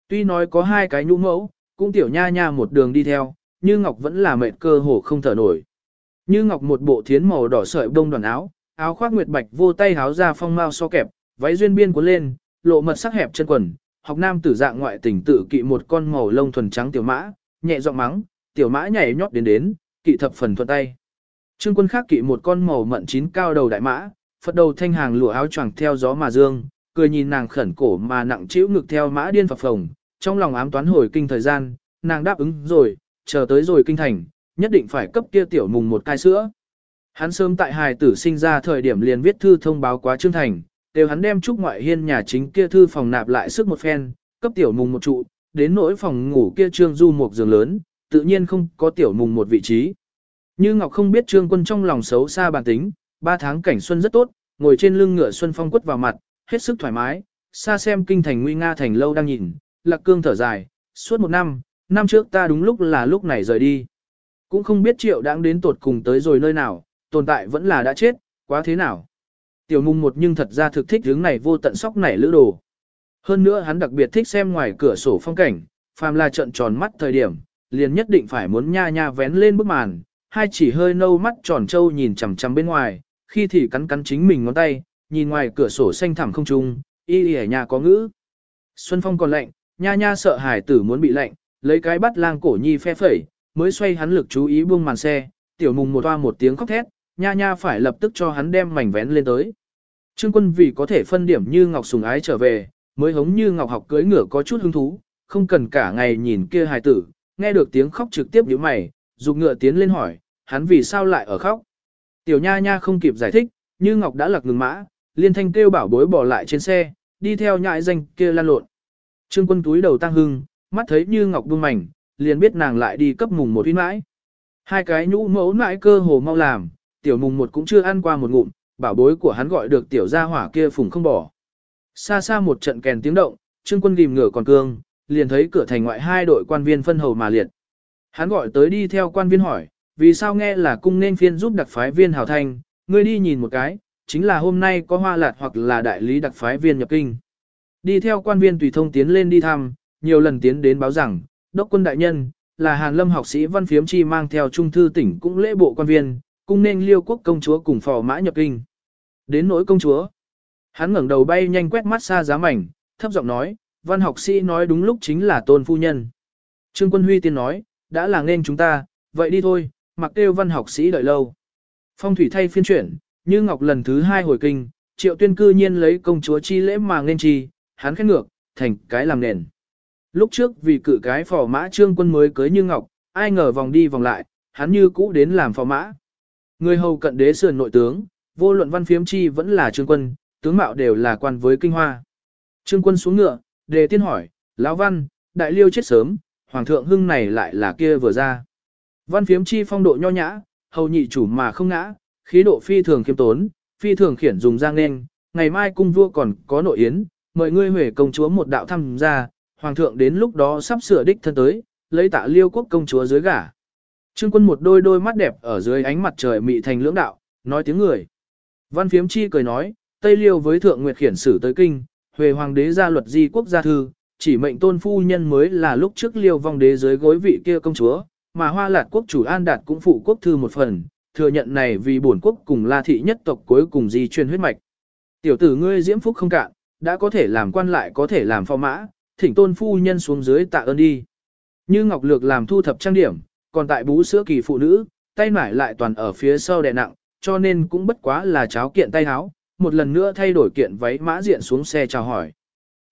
Tuy nói có hai cái nhũ mẫu, cũng tiểu nha nha một đường đi theo, như Ngọc vẫn là mệt cơ hồ không thở nổi. Như Ngọc một bộ thiến màu đỏ sợi bông đoàn áo, áo khoác nguyệt bạch vô tay háo ra phong mao so kẹp, váy duyên biên cuốn lên, lộ mật sắc hẹp chân quần, học nam tử dạng ngoại tình tự kỵ một con màu lông thuần trắng tiểu mã, nhẹ giọng mắng, tiểu mã nhảy nhót đến đến, kỵ thập phần thuận tay. Trương quân khác kỵ một con màu mận chín cao đầu đại mã, phật đầu thanh hàng lụa áo choàng theo gió mà dương, cười nhìn nàng khẩn cổ mà nặng chịu ngực theo mã điên phập phồng, trong lòng ám toán hồi kinh thời gian, nàng đáp ứng rồi, chờ tới rồi kinh thành, nhất định phải cấp kia tiểu mùng một cai sữa. Hắn sớm tại hài tử sinh ra thời điểm liền viết thư thông báo quá Trương Thành, đều hắn đem chúc ngoại hiên nhà chính kia thư phòng nạp lại sức một phen, cấp tiểu mùng một trụ, đến nỗi phòng ngủ kia Trương Du một giường lớn, tự nhiên không có tiểu mùng một vị trí. Như Ngọc không biết Trương Quân trong lòng xấu xa bản tính, ba tháng cảnh xuân rất tốt, ngồi trên lưng ngựa xuân phong quất vào mặt, hết sức thoải mái, xa xem kinh thành nguy nga thành lâu đang nhìn, lạc cương thở dài, suốt một năm, năm trước ta đúng lúc là lúc này rời đi. Cũng không biết triệu đáng đến tột cùng tới rồi nơi nào, tồn tại vẫn là đã chết, quá thế nào. Tiểu mùng một nhưng thật ra thực thích hướng này vô tận sóc nảy lữ đồ. Hơn nữa hắn đặc biệt thích xem ngoài cửa sổ phong cảnh, phàm là trận tròn mắt thời điểm, liền nhất định phải muốn nha nha vén lên bức màn, hai chỉ hơi nâu mắt tròn trâu nhìn chằm chằm bên ngoài, khi thì cắn cắn chính mình ngón tay, nhìn ngoài cửa sổ xanh thẳm không trung, y y nhà có ngữ. Xuân phong còn lạnh, nha nha sợ hải tử muốn bị lạnh, lấy cái bắt lang cổ nhi phe phẩy, mới xoay hắn lực chú ý buông màn xe, tiểu mùng một toa một tiếng khóc thét, nha nha phải lập tức cho hắn đem mảnh vén lên tới. Trương quân vì có thể phân điểm như ngọc sùng ái trở về, mới hống như ngọc học cưới ngựa có chút hứng thú, không cần cả ngày nhìn kia hài tử, nghe được tiếng khóc trực tiếp nhíu mày, dục ngựa tiến lên hỏi, hắn vì sao lại ở khóc. Tiểu nha nha không kịp giải thích, như ngọc đã lặc ngừng mã, liên thanh kêu bảo bối bỏ lại trên xe, đi theo nhại danh kia lan lộn. Trương quân túi đầu tăng hưng, mắt thấy như ngọc buông mảnh, liền biết nàng lại đi cấp mùng một tuyến mãi. Hai cái nhũ mẫu mãi cơ hồ mau làm, tiểu mùng một cũng chưa ăn qua một ngụm, bảo bối của hắn gọi được tiểu gia hỏa kia phùng không bỏ. Xa xa một trận kèn tiếng động, trương quân ghim ngửa còn cương, liền thấy cửa thành ngoại hai đội quan viên phân hầu mà liệt. Hắn gọi tới đi theo quan viên hỏi, vì sao nghe là cung nên phiên giúp đặc phái viên hào thanh, ngươi đi nhìn một cái, chính là hôm nay có hoa lạt hoặc là đại lý đặc phái viên nhập kinh. Đi theo quan viên tùy thông tiến lên đi thăm, nhiều lần tiến đến báo rằng, đốc quân đại nhân, là Hàn Lâm học sĩ văn phiếm chi mang theo trung thư tỉnh cũng lễ bộ quan viên, cung nên liêu quốc công chúa cùng phò mã nhập kinh. Đến nỗi công chúa, hắn ngẩng đầu bay nhanh quét mắt xa giá mảnh, thấp giọng nói, văn học sĩ nói đúng lúc chính là tôn phu nhân. Trương quân huy tiên nói, đã là nên chúng ta, vậy đi thôi, mặc kêu văn học sĩ đợi lâu. Phong thủy thay phiên chuyển, như ngọc lần thứ hai hồi kinh, triệu tuyên cư nhiên lấy công chúa chi lễ mà nên chi, hắn khét ngược, thành cái làm nền. Lúc trước vì cử cái phò mã trương quân mới cưới như ngọc, ai ngờ vòng đi vòng lại, hắn như cũ đến làm phò mã. Người hầu cận đế sườn nội tướng, vô luận văn phiếm chi vẫn là trương quân, tướng mạo đều là quan với kinh hoa. Trương quân xuống ngựa, đề tiên hỏi, lão văn, đại liêu chết sớm, hoàng thượng hưng này lại là kia vừa ra. Văn phiếm chi phong độ nho nhã, hầu nhị chủ mà không ngã, khí độ phi thường khiêm tốn, phi thường khiển dùng giang nên, ngày mai cung vua còn có nội yến, mời ngươi huệ công chúa một đạo thăm ra, hoàng thượng đến lúc đó sắp sửa đích thân tới, lấy tạ liêu quốc công chúa dưới gả. Trương quân một đôi đôi mắt đẹp ở dưới ánh mặt trời mị thành lưỡng đạo, nói tiếng người. Văn phiếm chi cười nói, Tây Liêu với thượng nguyệt khiển sử tới kinh, huệ hoàng đế ra luật di quốc gia thư, chỉ mệnh tôn phu nhân mới là lúc trước liêu vong đế dưới gối vị kia công chúa, mà hoa lạt quốc chủ an đạt cũng phụ quốc thư một phần, thừa nhận này vì bổn quốc cùng la thị nhất tộc cuối cùng di truyền huyết mạch. Tiểu tử ngươi diễm phúc không cạn, đã có thể làm quan lại có thể làm phò mã, thỉnh tôn phu nhân xuống dưới tạ ơn đi. Như Ngọc Lược làm thu thập trang điểm, còn tại bú sữa kỳ phụ nữ, tay nải lại toàn ở phía sau đè nặng, cho nên cũng bất quá là cháo kiện tay áo, một lần nữa thay đổi kiện váy mã diện xuống xe chào hỏi.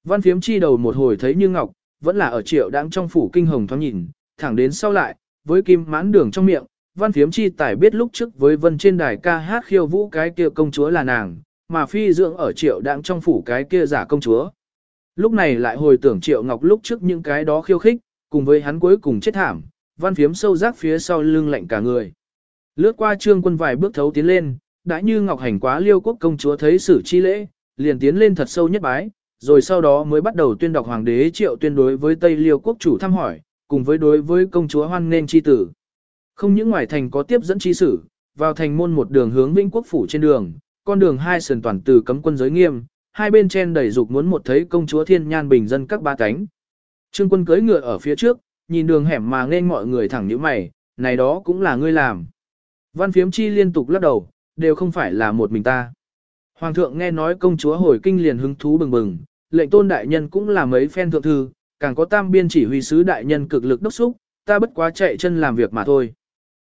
Văn phiếm chi đầu một hồi thấy Như Ngọc, vẫn là ở triệu đang trong phủ kinh hồng thoáng nhìn, thẳng đến sau lại, với kim mãn đường trong miệng, văn phiếm chi tải biết lúc trước với vân trên đài ca hát khiêu vũ cái kia công chúa là nàng, mà phi dưỡng ở triệu đang trong phủ cái kia giả công chúa. Lúc này lại hồi tưởng triệu ngọc lúc trước những cái đó khiêu khích, cùng với hắn cuối cùng chết thảm, văn phiếm sâu rác phía sau lưng lạnh cả người. Lướt qua trương quân vài bước thấu tiến lên, đã như ngọc hành quá liêu quốc công chúa thấy sử chi lễ, liền tiến lên thật sâu nhất bái, rồi sau đó mới bắt đầu tuyên đọc hoàng đế triệu tuyên đối với Tây liêu quốc chủ thăm hỏi, cùng với đối với công chúa hoan nên chi tử. Không những ngoài thành có tiếp dẫn chi sử, vào thành môn một đường hướng Vĩnh Quốc phủ trên đường, con đường hai sườn toàn từ cấm quân giới nghiêm, hai bên trên đầy dục muốn một thấy công chúa thiên nhan bình dân các ba cánh. Trương quân cưỡi ngựa ở phía trước, nhìn đường hẻm mà nên mọi người thẳng như mày, này đó cũng là ngươi làm. Văn phiếm chi liên tục lắc đầu, đều không phải là một mình ta. Hoàng thượng nghe nói công chúa hồi kinh liền hứng thú bừng bừng, lệnh tôn đại nhân cũng là mấy phen thượng thư, càng có tam biên chỉ huy sứ đại nhân cực lực đốc xúc, ta bất quá chạy chân làm việc mà thôi.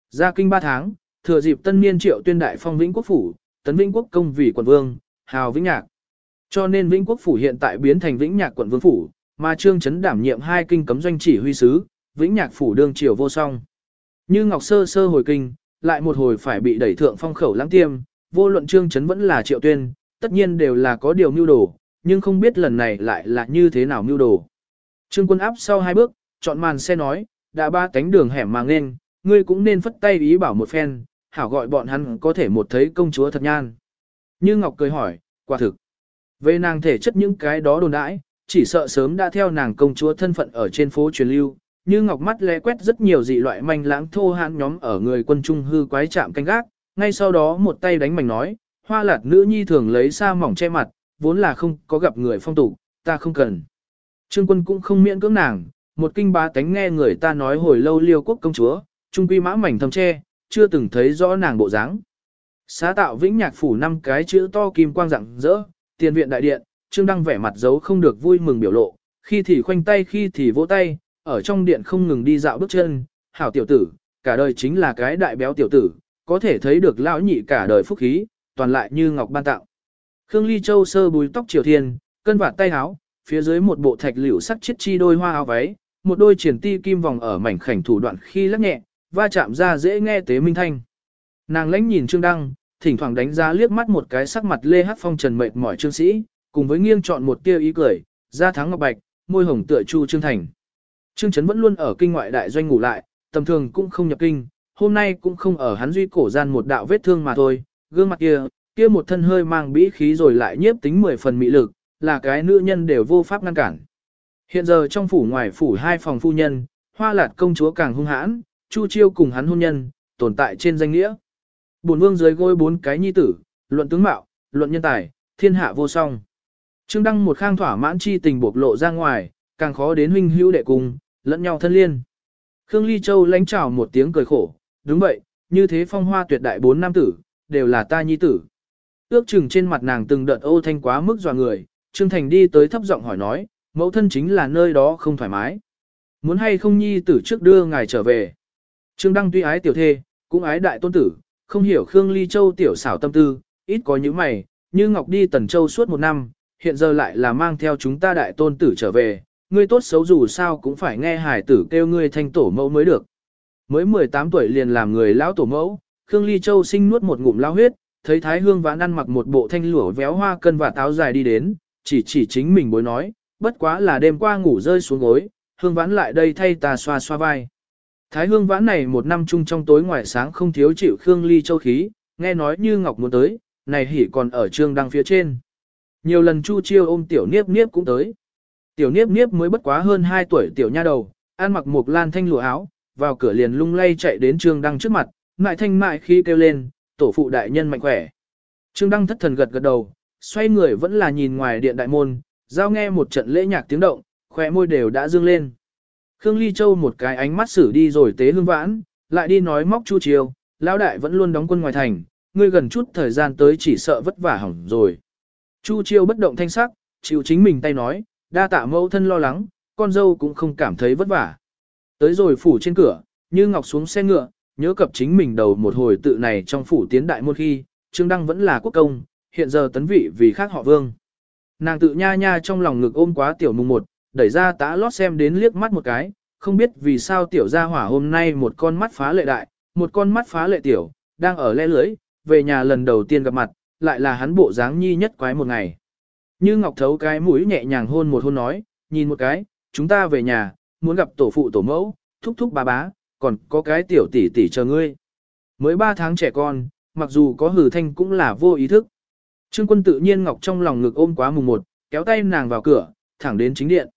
Ra kinh ba tháng, thừa dịp tân niên triệu tuyên đại phong vĩnh quốc phủ, tấn vĩnh quốc công vì quận vương, hào vĩnh nhạc. Cho nên vĩnh quốc phủ hiện tại biến thành vĩnh nhạc quận vương phủ, mà trương chấn đảm nhiệm hai kinh cấm doanh chỉ huy sứ, vĩnh nhạc phủ đương triều vô song. Như Ngọc Sơ sơ hồi kinh, lại một hồi phải bị đẩy thượng phong khẩu lãng tiêm, vô luận trương chấn vẫn là triệu tuyên, tất nhiên đều là có điều mưu đồ, nhưng không biết lần này lại là như thế nào mưu đồ. Trương quân áp sau hai bước, chọn màn xe nói, đã ba cánh đường hẻm mà nên, ngươi cũng nên phất tay ý bảo một phen, hảo gọi bọn hắn có thể một thấy công chúa thật nhan. Như Ngọc cười hỏi, quả thực. Về nàng thể chất những cái đó đồn đãi, chỉ sợ sớm đã theo nàng công chúa thân phận ở trên phố truyền lưu, như Ngọc mắt lé quét rất nhiều dị loại manh lãng thô hãn nhóm ở người quân trung hư quái chạm canh gác, ngay sau đó một tay đánh mảnh nói, hoa lạt nữ nhi thường lấy sa mỏng che mặt, vốn là không có gặp người phong tục, ta không cần. Trương quân cũng không miễn cưỡng nàng, một kinh bá tánh nghe người ta nói hồi lâu liêu quốc công chúa, trung quy mã mảnh thầm che, chưa từng thấy rõ nàng bộ dáng. Xá tạo vĩnh nhạc phủ năm cái chữ to kim quang rạng rỡ, tiền viện đại điện, trương đăng vẻ mặt giấu không được vui mừng biểu lộ, khi thì khoanh tay khi thì vỗ tay, ở trong điện không ngừng đi dạo bước chân, hảo tiểu tử, cả đời chính là cái đại béo tiểu tử, có thể thấy được lão nhị cả đời phúc khí, toàn lại như ngọc ban tạo. Khương Ly Châu sơ bùi tóc triều thiên, cân vạt tay háo phía dưới một bộ thạch liễu sắc chiết chi đôi hoa áo váy, một đôi triển ti kim vòng ở mảnh khảnh thủ đoạn khi lắc nhẹ, va chạm ra dễ nghe tế minh thanh. Nàng lãnh nhìn Trương Đăng, thỉnh thoảng đánh giá liếc mắt một cái sắc mặt lê hát phong trần mệt mỏi trương sĩ, cùng với nghiêng chọn một tia ý cười, da thắng ngọc bạch, môi hồng tựa chu trương thành. Trương Chấn vẫn luôn ở kinh ngoại đại doanh ngủ lại, tầm thường cũng không nhập kinh, hôm nay cũng không ở hắn duy cổ gian một đạo vết thương mà thôi, gương mặt kia, kia một thân hơi mang bĩ khí rồi lại nhiếp tính 10 phần mị lực, là cái nữ nhân đều vô pháp ngăn cản. Hiện giờ trong phủ ngoài phủ hai phòng phu nhân, hoa lạt công chúa càng hung hãn, chu chiêu cùng hắn hôn nhân, tồn tại trên danh nghĩa. Bổn vương dưới gối bốn cái nhi tử, luận tướng mạo, luận nhân tài, thiên hạ vô song. Trương Đăng một khang thỏa mãn chi tình bộc lộ ra ngoài, càng khó đến huynh hữu đệ cùng, lẫn nhau thân liên. Khương Ly Châu lánh chào một tiếng cười khổ, đúng vậy, như thế phong hoa tuyệt đại bốn nam tử, đều là ta nhi tử. Ước chừng trên mặt nàng từng đợt ô thanh quá mức dò người, Trương Thành đi tới thấp giọng hỏi nói, mẫu thân chính là nơi đó không thoải mái. Muốn hay không nhi tử trước đưa ngài trở về. Trương Đăng tuy ái tiểu thê, cũng ái đại tôn tử, không hiểu Khương Ly Châu tiểu xảo tâm tư, ít có những mày, như Ngọc đi Tần Châu suốt một năm, hiện giờ lại là mang theo chúng ta đại tôn tử trở về, ngươi tốt xấu dù sao cũng phải nghe hải tử kêu ngươi thanh tổ mẫu mới được. Mới 18 tuổi liền làm người lão tổ mẫu, Khương Ly Châu sinh nuốt một ngụm lao huyết, thấy Thái Hương vãn ăn mặc một bộ thanh lụa véo hoa cân và táo dài đi đến, chỉ chỉ chính mình bối nói, bất quá là đêm qua ngủ rơi xuống gối, Hương vãn lại đây thay ta xoa xoa vai. Thái Hương vãn này một năm chung trong tối ngoài sáng không thiếu chịu Khương Ly Châu khí, nghe nói như Ngọc muốn tới, này hỉ còn ở trương đăng phía trên. Nhiều lần Chu Chiêu ôm tiểu niếp niếp cũng tới. Tiểu niếp niếp mới bất quá hơn 2 tuổi tiểu nha đầu, ăn mặc một lan thanh lụa áo, vào cửa liền lung lay chạy đến trương đăng trước mặt, mại thanh mại khi kêu lên, tổ phụ đại nhân mạnh khỏe. Trương đăng thất thần gật gật đầu, xoay người vẫn là nhìn ngoài điện đại môn, giao nghe một trận lễ nhạc tiếng động, khóe môi đều đã dương lên. Khương Ly Châu một cái ánh mắt xử đi rồi tế hương vãn, lại đi nói móc Chu Chiêu, lão đại vẫn luôn đóng quân ngoài thành, ngươi gần chút thời gian tới chỉ sợ vất vả hỏng rồi. Chu Chiêu bất động thanh sắc, chịu chính mình tay nói, đa tạ mẫu thân lo lắng, con dâu cũng không cảm thấy vất vả. Tới rồi phủ trên cửa, như ngọc xuống xe ngựa, nhớ cập chính mình đầu một hồi tự này trong phủ tiến đại môn khi, Trương Đăng vẫn là quốc công, hiện giờ tấn vị vì khác họ vương. Nàng tự nha nha trong lòng ngực ôm quá tiểu mùng một, đẩy ra tá lót xem đến liếc mắt một cái, không biết vì sao tiểu gia hỏa hôm nay một con mắt phá lệ đại, một con mắt phá lệ tiểu, đang ở le lưới, về nhà lần đầu tiên gặp mặt, lại là hắn bộ dáng nhi nhất quái một ngày. Như Ngọc thấu cái mũi nhẹ nhàng hôn một hôn nói, nhìn một cái, chúng ta về nhà, muốn gặp tổ phụ tổ mẫu, thúc thúc bà bá, còn có cái tiểu tỷ tỷ chờ ngươi. Mới 3 tháng trẻ con, mặc dù có hử thanh cũng là vô ý thức. Trương quân tự nhiên Ngọc trong lòng ngực ôm quá mùng một, kéo tay nàng vào cửa, thẳng đến chính điện.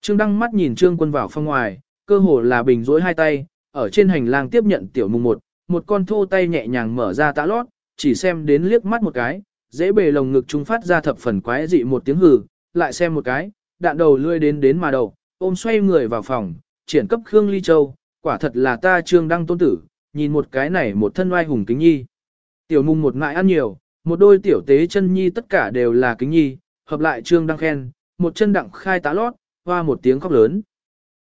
Trương đăng mắt nhìn Trương quân vào phong ngoài, cơ hồ là bình rối hai tay, ở trên hành lang tiếp nhận tiểu mùng một, một con thô tay nhẹ nhàng mở ra tã lót, chỉ xem đến liếc mắt một cái, dễ bề lồng ngực trung phát ra thập phần quái dị một tiếng hừ, lại xem một cái, đạn đầu lươi đến đến mà đầu, ôm xoay người vào phòng, triển cấp Khương Ly Châu, quả thật là ta trương đăng tôn tử, nhìn một cái này một thân oai hùng kính nhi. Tiểu mùng một ngại ăn nhiều, một đôi tiểu tế chân nhi tất cả đều là kính nhi, hợp lại trương đăng khen, một chân đặng khai tá lót, hoa một tiếng khóc lớn.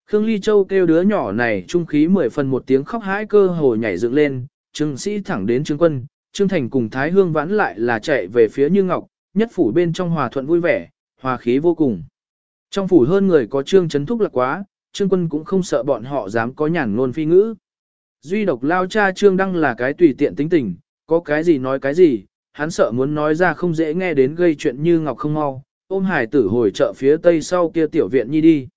Khương Ly Châu kêu đứa nhỏ này trung khí mười phần một tiếng khóc hãi cơ hồ nhảy dựng lên, trương sĩ thẳng đến trương quân, trương thành cùng Thái Hương vãn lại là chạy về phía Như Ngọc, nhất phủ bên trong hòa thuận vui vẻ, hòa khí vô cùng. Trong phủ hơn người có trương chấn thúc là quá, trương quân cũng không sợ bọn họ dám có nhàn ngôn phi ngữ. Duy độc lao cha trương đăng là cái tùy tiện tính tình, có cái gì nói cái gì, hắn sợ muốn nói ra không dễ nghe đến gây chuyện như Ngọc không mau, ôm hải tử hồi chợ phía tây sau kia tiểu viện nhi đi.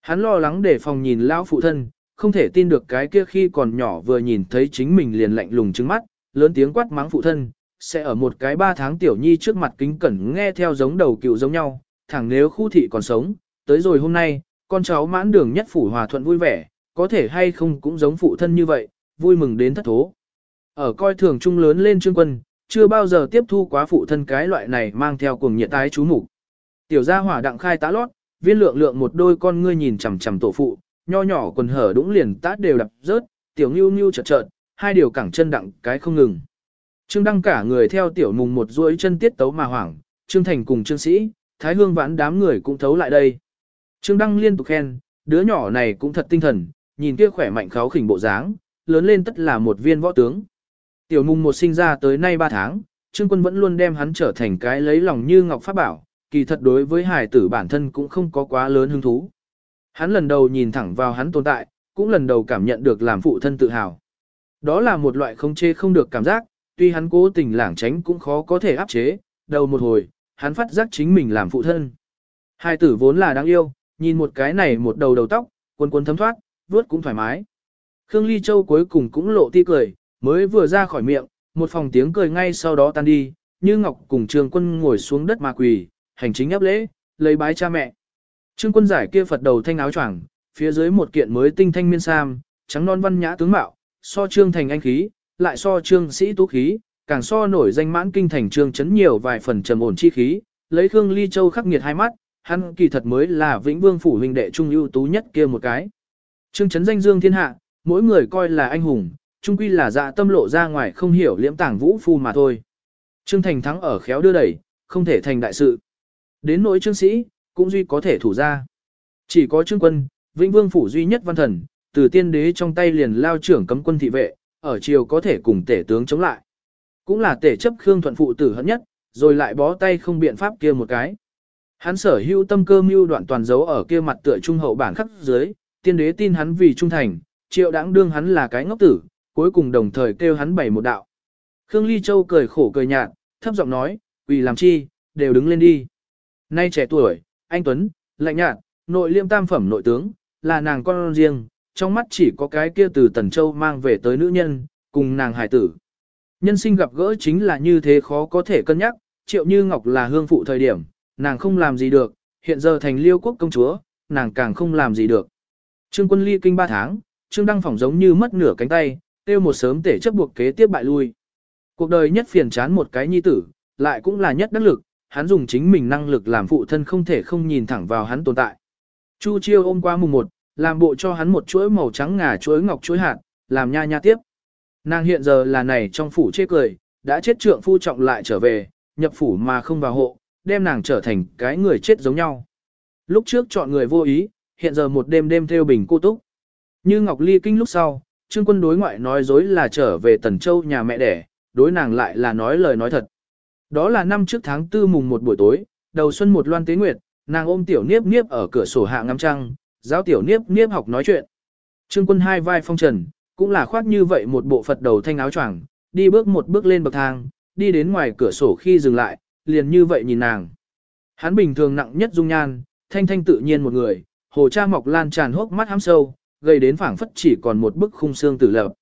Hắn lo lắng để phòng nhìn lão phụ thân, không thể tin được cái kia khi còn nhỏ vừa nhìn thấy chính mình liền lạnh lùng trứng mắt, lớn tiếng quát mắng phụ thân, sẽ ở một cái ba tháng tiểu nhi trước mặt kính cẩn nghe theo giống đầu cựu giống nhau, thẳng nếu khu thị còn sống, tới rồi hôm nay, con cháu mãn đường nhất phủ hòa thuận vui vẻ, có thể hay không cũng giống phụ thân như vậy, vui mừng đến thất thố. Ở coi thường trung lớn lên trương quân, chưa bao giờ tiếp thu quá phụ thân cái loại này mang theo cùng nhiệt tái chú mục Tiểu gia hỏa đặng khai tá lót, viên lượng lượng một đôi con ngươi nhìn chằm chằm tổ phụ, nho nhỏ quần hở đũng liền tát đều đập rớt, tiểu nhu nhu chợt chợt, hai điều cẳng chân đặng cái không ngừng. Trương Đăng cả người theo tiểu mùng một duỗi chân tiết tấu mà hoảng, Trương Thành cùng Trương Sĩ, Thái Hương vãn đám người cũng thấu lại đây. Trương Đăng liên tục khen, đứa nhỏ này cũng thật tinh thần, nhìn kia khỏe mạnh kháo khỉnh bộ dáng, lớn lên tất là một viên võ tướng. Tiểu mùng một sinh ra tới nay 3 tháng, Trương Quân vẫn luôn đem hắn trở thành cái lấy lòng như ngọc pháp bảo, kỳ thật đối với hài tử bản thân cũng không có quá lớn hứng thú. Hắn lần đầu nhìn thẳng vào hắn tồn tại, cũng lần đầu cảm nhận được làm phụ thân tự hào. Đó là một loại không chê không được cảm giác, tuy hắn cố tình lảng tránh cũng khó có thể áp chế, đầu một hồi, hắn phát giác chính mình làm phụ thân. Hai tử vốn là đáng yêu, nhìn một cái này một đầu đầu tóc, quần quần thấm thoát, vuốt cũng thoải mái. Khương Ly Châu cuối cùng cũng lộ ti cười, mới vừa ra khỏi miệng, một phòng tiếng cười ngay sau đó tan đi, như Ngọc cùng Trương Quân ngồi xuống đất mà quỳ, hành chính áp lễ, lấy bái cha mẹ. Trương Quân giải kia Phật đầu thanh áo choàng, phía dưới một kiện mới tinh thanh miên sam, trắng non văn nhã tướng mạo, so Trương thành anh khí, lại so Trương sĩ tú khí, càng so nổi danh mãn kinh thành Trương chấn nhiều vài phần trầm ổn chi khí, lấy Khương Ly Châu khắc nghiệt hai mắt, hắn kỳ thật mới là Vĩnh Vương phủ huynh đệ trung ưu tú nhất kia một cái. Trương chấn danh dương thiên hạ, mỗi người coi là anh hùng, trung quy là dạ tâm lộ ra ngoài không hiểu liễm tàng vũ phu mà thôi. Trương Thành thắng ở khéo đưa đẩy, không thể thành đại sự. Đến nỗi trương sĩ, cũng duy có thể thủ ra. Chỉ có trương quân, vĩnh vương phủ duy nhất văn thần, từ tiên đế trong tay liền lao trưởng cấm quân thị vệ, ở triều có thể cùng tể tướng chống lại. Cũng là tể chấp Khương Thuận phụ tử hận nhất, rồi lại bó tay không biện pháp kia một cái. Hắn sở hữu tâm cơ mưu đoạn toàn dấu ở kia mặt tựa trung hậu bản khắc dưới, tiên đế tin hắn vì trung thành, triệu đáng đương hắn là cái ngốc tử, cuối cùng đồng thời kêu hắn bảy một đạo. Khương Ly Châu cười khổ cười nhạt, thấp giọng nói, vì làm chi, đều đứng lên đi. Nay trẻ tuổi, anh Tuấn, lạnh nhạt, nội liêm tam phẩm nội tướng, là nàng con riêng, trong mắt chỉ có cái kia từ Tần Châu mang về tới nữ nhân, cùng nàng hải tử. Nhân sinh gặp gỡ chính là như thế khó có thể cân nhắc, triệu như ngọc là hương phụ thời điểm, nàng không làm gì được, hiện giờ thành liêu quốc công chúa, nàng càng không làm gì được. Trương quân ly kinh ba tháng, Trương Đăng phỏng giống như mất nửa cánh tay, tiêu một sớm tể chấp buộc kế tiếp bại lui. Cuộc đời nhất phiền chán một cái nhi tử, lại cũng là nhất đắc lực, hắn dùng chính mình năng lực làm phụ thân không thể không nhìn thẳng vào hắn tồn tại. Chu Chiêu ôm qua mùng một, làm bộ cho hắn một chuỗi màu trắng ngà chuỗi ngọc chuỗi hạt, làm nha nha tiếp. Nàng hiện giờ là này trong phủ chê cười, đã chết trượng phu trọng lại trở về, nhập phủ mà không vào hộ, đem nàng trở thành cái người chết giống nhau. Lúc trước chọn người vô ý, hiện giờ một đêm đêm theo bình cô túc. Như Ngọc Ly kinh lúc sau, Trương quân đối ngoại nói dối là trở về Tần Châu nhà mẹ đẻ, đối nàng lại là nói lời nói thật. Đó là năm trước tháng tư mùng một buổi tối, đầu xuân một loan tế nguyệt, nàng ôm tiểu niếp niếp ở cửa sổ hạ ngắm trăng, giáo tiểu niếp niếp học nói chuyện. Trương quân hai vai phong trần, cũng là khoác như vậy một bộ phật đầu thanh áo choàng, đi bước một bước lên bậc thang, đi đến ngoài cửa sổ khi dừng lại, liền như vậy nhìn nàng. Hắn bình thường nặng nhất dung nhan, thanh thanh tự nhiên một người, hồ cha mọc lan tràn hốc mắt hám sâu, gây đến phảng phất chỉ còn một bức khung xương tử lập.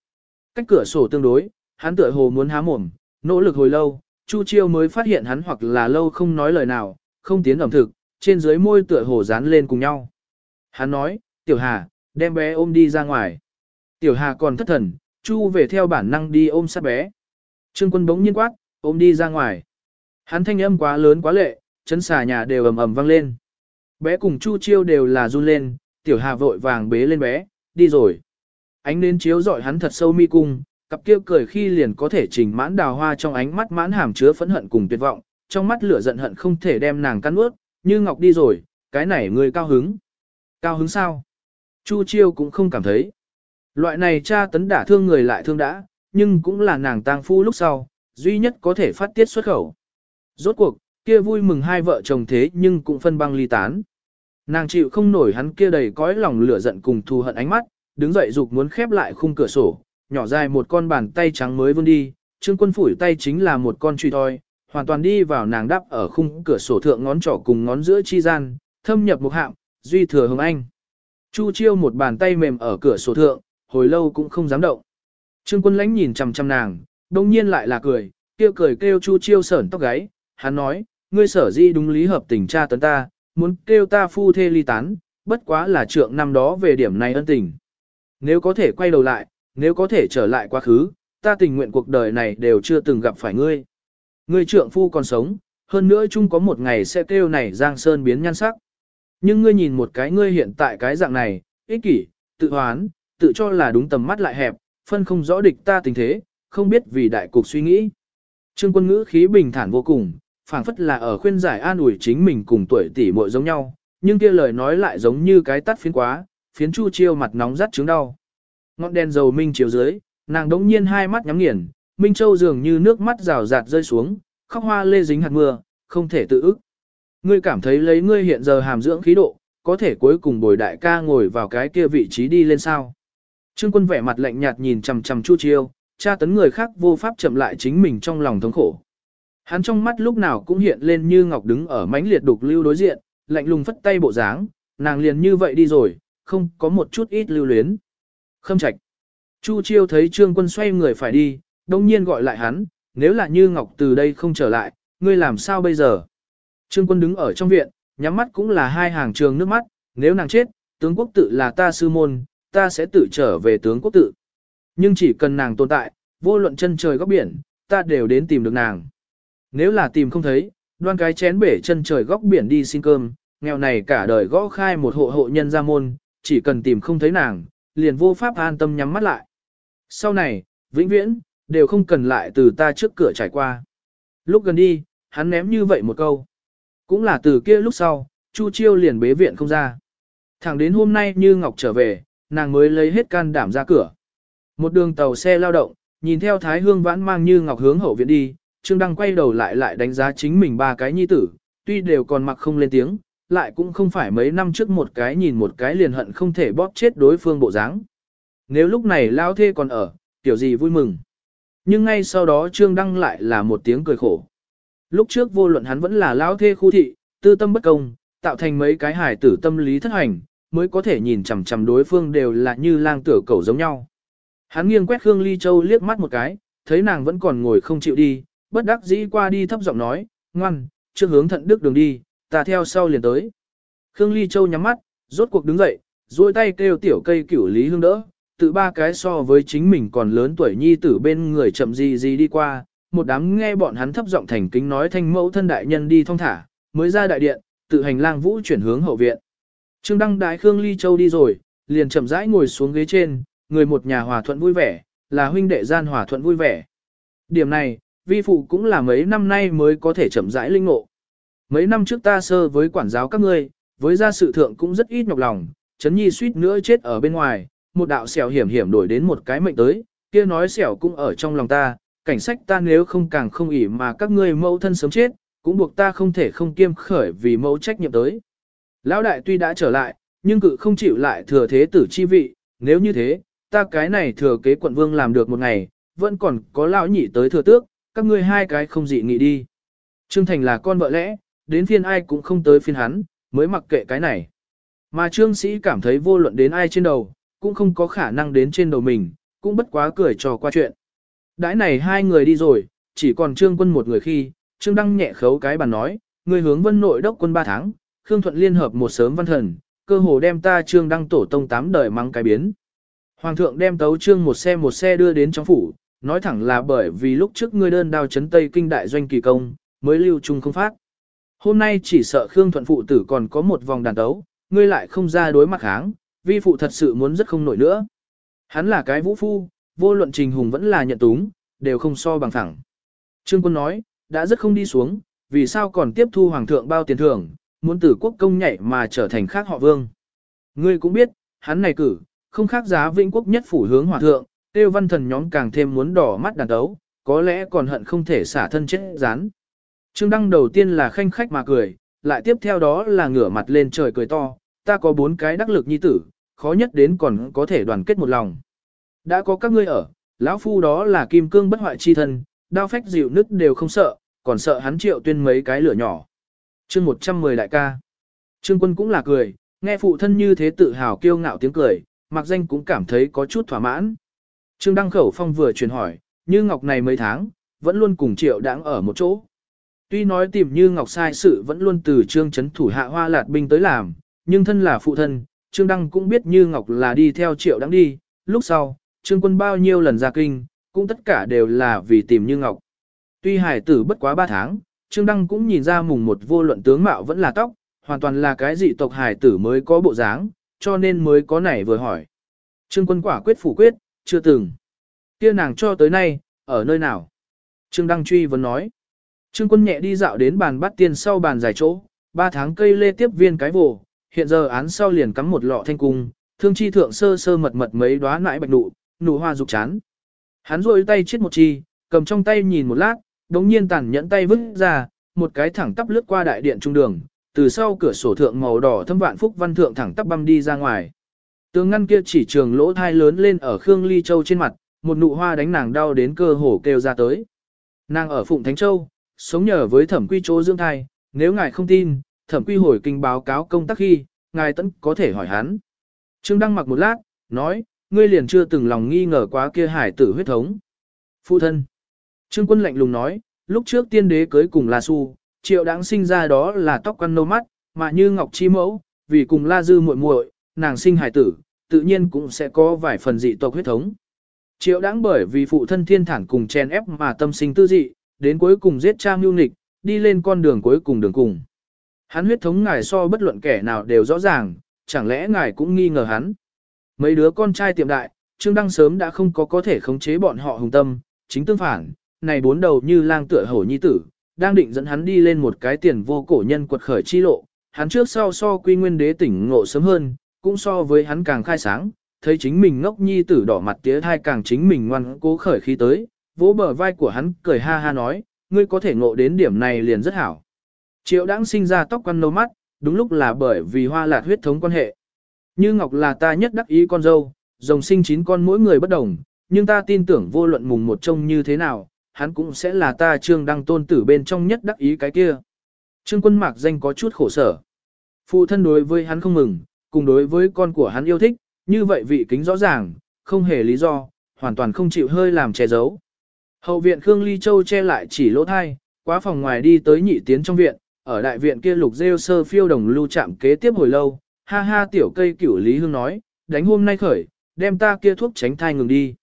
Cách cửa sổ tương đối, hắn tựa hồ muốn há mồm, nỗ lực hồi lâu, Chu Chiêu mới phát hiện hắn hoặc là lâu không nói lời nào, không tiến ẩm thực, trên dưới môi tựa hồ dán lên cùng nhau. Hắn nói, Tiểu Hà, đem bé ôm đi ra ngoài. Tiểu Hà còn thất thần, Chu về theo bản năng đi ôm sát bé. Trương quân bỗng nhiên quát, ôm đi ra ngoài. Hắn thanh âm quá lớn quá lệ, chấn xà nhà đều ầm ầm vang lên. Bé cùng Chu Chiêu đều là run lên, Tiểu Hà vội vàng bế lên bé, đi rồi. Ánh nến chiếu dọi hắn thật sâu mi cung, cặp kia cười khi liền có thể trình mãn đào hoa trong ánh mắt mãn hàm chứa phẫn hận cùng tuyệt vọng, trong mắt lửa giận hận không thể đem nàng cắn ướt, như ngọc đi rồi, cái này người cao hứng. Cao hứng sao? Chu Chiêu cũng không cảm thấy. Loại này cha tấn đả thương người lại thương đã, nhưng cũng là nàng tang phu lúc sau, duy nhất có thể phát tiết xuất khẩu. Rốt cuộc, kia vui mừng hai vợ chồng thế nhưng cũng phân băng ly tán. Nàng chịu không nổi hắn kia đầy cõi lòng lửa giận cùng thù hận ánh mắt, đứng dậy dục muốn khép lại khung cửa sổ, nhỏ dài một con bàn tay trắng mới vươn đi, trương quân phủi tay chính là một con truy thoi, hoàn toàn đi vào nàng đắp ở khung cửa sổ thượng ngón trỏ cùng ngón giữa chi gian, thâm nhập một hạm, duy thừa hồng anh. Chu chiêu một bàn tay mềm ở cửa sổ thượng, hồi lâu cũng không dám động. Trương quân lãnh nhìn chằm chằm nàng, đông nhiên lại là cười, kia cười kêu chu chiêu sởn tóc gáy, hắn nói, ngươi sở di đúng lý hợp tình cha tấn ta, muốn kêu ta phu thê ly tán, bất quá là trượng năm đó về điểm này ân tình. Nếu có thể quay đầu lại, nếu có thể trở lại quá khứ, ta tình nguyện cuộc đời này đều chưa từng gặp phải ngươi. Ngươi trượng phu còn sống, hơn nữa chung có một ngày sẽ kêu này Giang Sơn biến nhan sắc. Nhưng ngươi nhìn một cái ngươi hiện tại cái dạng này, ích kỷ, tự hoán, tự cho là đúng tầm mắt lại hẹp, phân không rõ địch ta tình thế, không biết vì đại cục suy nghĩ. Trương quân ngữ khí bình thản vô cùng, phảng phất là ở khuyên giải an ủi chính mình cùng tuổi tỷ muội giống nhau, nhưng kia lời nói lại giống như cái tắt phiến quá, phiến chu chiêu mặt nóng rát chứng đau. Ngọn đèn dầu minh chiếu dưới, nàng đống nhiên hai mắt nhắm nghiền, Minh Châu dường như nước mắt rào rạt rơi xuống, khóc hoa lê dính hạt mưa, không thể tự ức. Ngươi cảm thấy lấy ngươi hiện giờ hàm dưỡng khí độ, có thể cuối cùng bồi đại ca ngồi vào cái kia vị trí đi lên sao. Trương quân vẻ mặt lạnh nhạt nhìn chằm chằm Chu Chiêu, tra tấn người khác vô pháp chậm lại chính mình trong lòng thống khổ. Hắn trong mắt lúc nào cũng hiện lên như ngọc đứng ở mánh liệt đục lưu đối diện, lạnh lùng phất tay bộ dáng, nàng liền như vậy đi rồi, không có một chút ít lưu luyến. Khâm trạch. Chu Chiêu thấy Trương Quân xoay người phải đi, đông nhiên gọi lại hắn, nếu là như Ngọc từ đây không trở lại, ngươi làm sao bây giờ? Trương Quân đứng ở trong viện, nhắm mắt cũng là hai hàng trường nước mắt, nếu nàng chết, tướng quốc tự là ta sư môn, ta sẽ tự trở về tướng quốc tự. Nhưng chỉ cần nàng tồn tại, vô luận chân trời góc biển, ta đều đến tìm được nàng. Nếu là tìm không thấy, đoan cái chén bể chân trời góc biển đi xin cơm, nghèo này cả đời gõ khai một hộ hộ nhân ra môn, chỉ cần tìm không thấy nàng, liền vô pháp an tâm nhắm mắt lại. Sau này, vĩnh viễn, đều không cần lại từ ta trước cửa trải qua. Lúc gần đi, hắn ném như vậy một câu. Cũng là từ kia lúc sau, Chu Chiêu liền bế viện không ra. Thẳng đến hôm nay như Ngọc trở về, nàng mới lấy hết can đảm ra cửa. Một đường tàu xe lao động, nhìn theo Thái Hương vãn mang như Ngọc hướng hậu viện đi, Trương Đăng quay đầu lại lại đánh giá chính mình ba cái nhi tử, tuy đều còn mặc không lên tiếng, lại cũng không phải mấy năm trước một cái nhìn một cái liền hận không thể bóp chết đối phương bộ dáng. Nếu lúc này lao thê còn ở, tiểu gì vui mừng. Nhưng ngay sau đó Trương Đăng lại là một tiếng cười khổ. Lúc trước vô luận hắn vẫn là lao thê khu thị, tư tâm bất công, tạo thành mấy cái hài tử tâm lý thất hành, mới có thể nhìn chằm chằm đối phương đều là như lang tửa cẩu giống nhau. Hắn nghiêng quét Khương Ly Châu liếc mắt một cái, thấy nàng vẫn còn ngồi không chịu đi, bất đắc dĩ qua đi thấp giọng nói, ngoan, trước hướng thận đức đường đi, ta theo sau liền tới. Khương Ly Châu nhắm mắt, rốt cuộc đứng dậy, duỗi tay kêu tiểu cây cửu lý hương đỡ, tự ba cái so với chính mình còn lớn tuổi nhi tử bên người chậm gì gì đi qua, một đám nghe bọn hắn thấp giọng thành kính nói thanh mẫu thân đại nhân đi thong thả, mới ra đại điện, tự hành lang vũ chuyển hướng hậu viện. Trương Đăng đại Khương Ly Châu đi rồi, liền chậm rãi ngồi xuống ghế trên, người một nhà hòa thuận vui vẻ, là huynh đệ gian hòa thuận vui vẻ. Điểm này, vi phụ cũng là mấy năm nay mới có thể chậm rãi linh ngộ. Mấy năm trước ta sơ với quản giáo các ngươi, với gia sự thượng cũng rất ít nhọc lòng, chấn nhi suýt nữa chết ở bên ngoài, một đạo xẻo hiểm hiểm đổi đến một cái mệnh tới, kia nói xẻo cũng ở trong lòng ta, cảnh sách ta nếu không càng không ỉ mà các ngươi mẫu thân sớm chết, cũng buộc ta không thể không kiêm khởi vì mẫu trách nhiệm tới. Lão đại tuy đã trở lại, nhưng cự không chịu lại thừa thế tử chi vị, nếu như thế, ta cái này thừa kế quận vương làm được một ngày, vẫn còn có lão nhị tới thừa tước, các ngươi hai cái không dị nghị đi. Trương Thành là con vợ lẽ, đến phiên ai cũng không tới phiên hắn, mới mặc kệ cái này. Mà Trương Sĩ cảm thấy vô luận đến ai trên đầu, cũng không có khả năng đến trên đầu mình, cũng bất quá cười trò qua chuyện. Đãi này hai người đi rồi, chỉ còn Trương Quân một người khi, Trương Đăng nhẹ khấu cái bàn nói, người hướng vân nội đốc quân ba tháng, Khương Thuận liên hợp một sớm văn thần, cơ hồ đem ta Trương Đăng tổ tông tám đời mang cái biến. Hoàng thượng đem tấu trương một xe một xe đưa đến trong phủ, nói thẳng là bởi vì lúc trước ngươi đơn đao chấn Tây Kinh đại doanh kỳ công, mới lưu trung không phát. Hôm nay chỉ sợ Khương Thuận phụ tử còn có một vòng đàn đấu ngươi lại không ra đối mặt kháng, vi phụ thật sự muốn rất không nổi nữa. Hắn là cái vũ phu, vô luận trình hùng vẫn là nhận túng, đều không so bằng thẳng. Trương quân nói, đã rất không đi xuống, vì sao còn tiếp thu hoàng thượng bao tiền thưởng, muốn tử quốc công nhảy mà trở thành khác họ vương. Ngươi cũng biết, hắn này cử, không khác giá vĩnh quốc nhất phủ hướng hòa thượng, tiêu văn thần nhóm càng thêm muốn đỏ mắt đàn đấu, có lẽ còn hận không thể xả thân chết rán. Trương Đăng đầu tiên là khanh khách mà cười, lại tiếp theo đó là ngửa mặt lên trời cười to, ta có bốn cái đắc lực nhi tử, khó nhất đến còn có thể đoàn kết một lòng. Đã có các ngươi ở, lão phu đó là kim cương bất hoại chi thân, đao phách dịu nứt đều không sợ, còn sợ hắn triệu tuyên mấy cái lửa nhỏ. Chương 110 đại ca. Trương quân cũng là cười, nghe phụ thân như thế tự hào kiêu ngạo tiếng cười, mặc danh cũng cảm thấy có chút thỏa mãn. Trương Đăng Khẩu Phong vừa truyền hỏi, như Ngọc này mấy tháng, vẫn luôn cùng triệu đãng ở một chỗ. Tuy nói tìm như Ngọc sai sự vẫn luôn từ Trương Trấn thủ hạ hoa lạt binh tới làm, nhưng thân là phụ thân, Trương Đăng cũng biết như Ngọc là đi theo triệu đãng đi, lúc sau, Trương Quân bao nhiêu lần ra kinh, cũng tất cả đều là vì tìm như Ngọc. Tuy hải tử bất quá 3 tháng, Trương Đăng cũng nhìn ra mùng một vô luận tướng mạo vẫn là tóc, hoàn toàn là cái dị tộc hải tử mới có bộ dáng, cho nên mới có nảy vừa hỏi. Trương Quân quả quyết phủ quyết, chưa từng. Kia nàng cho tới nay, ở nơi nào? Trương Đăng truy vấn nói. Trương Quân nhẹ đi dạo đến bàn bắt tiền sau bàn dài chỗ, ba tháng cây lê tiếp viên cái vồ, hiện giờ án sau liền cắm một lọ thanh cung, thương chi thượng sơ sơ mật mật mấy đóa nãi bạch nụ, nụ hoa dục chán. Hắn rôi tay chết một chi, cầm trong tay nhìn một lát, đống nhiên tàn nhẫn tay vứt ra, một cái thẳng tắp lướt qua đại điện trung đường, từ sau cửa sổ thượng màu đỏ thâm vạn phúc văn thượng thẳng tắp băm đi ra ngoài. Tường ngăn kia chỉ trường lỗ thai lớn lên ở Khương Ly Châu trên mặt, một nụ hoa đánh nàng đau đến cơ hồ kêu ra tới. Nàng ở Phụng Thánh Châu, sống nhờ với thẩm quy chỗ dưỡng thai, nếu ngài không tin, thẩm quy hồi kinh báo cáo công tác khi, ngài tẫn có thể hỏi hắn. Trương Đăng mặc một lát, nói, ngươi liền chưa từng lòng nghi ngờ quá kia hải tử huyết thống. Phụ thân. Trương quân lạnh lùng nói, lúc trước tiên đế cưới cùng La Su, triệu đáng sinh ra đó là tóc quăn nâu mắt, mà như ngọc chi mẫu, vì cùng La Dư muội muội, nàng sinh hải tử, tự nhiên cũng sẽ có vài phần dị tộc huyết thống. Triệu đáng bởi vì phụ thân thiên thản cùng chen ép mà tâm sinh tư dị, đến cuối cùng giết cha mưu nịch, đi lên con đường cuối cùng đường cùng. Hắn huyết thống ngài so bất luận kẻ nào đều rõ ràng, chẳng lẽ ngài cũng nghi ngờ hắn. Mấy đứa con trai tiệm đại, Trương Đăng sớm đã không có có thể khống chế bọn họ hùng tâm, chính tương phản, này bốn đầu như lang tựa hổ nhi tử, đang định dẫn hắn đi lên một cái tiền vô cổ nhân quật khởi chi lộ, hắn trước sau so quy nguyên đế tỉnh ngộ sớm hơn, cũng so với hắn càng khai sáng, thấy chính mình ngốc nhi tử đỏ mặt tía thai càng chính mình ngoan cố khởi khí tới, vỗ bờ vai của hắn cười ha ha nói, ngươi có thể ngộ đến điểm này liền rất hảo. Triệu đãng sinh ra tóc quăn nâu mắt, đúng lúc là bởi vì hoa lạt huyết thống quan hệ. Như Ngọc là ta nhất đắc ý con dâu, rồng sinh chín con mỗi người bất đồng, nhưng ta tin tưởng vô luận mùng một trông như thế nào, hắn cũng sẽ là ta trương đăng tôn tử bên trong nhất đắc ý cái kia. Trương quân mạc danh có chút khổ sở. Phụ thân đối với hắn không mừng, cùng đối với con của hắn yêu thích, như vậy vị kính rõ ràng, không hề lý do, hoàn toàn không chịu hơi làm che giấu. Hậu viện Khương Ly Châu che lại chỉ lỗ thai, quá phòng ngoài đi tới nhị tiến trong viện, ở đại viện kia lục rêu sơ phiêu đồng lưu chạm kế tiếp hồi lâu, ha ha tiểu cây cửu Lý Hương nói, đánh hôm nay khởi, đem ta kia thuốc tránh thai ngừng đi.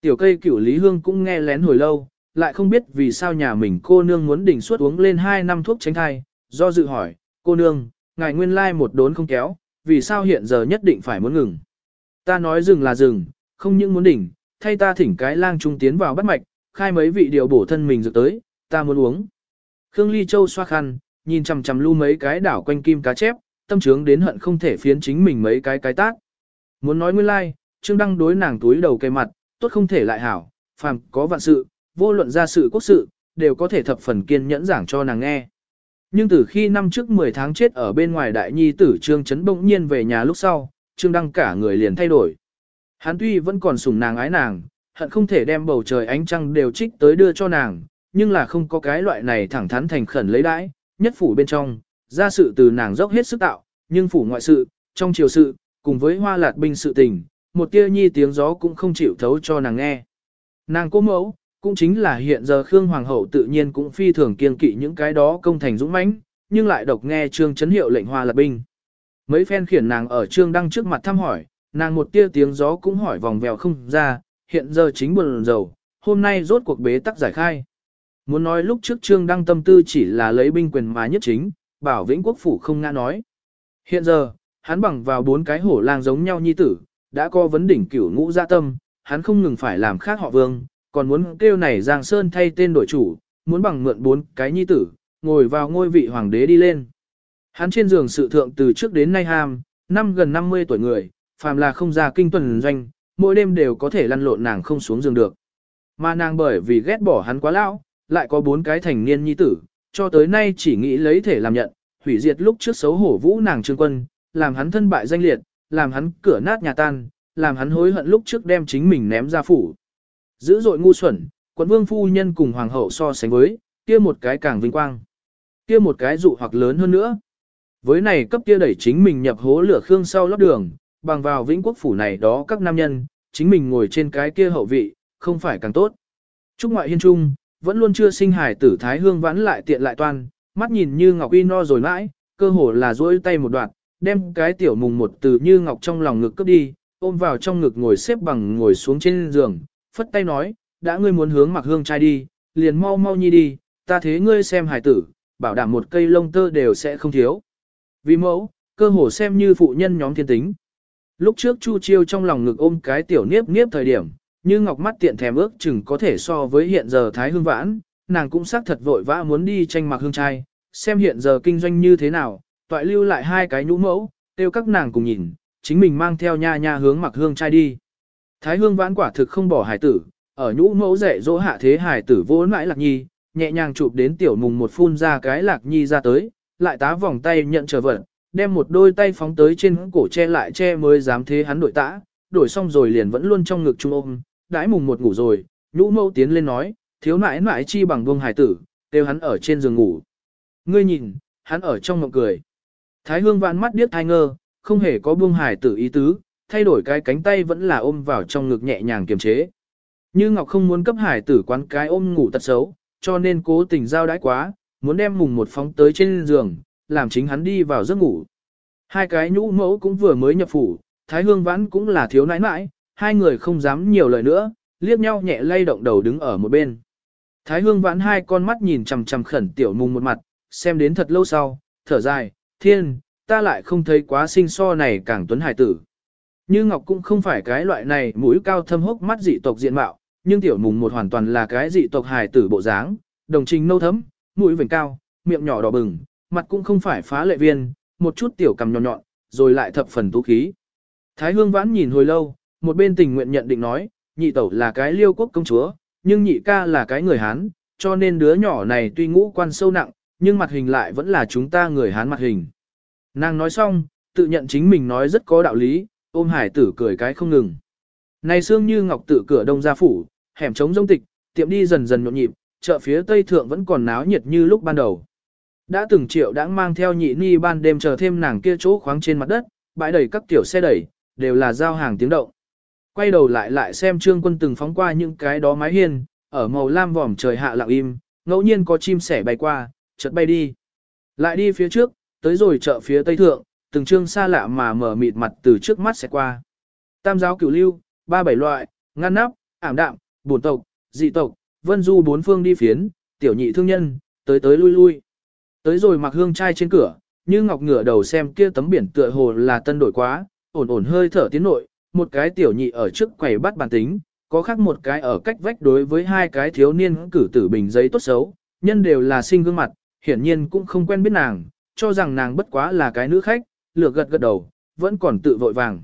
Tiểu cây cửu Lý Hương cũng nghe lén hồi lâu, lại không biết vì sao nhà mình cô nương muốn đỉnh suốt uống lên 2 năm thuốc tránh thai, do dự hỏi, cô nương, ngài nguyên lai một đốn không kéo, vì sao hiện giờ nhất định phải muốn ngừng. Ta nói dừng là dừng, không những muốn đỉnh, thay ta thỉnh cái lang trung tiến vào bắt mạch, khai mấy vị điều bổ thân mình dược tới, ta muốn uống. Khương Ly Châu xoa khăn, nhìn chằm chằm lưu mấy cái đảo quanh kim cá chép, tâm trướng đến hận không thể phiến chính mình mấy cái cái tác. Muốn nói nguyên lai, like, Trương Đăng đối nàng túi đầu cây mặt, tốt không thể lại hảo, phàm có vạn sự, vô luận ra sự quốc sự, đều có thể thập phần kiên nhẫn giảng cho nàng nghe. Nhưng từ khi năm trước 10 tháng chết ở bên ngoài đại nhi tử Trương Trấn bỗng nhiên về nhà lúc sau, Trương Đăng cả người liền thay đổi. Hắn tuy vẫn còn sủng nàng ái nàng, hận không thể đem bầu trời ánh trăng đều trích tới đưa cho nàng, nhưng là không có cái loại này thẳng thắn thành khẩn lấy đãi, nhất phủ bên trong, ra sự từ nàng dốc hết sức tạo, nhưng phủ ngoại sự, trong chiều sự, cùng với hoa lạt binh sự tình, một tia nhi tiếng gió cũng không chịu thấu cho nàng nghe. Nàng cố mẫu, cũng chính là hiện giờ Khương Hoàng hậu tự nhiên cũng phi thường kiên kỵ những cái đó công thành dũng mãnh, nhưng lại độc nghe trương chấn hiệu lệnh hoa lập binh. Mấy phen khiển nàng ở trương đăng trước mặt thăm hỏi, nàng một tia tiếng gió cũng hỏi vòng vèo không ra, hiện giờ chính buồn rầu, hôm nay rốt cuộc bế tắc giải khai. Muốn nói lúc trước trương đăng tâm tư chỉ là lấy binh quyền mà nhất chính, bảo vĩnh quốc phủ không ngã nói. Hiện giờ, hắn bằng vào bốn cái hổ lang giống nhau nhi tử, đã có vấn đỉnh cửu ngũ gia tâm, hắn không ngừng phải làm khác họ vương, còn muốn kêu này Giang Sơn thay tên đổi chủ, muốn bằng mượn bốn cái nhi tử, ngồi vào ngôi vị hoàng đế đi lên. Hắn trên giường sự thượng từ trước đến nay ham, năm gần 50 tuổi người, phàm là không ra kinh tuần doanh, mỗi đêm đều có thể lăn lộn nàng không xuống giường được. Mà nàng bởi vì ghét bỏ hắn quá lão, lại có bốn cái thành niên nhi tử, cho tới nay chỉ nghĩ lấy thể làm nhận, hủy diệt lúc trước xấu hổ vũ nàng trương quân, làm hắn thân bại danh liệt, làm hắn cửa nát nhà tan, làm hắn hối hận lúc trước đem chính mình ném ra phủ. Dữ dội ngu xuẩn, quận vương phu nhân cùng hoàng hậu so sánh với, kia một cái càng vinh quang. Kia một cái dụ hoặc lớn hơn nữa. Với này cấp kia đẩy chính mình nhập hố lửa khương sau lót đường, bằng vào vĩnh quốc phủ này đó các nam nhân, chính mình ngồi trên cái kia hậu vị, không phải càng tốt. Trúc ngoại hiên trung, vẫn luôn chưa sinh hài tử thái hương vãn lại tiện lại toan, mắt nhìn như ngọc y no rồi mãi, cơ hồ là duỗi tay một đoạn, đem cái tiểu mùng một từ như ngọc trong lòng ngực cướp đi, ôm vào trong ngực ngồi xếp bằng ngồi xuống trên giường, phất tay nói, đã ngươi muốn hướng mặc hương trai đi, liền mau mau nhi đi, ta thế ngươi xem Hải tử, bảo đảm một cây lông tơ đều sẽ không thiếu. Vì mẫu, cơ hồ xem như phụ nhân nhóm thiên tính. Lúc trước Chu Chiêu trong lòng ngực ôm cái tiểu niếp niếp thời điểm, như ngọc mắt tiện thèm ước chừng có thể so với hiện giờ Thái Hương Vãn, nàng cũng xác thật vội vã muốn đi tranh mặc hương trai, xem hiện giờ kinh doanh như thế nào, toại lưu lại hai cái nhũ mẫu, tiêu các nàng cùng nhìn, chính mình mang theo nha nha hướng mặc hương trai đi. Thái hương vãn quả thực không bỏ hải tử, ở nhũ mẫu dạy dỗ hạ thế hải tử vỗ mãi lạc nhi, nhẹ nhàng chụp đến tiểu mùng một phun ra cái lạc nhi ra tới, lại tá vòng tay nhận trở vận, đem một đôi tay phóng tới trên cổ che lại che mới dám thế hắn đổi tã, đổi xong rồi liền vẫn luôn trong ngực trung ôm, đãi mùng một ngủ rồi, nhũ mẫu tiến lên nói, thiếu nãi nãi chi bằng buông hải tử, kêu hắn ở trên giường ngủ. Ngươi nhìn, hắn ở trong mộng cười. Thái hương vãn mắt điếc thai ngơ, không hề có buông hải tử ý tứ, thay đổi cái cánh tay vẫn là ôm vào trong ngực nhẹ nhàng kiềm chế. Như Ngọc không muốn cấp hải tử quán cái ôm ngủ tật xấu, cho nên cố tình giao đãi quá, muốn đem mùng một phóng tới trên giường, làm chính hắn đi vào giấc ngủ. Hai cái nhũ mẫu cũng vừa mới nhập phủ, Thái Hương Vãn cũng là thiếu nãi nãi, hai người không dám nhiều lời nữa, liếc nhau nhẹ lay động đầu đứng ở một bên. Thái Hương Vãn hai con mắt nhìn chằm chằm khẩn tiểu mùng một mặt, xem đến thật lâu sau, thở dài, thiên, ta lại không thấy quá sinh so này càng tuấn hải tử. Như Ngọc cũng không phải cái loại này mũi cao thâm hốc mắt dị tộc diện mạo, nhưng tiểu mùng một hoàn toàn là cái dị tộc hài tử bộ dáng, đồng trình nâu thấm, mũi vành cao, miệng nhỏ đỏ bừng, mặt cũng không phải phá lệ viên, một chút tiểu cầm nhọn nhọn, rồi lại thập phần tú khí. Thái hương vãn nhìn hồi lâu, một bên tình nguyện nhận định nói, nhị tẩu là cái liêu quốc công chúa, nhưng nhị ca là cái người Hán, cho nên đứa nhỏ này tuy ngũ quan sâu nặng, nhưng mặt hình lại vẫn là chúng ta người Hán mặt hình. Nàng nói xong, tự nhận chính mình nói rất có đạo lý, ôm hải tử cười cái không ngừng. Này xương như ngọc tự cửa đông gia phủ, hẻm trống rông tịch, tiệm đi dần dần nhộn nhịp, chợ phía tây thượng vẫn còn náo nhiệt như lúc ban đầu. Đã từng triệu đã mang theo nhị ni ban đêm chờ thêm nàng kia chỗ khoáng trên mặt đất, bãi đầy các tiểu xe đẩy, đều là giao hàng tiếng động. Quay đầu lại lại xem trương quân từng phóng qua những cái đó mái hiên, ở màu lam vòm trời hạ lặng im, ngẫu nhiên có chim sẻ bay qua, chợt bay đi. Lại đi phía trước, tới rồi chợ phía tây thượng, từng trương xa lạ mà mở mịt mặt từ trước mắt sẽ qua. Tam giáo cửu lưu, ba bảy loại, ngăn nắp, ảm đạm, bổn tộc, dị tộc, vân du bốn phương đi phiến, tiểu nhị thương nhân, tới tới lui lui. Tới rồi mặc hương trai trên cửa, như ngọc ngửa đầu xem kia tấm biển tựa hồ là tân đổi quá, ổn ổn hơi thở tiến nội, một cái tiểu nhị ở trước quầy bắt bàn tính, có khác một cái ở cách vách đối với hai cái thiếu niên cử tử bình giấy tốt xấu, nhân đều là sinh gương mặt, hiển nhiên cũng không quen biết nàng, cho rằng nàng bất quá là cái nữ khách, lược gật gật đầu, vẫn còn tự vội vàng.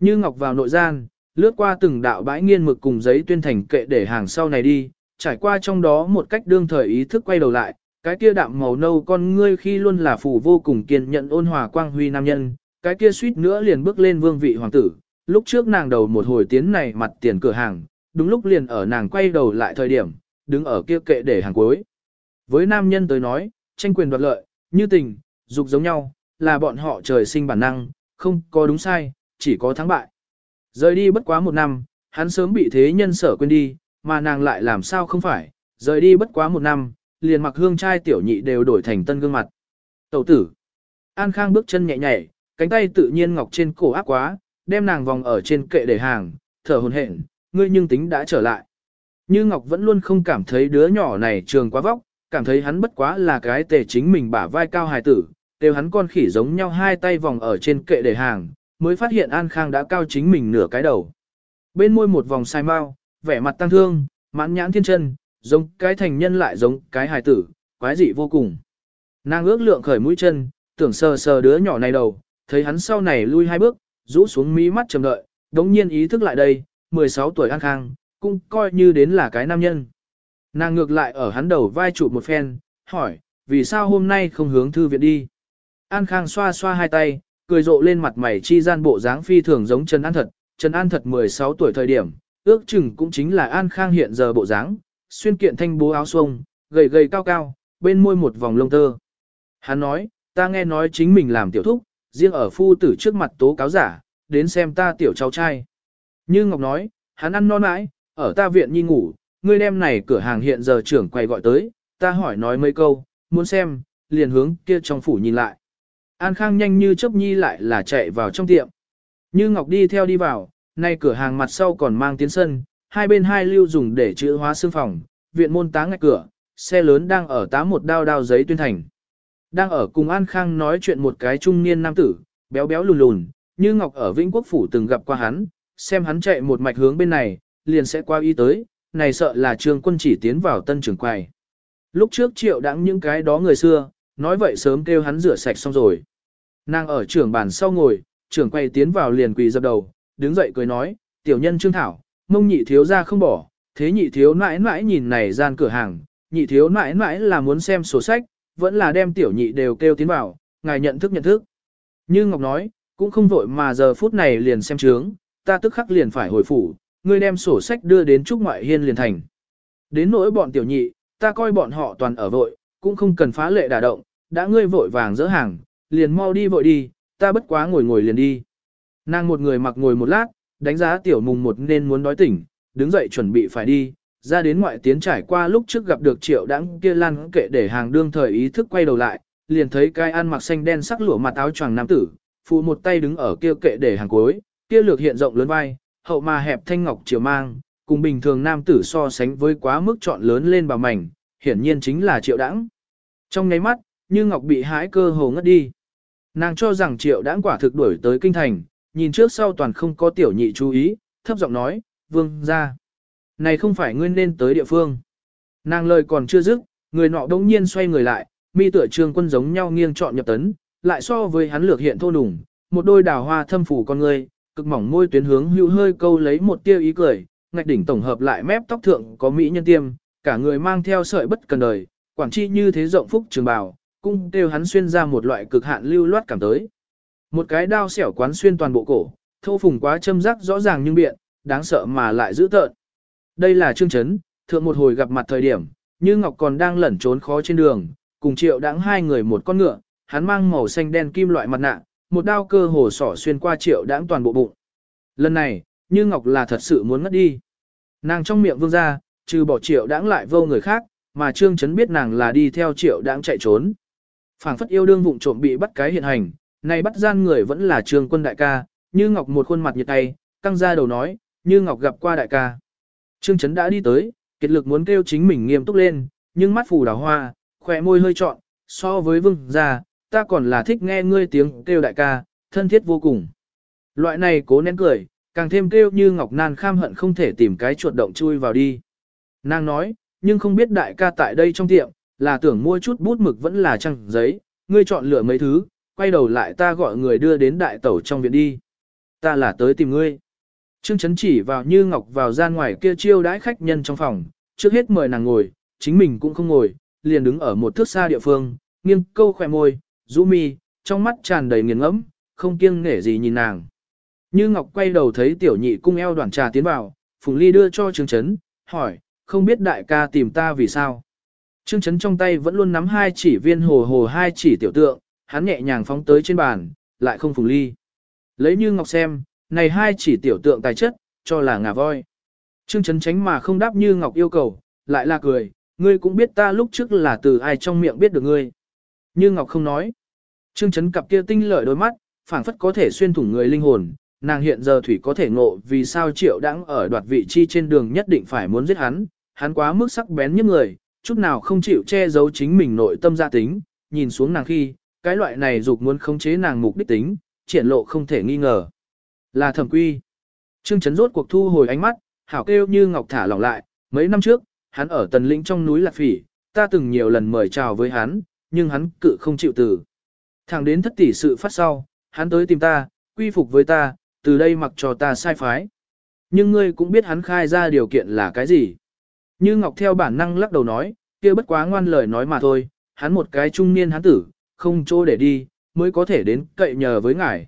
Như Ngọc vào nội gian, lướt qua từng đạo bãi nghiên mực cùng giấy tuyên thành kệ để hàng sau này đi, trải qua trong đó một cách đương thời ý thức quay đầu lại, cái kia đạm màu nâu con ngươi khi luôn là phủ vô cùng kiên nhận ôn hòa quang huy nam nhân, cái kia suýt nữa liền bước lên vương vị hoàng tử, lúc trước nàng đầu một hồi tiến này mặt tiền cửa hàng, đúng lúc liền ở nàng quay đầu lại thời điểm, đứng ở kia kệ để hàng cuối. Với nam nhân tới nói, tranh quyền đoạt lợi, như tình, dục giống nhau, là bọn họ trời sinh bản năng, không có đúng sai, chỉ có thắng bại. Rời đi bất quá một năm, hắn sớm bị thế nhân sở quên đi, mà nàng lại làm sao không phải, rời đi bất quá một năm, liền mặc hương trai tiểu nhị đều đổi thành tân gương mặt. Tẩu tử. An Khang bước chân nhẹ nhảy, cánh tay tự nhiên ngọc trên cổ áp quá, đem nàng vòng ở trên kệ để hàng, thở hồn hển, ngươi nhưng tính đã trở lại. Như Ngọc vẫn luôn không cảm thấy đứa nhỏ này trường quá vóc, cảm thấy hắn bất quá là cái tề chính mình bả vai cao hài tử, đều hắn con khỉ giống nhau hai tay vòng ở trên kệ để hàng, mới phát hiện An Khang đã cao chính mình nửa cái đầu. Bên môi một vòng sai mau, vẻ mặt tăng thương, mãn nhãn thiên chân, giống cái thành nhân lại giống cái hài tử, quái dị vô cùng. Nàng ước lượng khởi mũi chân, tưởng sờ sờ đứa nhỏ này đầu, thấy hắn sau này lui hai bước, rũ xuống mí mắt chờ đợi, đống nhiên ý thức lại đây, 16 tuổi An Khang, cũng coi như đến là cái nam nhân. Nàng ngược lại ở hắn đầu vai trụ một phen, hỏi, vì sao hôm nay không hướng thư viện đi? An Khang xoa xoa hai tay, cười rộ lên mặt mày chi gian bộ dáng phi thường giống Trần An Thật. Trần An Thật 16 tuổi thời điểm, ước chừng cũng chính là An Khang hiện giờ bộ dáng, xuyên kiện thanh bố áo xuông, gầy gầy cao cao, bên môi một vòng lông tơ. Hắn nói, ta nghe nói chính mình làm tiểu thúc, riêng ở phu tử trước mặt tố cáo giả, đến xem ta tiểu cháu trai. Như Ngọc nói, hắn ăn non mãi, ở ta viện nhi ngủ, ngươi đem này cửa hàng hiện giờ trưởng quay gọi tới, ta hỏi nói mấy câu, muốn xem, liền hướng kia trong phủ nhìn lại. An Khang nhanh như chớp nhi lại là chạy vào trong tiệm. Như Ngọc đi theo đi vào, nay cửa hàng mặt sau còn mang tiến sân, hai bên hai lưu dùng để chữa hóa xương phòng, viện môn tá ngạch cửa, xe lớn đang ở tá một đao đao giấy tuyên thành. Đang ở cùng An Khang nói chuyện một cái trung niên nam tử, béo béo lùn lùn, như Ngọc ở Vĩnh Quốc Phủ từng gặp qua hắn, xem hắn chạy một mạch hướng bên này, liền sẽ qua y tới, này sợ là trường quân chỉ tiến vào tân trường quầy. Lúc trước triệu đãng những cái đó người xưa, nói vậy sớm kêu hắn rửa sạch xong rồi. Nàng ở trưởng bàn sau ngồi, trưởng quay tiến vào liền quỳ dập đầu, đứng dậy cười nói, tiểu nhân trương thảo, mông nhị thiếu ra không bỏ, thế nhị thiếu mãi mãi nhìn này gian cửa hàng, nhị thiếu mãi mãi là muốn xem sổ sách, vẫn là đem tiểu nhị đều kêu tiến vào, ngài nhận thức nhận thức. Như Ngọc nói, cũng không vội mà giờ phút này liền xem trướng, ta tức khắc liền phải hồi phủ, ngươi đem sổ sách đưa đến trúc ngoại hiên liền thành. Đến nỗi bọn tiểu nhị, ta coi bọn họ toàn ở vội, cũng không cần phá lệ đả động, đã ngươi vội vàng dỡ hàng, liền mau đi vội đi, ta bất quá ngồi ngồi liền đi. Nàng một người mặc ngồi một lát, đánh giá tiểu mùng một nên muốn đói tỉnh, đứng dậy chuẩn bị phải đi, ra đến ngoại tiến trải qua lúc trước gặp được triệu đãng kia lăn kệ để hàng đương thời ý thức quay đầu lại, liền thấy cái ăn mặc xanh đen sắc lụa mặt áo choàng nam tử, phụ một tay đứng ở kia kệ để hàng cuối, kia lược hiện rộng lớn vai, hậu mà hẹp thanh ngọc chiều mang, cùng bình thường nam tử so sánh với quá mức chọn lớn lên bà mảnh, hiển nhiên chính là triệu đãng. Trong nháy mắt, như ngọc bị hãi cơ hồ ngất đi. Nàng cho rằng triệu đãng quả thực đuổi tới kinh thành, nhìn trước sau toàn không có tiểu nhị chú ý, thấp giọng nói, vương ra. Này không phải ngươi nên tới địa phương. Nàng lời còn chưa dứt, người nọ đống nhiên xoay người lại, mi tựa trương quân giống nhau nghiêng chọn nhập tấn, lại so với hắn lược hiện thô đủng, một đôi đào hoa thâm phủ con người, cực mỏng môi tuyến hướng hữu hơi câu lấy một tia ý cười, ngạch đỉnh tổng hợp lại mép tóc thượng có mỹ nhân tiêm, cả người mang theo sợi bất cần đời, quảng chi như thế rộng phúc trường bào, cung đều hắn xuyên ra một loại cực hạn lưu loát cảm tới. Một cái đao xẻo quán xuyên toàn bộ cổ, thô phùng quá châm rắc rõ ràng nhưng biện, đáng sợ mà lại dữ tợn. Đây là Trương Chấn, thượng một hồi gặp mặt thời điểm, như Ngọc còn đang lẩn trốn khó trên đường, cùng triệu đáng hai người một con ngựa, hắn mang màu xanh đen kim loại mặt nạ, một đao cơ hồ sỏ xuyên qua triệu đáng toàn bộ bụng. Lần này, như Ngọc là thật sự muốn ngất đi. Nàng trong miệng vương ra, trừ bỏ triệu đãng lại vô người khác, mà Trương Chấn biết nàng là đi theo triệu đãng chạy trốn. phảng phất yêu đương vụng trộm bị bắt cái hiện hành, này bắt gian người vẫn là Trương quân đại ca, như Ngọc một khuôn mặt nhiệt tay, căng ra đầu nói, như Ngọc gặp qua đại ca. Trương Chấn đã đi tới, kiệt lực muốn kêu chính mình nghiêm túc lên, nhưng mắt phù đào hoa, khỏe môi hơi trọn, so với vương gia, ta còn là thích nghe ngươi tiếng kêu đại ca, thân thiết vô cùng. Loại này cố nén cười, càng thêm kêu như Ngọc Nan kham hận không thể tìm cái chuột động chui vào đi. Nàng nói, nhưng không biết đại ca tại đây trong tiệm, là tưởng mua chút bút mực vẫn là trăng giấy, ngươi chọn lựa mấy thứ, quay đầu lại ta gọi người đưa đến đại tẩu trong viện đi. Ta là tới tìm ngươi. Trương Chấn chỉ vào như ngọc vào gian ngoài kia chiêu đãi khách nhân trong phòng, trước hết mời nàng ngồi, chính mình cũng không ngồi, liền đứng ở một thước xa địa phương, nghiêng câu khỏe môi, rũ mi, trong mắt tràn đầy nghiền ngẫm, không kiêng nể gì nhìn nàng. Như Ngọc quay đầu thấy tiểu nhị cung eo đoàn trà tiến vào, Phùng Ly đưa cho Trương Chấn, hỏi, không biết đại ca tìm ta vì sao. Trương Chấn trong tay vẫn luôn nắm hai chỉ viên hồ hồ hai chỉ tiểu tượng, hắn nhẹ nhàng phóng tới trên bàn, lại không Phùng Ly. Lấy Như Ngọc xem, này hai chỉ tiểu tượng tài chất, cho là ngà voi. Trương Chấn tránh mà không đáp như Ngọc yêu cầu, lại là cười, ngươi cũng biết ta lúc trước là từ ai trong miệng biết được ngươi. Như Ngọc không nói. Trương Chấn cặp kia tinh lợi đôi mắt, phảng phất có thể xuyên thủng người linh hồn, nàng hiện giờ thủy có thể ngộ vì sao triệu đãng ở đoạt vị chi trên đường nhất định phải muốn giết hắn, hắn quá mức sắc bén những người, chút nào không chịu che giấu chính mình nội tâm gia tính, nhìn xuống nàng khi, cái loại này dục muốn khống chế nàng mục đích tính, triển lộ không thể nghi ngờ. Là thẩm quy. Trương Trấn rốt cuộc thu hồi ánh mắt, hảo kêu như ngọc thả lỏng lại, mấy năm trước, hắn ở tần lĩnh trong núi Lạc Phỉ, ta từng nhiều lần mời chào với hắn, nhưng hắn cự không chịu từ. Thẳng đến thất tỷ sự phát sau, hắn tới tìm ta, quy phục với ta, từ đây mặc cho ta sai phái. Nhưng ngươi cũng biết hắn khai ra điều kiện là cái gì. Như Ngọc theo bản năng lắc đầu nói, kia bất quá ngoan lời nói mà thôi, hắn một cái trung niên hắn tử, không chỗ để đi, mới có thể đến cậy nhờ với ngài.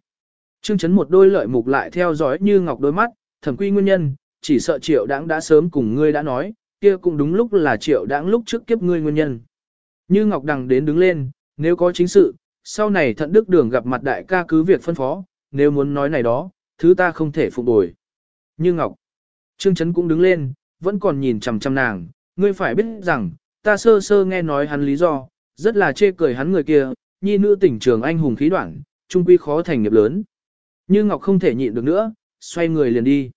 Trương chấn một đôi lợi mục lại theo dõi như ngọc đôi mắt, thẩm quy nguyên nhân, chỉ sợ triệu đãng đã sớm cùng ngươi đã nói, kia cũng đúng lúc là triệu đãng lúc trước kiếp ngươi nguyên nhân. Như ngọc đằng đến đứng lên, nếu có chính sự, sau này thận đức đường gặp mặt đại ca cứ việc phân phó, nếu muốn nói này đó, thứ ta không thể phục bồi. Như ngọc, Trương chấn cũng đứng lên, vẫn còn nhìn chằm chằm nàng, ngươi phải biết rằng, ta sơ sơ nghe nói hắn lý do, rất là chê cười hắn người kia, nhi nữ tỉnh trường anh hùng khí đoạn, trung quy khó thành nghiệp lớn. Như Ngọc không thể nhịn được nữa, xoay người liền đi.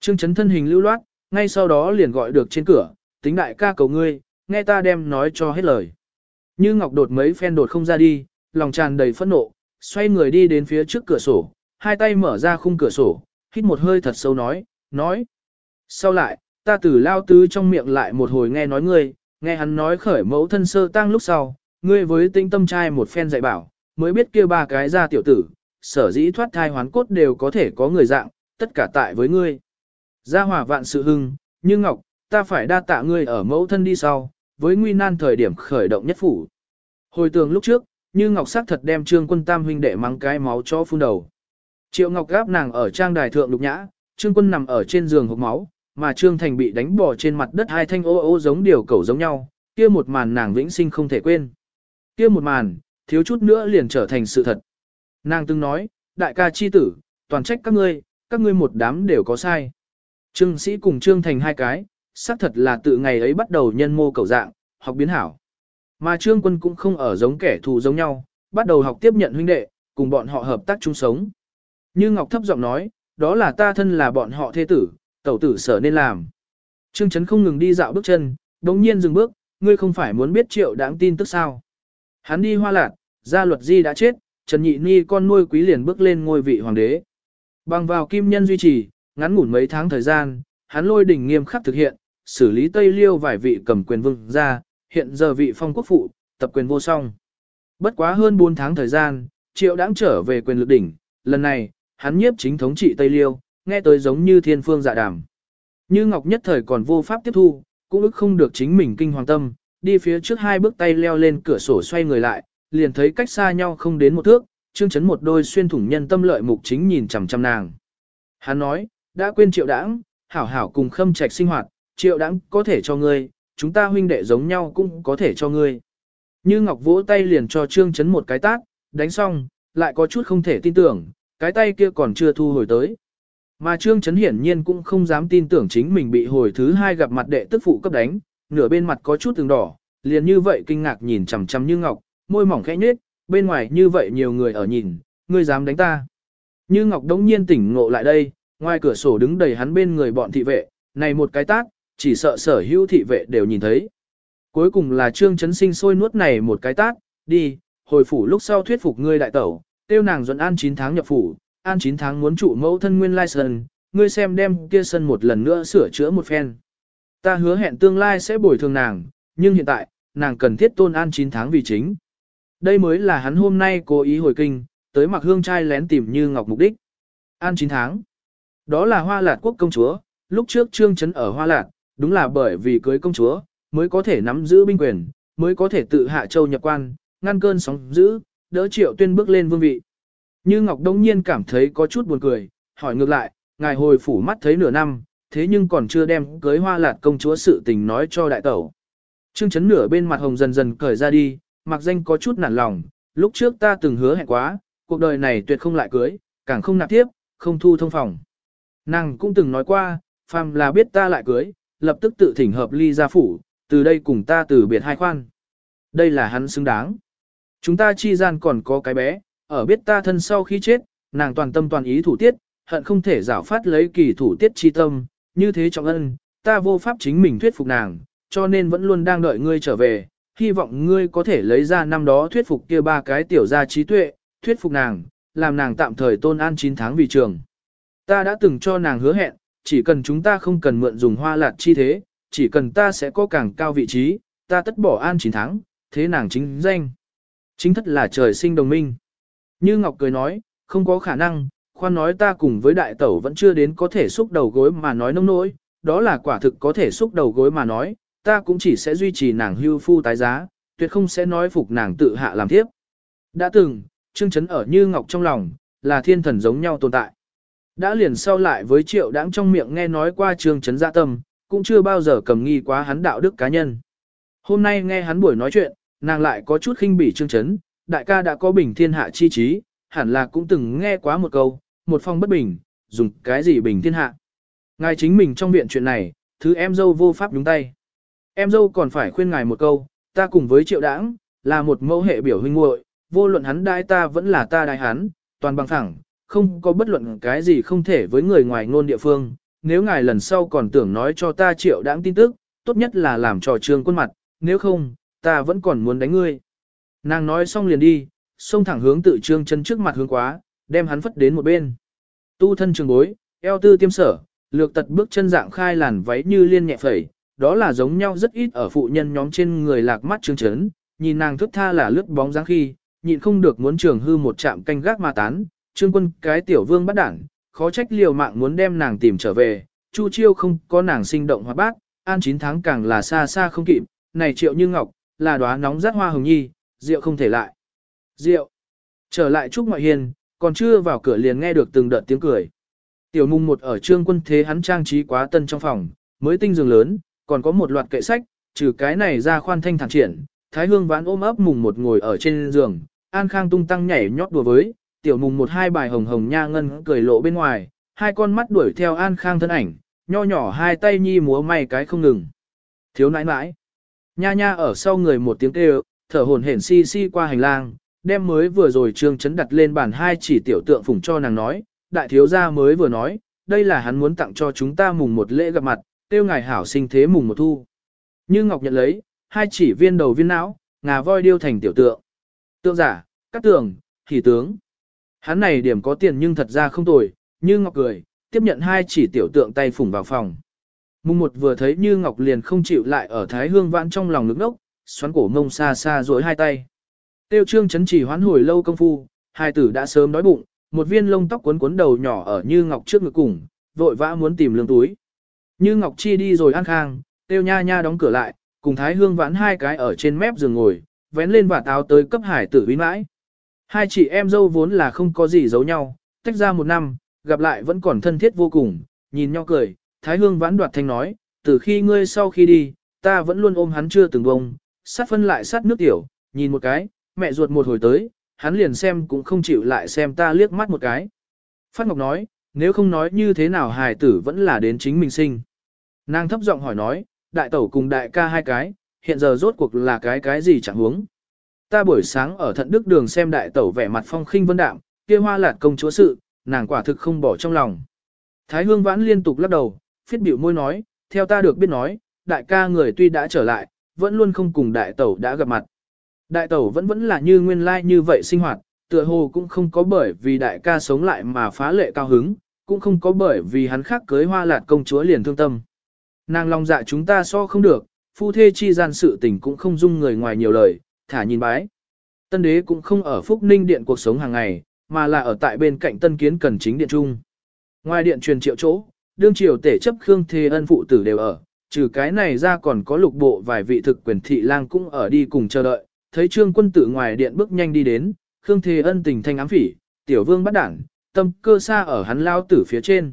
Trương chấn thân hình lưu loát, ngay sau đó liền gọi được trên cửa, tính đại ca cầu ngươi, nghe ta đem nói cho hết lời. Như Ngọc đột mấy phen đột không ra đi, lòng tràn đầy phẫn nộ, xoay người đi đến phía trước cửa sổ, hai tay mở ra khung cửa sổ, hít một hơi thật sâu nói, nói. Sau lại, ta từ lao tứ trong miệng lại một hồi nghe nói ngươi, nghe hắn nói khởi mẫu thân sơ tang lúc sau, ngươi với tinh tâm trai một phen dạy bảo, mới biết kia ba cái ra tiểu tử, sở dĩ thoát thai hoán cốt đều có thể có người dạng, tất cả tại với ngươi. Gia hỏa vạn sự hưng, như ngọc, ta phải đa tạ ngươi ở mẫu thân đi sau, với nguy nan thời điểm khởi động nhất phủ. Hồi tường lúc trước, như ngọc sắc thật đem trương quân tam huynh đệ mắng cái máu cho phun đầu. Triệu ngọc gáp nàng ở trang đài thượng lục nhã, trương quân nằm ở trên giường hộp máu, mà trương thành bị đánh bỏ trên mặt đất hai thanh ô ô giống điều cẩu giống nhau, kia một màn nàng vĩnh sinh không thể quên. Kia một màn, thiếu chút nữa liền trở thành sự thật. Nàng từng nói, đại ca chi tử, toàn trách các ngươi, các ngươi một đám đều có sai. Trương sĩ cùng Trương Thành hai cái, xác thật là từ ngày ấy bắt đầu nhân mô cầu dạng, học biến hảo. Mà Trương quân cũng không ở giống kẻ thù giống nhau, bắt đầu học tiếp nhận huynh đệ, cùng bọn họ hợp tác chung sống. Như Ngọc thấp giọng nói, đó là ta thân là bọn họ thế tử, tẩu tử sở nên làm. Trương Trấn không ngừng đi dạo bước chân, đống nhiên dừng bước, ngươi không phải muốn biết triệu đáng tin tức sao. Hắn đi hoa lạc, gia luật di đã chết, Trần Nhị Ni con nuôi quý liền bước lên ngôi vị hoàng đế. Bằng vào kim nhân duy trì, ngắn ngủn mấy tháng thời gian, hắn lôi đỉnh nghiêm khắc thực hiện, xử lý Tây Liêu vài vị cầm quyền vương ra, hiện giờ vị phong quốc phụ, tập quyền vô song. Bất quá hơn 4 tháng thời gian, triệu đáng trở về quyền lực đỉnh, lần này, hắn nhiếp chính thống trị Tây Liêu, nghe tới giống như thiên phương dạ đàm. Như Ngọc nhất thời còn vô pháp tiếp thu, cũng ức không được chính mình kinh hoàng tâm, đi phía trước hai bước tay leo lên cửa sổ xoay người lại, liền thấy cách xa nhau không đến một thước, trương chấn một đôi xuyên thủng nhân tâm lợi mục chính nhìn chằm chằm nàng. Hắn nói, đã quên triệu đãng, hảo hảo cùng khâm trạch sinh hoạt, triệu đãng có thể cho ngươi, chúng ta huynh đệ giống nhau cũng có thể cho ngươi. Như Ngọc vỗ tay liền cho trương chấn một cái tát, đánh xong, lại có chút không thể tin tưởng, cái tay kia còn chưa thu hồi tới. Mà Trương Trấn hiển nhiên cũng không dám tin tưởng chính mình bị hồi thứ hai gặp mặt đệ tức phụ cấp đánh, nửa bên mặt có chút từng đỏ, liền như vậy kinh ngạc nhìn chằm chằm như ngọc, môi mỏng khẽ nhếch, bên ngoài như vậy nhiều người ở nhìn, ngươi dám đánh ta. Như ngọc đống nhiên tỉnh ngộ lại đây, ngoài cửa sổ đứng đầy hắn bên người bọn thị vệ, này một cái tác, chỉ sợ sở hữu thị vệ đều nhìn thấy. Cuối cùng là Trương Trấn sinh sôi nuốt này một cái tác, đi, hồi phủ lúc sau thuyết phục ngươi đại tẩu, tiêu nàng dẫn an 9 tháng nhập phủ, an 9 tháng muốn trụ mẫu thân nguyên lai sân, ngươi xem đem kia sân một lần nữa sửa chữa một phen. Ta hứa hẹn tương lai sẽ bồi thường nàng, nhưng hiện tại, nàng cần thiết tôn an 9 tháng vì chính. Đây mới là hắn hôm nay cố ý hồi kinh, tới mặc hương trai lén tìm như ngọc mục đích. An 9 tháng. Đó là hoa lạt quốc công chúa, lúc trước trương chấn ở hoa lạt, đúng là bởi vì cưới công chúa, mới có thể nắm giữ binh quyền, mới có thể tự hạ châu nhập quan, ngăn cơn sóng dữ, đỡ triệu tuyên bước lên vương vị. Như Ngọc Đông Nhiên cảm thấy có chút buồn cười, hỏi ngược lại, ngài hồi phủ mắt thấy nửa năm, thế nhưng còn chưa đem cưới hoa lạt công chúa sự tình nói cho đại tẩu. Trương chấn nửa bên mặt hồng dần dần cởi ra đi, mặc danh có chút nản lòng, lúc trước ta từng hứa hẹn quá, cuộc đời này tuyệt không lại cưới, càng không nạp tiếp, không thu thông phòng. Nàng cũng từng nói qua, phàm là biết ta lại cưới, lập tức tự thỉnh hợp ly gia phủ, từ đây cùng ta từ biệt hai khoan. Đây là hắn xứng đáng. Chúng ta chi gian còn có cái bé, ở biết ta thân sau khi chết, nàng toàn tâm toàn ý thủ tiết, hận không thể giảo phát lấy kỳ thủ tiết chi tâm, như thế trọng ân, ta vô pháp chính mình thuyết phục nàng, cho nên vẫn luôn đang đợi ngươi trở về, hy vọng ngươi có thể lấy ra năm đó thuyết phục kia ba cái tiểu gia trí tuệ, thuyết phục nàng, làm nàng tạm thời tôn an 9 tháng vì trường. Ta đã từng cho nàng hứa hẹn, chỉ cần chúng ta không cần mượn dùng hoa lạt chi thế, chỉ cần ta sẽ có càng cao vị trí, ta tất bỏ an 9 tháng, thế nàng chính danh. Chính thất là trời sinh đồng minh. Như Ngọc cười nói, không có khả năng, khoan nói ta cùng với đại tẩu vẫn chưa đến có thể xúc đầu gối mà nói nông nỗi, đó là quả thực có thể xúc đầu gối mà nói, ta cũng chỉ sẽ duy trì nàng hưu phu tái giá, tuyệt không sẽ nói phục nàng tự hạ làm tiếp. Đã từng, Trương Chấn ở Như Ngọc trong lòng, là thiên thần giống nhau tồn tại. Đã liền sau lại với triệu đáng trong miệng nghe nói qua Trương Chấn dạ tâm, cũng chưa bao giờ cầm nghi quá hắn đạo đức cá nhân. Hôm nay nghe hắn buổi nói chuyện, nàng lại có chút khinh bỉ Trương Chấn, đại ca đã có bình thiên hạ chi trí, hẳn là cũng từng nghe quá một câu, một phong bất bình, dùng cái gì bình thiên hạ. Ngài chính mình trong viện chuyện này, thứ em dâu vô pháp nhúng tay. Em dâu còn phải khuyên ngài một câu, ta cùng với triệu đảng, là một mẫu hệ biểu huynh muội, vô luận hắn đai ta vẫn là ta đai hắn, toàn bằng thẳng, không có bất luận cái gì không thể với người ngoài ngôn địa phương. Nếu ngài lần sau còn tưởng nói cho ta triệu đảng tin tức, tốt nhất là làm trò trương quân mặt, nếu không, ta vẫn còn muốn đánh ngươi. Nàng nói xong liền đi, xông thẳng hướng tự trương chân trước mặt hướng quá, đem hắn phất đến một bên. Tu thân trường bối, eo tư tiêm sở, lược tật bước chân dạng khai làn váy như liên nhẹ phẩy, đó là giống nhau rất ít ở phụ nhân nhóm trên người lạc mắt trương chấn, nhìn nàng thức tha là lướt bóng dáng khi, nhịn không được muốn trường hư một chạm canh gác mà tán, trương quân cái tiểu vương bắt đảng, khó trách liều mạng muốn đem nàng tìm trở về, chu chiêu không có nàng sinh động hoa bác, an 9 tháng càng là xa xa không kịp, này triệu như ngọc, là đóa nóng rát hoa hồng nhi, rượu không thể lại. Rượu. Trở lại Trúc Ngoại Hiền, còn chưa vào cửa liền nghe được từng đợt tiếng cười. Tiểu mùng một ở trương quân thế hắn trang trí quá tân trong phòng, mới tinh giường lớn, còn có một loạt kệ sách, trừ cái này ra khoan thanh thẳng triển. Thái hương vãn ôm ấp mùng một ngồi ở trên giường, an khang tung tăng nhảy nhót đùa với, tiểu mùng một hai bài hồng hồng nha ngân cười lộ bên ngoài, hai con mắt đuổi theo An Khang thân ảnh, nho nhỏ hai tay nhi múa may cái không ngừng. Thiếu nãi nãi. Nha nha ở sau người một tiếng kêu, thở hồn hển si si qua hành lang, đem mới vừa rồi trương chấn đặt lên bàn hai chỉ tiểu tượng phủng cho nàng nói, đại thiếu gia mới vừa nói, đây là hắn muốn tặng cho chúng ta mùng một lễ gặp mặt, tiêu ngài hảo sinh thế mùng một thu. Như Ngọc nhận lấy, hai chỉ viên đầu viên não, ngà voi điêu thành tiểu tượng. Tượng giả, cắt tường, thì tướng. Hắn này điểm có tiền nhưng thật ra không tồi, như Ngọc cười, tiếp nhận hai chỉ tiểu tượng tay phủng vào phòng. Mùng một vừa thấy Như Ngọc liền không chịu lại ở Thái Hương vãn trong lòng nước nốc, xoắn cổ ngông xa xa dối hai tay. Tiêu trương chấn chỉ hoán hồi lâu công phu, hai tử đã sớm đói bụng, một viên lông tóc cuốn cuốn đầu nhỏ ở Như Ngọc trước ngực cùng, vội vã muốn tìm lương túi. Như Ngọc Chi đi rồi ăn khang, tiêu nha nha đóng cửa lại, cùng Thái Hương vãn hai cái ở trên mép giường ngồi, vén lên và táo tới cấp hải tử uy mãi. Hai chị em dâu vốn là không có gì giấu nhau, tách ra một năm, gặp lại vẫn còn thân thiết vô cùng, nhìn nhau cười, Thái Hương vãn đoạt thanh nói, từ khi ngươi sau khi đi, ta vẫn luôn ôm hắn chưa từng bông, sát phân lại sát nước tiểu, nhìn một cái, mẹ ruột một hồi tới, hắn liền xem cũng không chịu lại xem ta liếc mắt một cái. Phát Ngọc nói, nếu không nói như thế nào hài tử vẫn là đến chính mình sinh. Nàng thấp giọng hỏi nói, đại tẩu cùng đại ca hai cái, hiện giờ rốt cuộc là cái cái gì chẳng huống. Ta buổi sáng ở thận đức đường xem đại tẩu vẻ mặt phong khinh vân đạm, kia hoa lạt công chúa sự, nàng quả thực không bỏ trong lòng. Thái hương vãn liên tục lắc đầu, phiết biểu môi nói, theo ta được biết nói, đại ca người tuy đã trở lại, vẫn luôn không cùng đại tẩu đã gặp mặt. Đại tẩu vẫn vẫn là như nguyên lai như vậy sinh hoạt, tựa hồ cũng không có bởi vì đại ca sống lại mà phá lệ cao hứng, cũng không có bởi vì hắn khác cưới hoa lạt công chúa liền thương tâm. Nàng lòng dạ chúng ta so không được, phu thê chi gian sự tình cũng không dung người ngoài nhiều lời, thả nhìn bái. Tân đế cũng không ở Phúc Ninh điện cuộc sống hàng ngày, mà là ở tại bên cạnh tân kiến cần chính điện trung. Ngoài điện truyền triệu chỗ, đương triều tể chấp Khương Thê Ân phụ tử đều ở, trừ cái này ra còn có lục bộ vài vị thực quyền thị lang cũng ở đi cùng chờ đợi, thấy trương quân tử ngoài điện bước nhanh đi đến, Khương Thê Ân tình thanh ám phỉ, tiểu vương bắt đảng, tâm cơ xa ở hắn lao tử phía trên.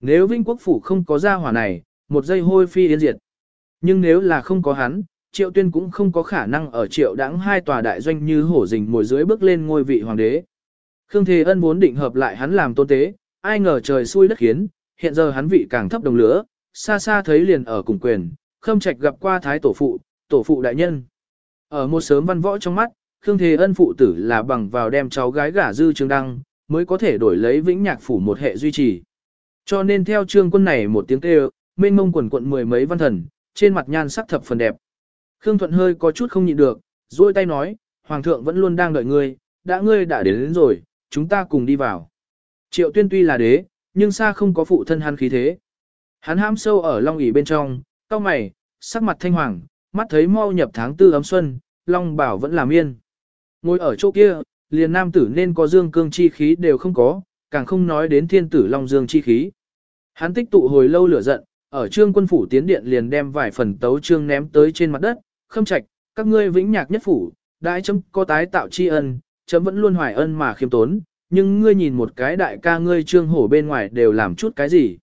Nếu Vinh Quốc Phủ không có gia hỏa này, một giây hôi phi yên diệt. Nhưng nếu là không có hắn, triệu tuyên cũng không có khả năng ở triệu đảng hai tòa đại doanh như hổ rình mồi dưới bước lên ngôi vị hoàng đế. Khương Thế Ân muốn định hợp lại hắn làm tôn tế, ai ngờ trời xui đất khiến, hiện giờ hắn vị càng thấp đồng lửa, xa xa thấy liền ở cùng quyền, khâm trạch gặp qua thái tổ phụ, tổ phụ đại nhân. Ở một sớm văn võ trong mắt, Khương Thế Ân phụ tử là bằng vào đem cháu gái gả dư trương đăng, mới có thể đổi lấy vĩnh nhạc phủ một hệ duy trì. Cho nên theo trương quân này một tiếng kêu, mênh mông quần quận mười mấy văn thần, trên mặt nhan sắc thập phần đẹp. Khương Thuận hơi có chút không nhịn được, duỗi tay nói, Hoàng thượng vẫn luôn đang đợi ngươi, đã ngươi đã đến, đến rồi, chúng ta cùng đi vào. Triệu tuyên tuy là đế, nhưng xa không có phụ thân hắn khí thế. Hắn ham sâu ở long ỷ bên trong, cao mày, sắc mặt thanh hoàng, mắt thấy mau nhập tháng tư ấm xuân, long bảo vẫn làm yên. Ngồi ở chỗ kia, liền nam tử nên có dương cương chi khí đều không có, càng không nói đến thiên tử long dương chi khí. Hắn tích tụ hồi lâu lửa giận, ở trương quân phủ tiến điện liền đem vài phần tấu trương ném tới trên mặt đất, khâm trạch, các ngươi vĩnh nhạc nhất phủ, đại chấm có tái tạo tri ân, chấm vẫn luôn hoài ân mà khiêm tốn, nhưng ngươi nhìn một cái đại ca ngươi trương hổ bên ngoài đều làm chút cái gì.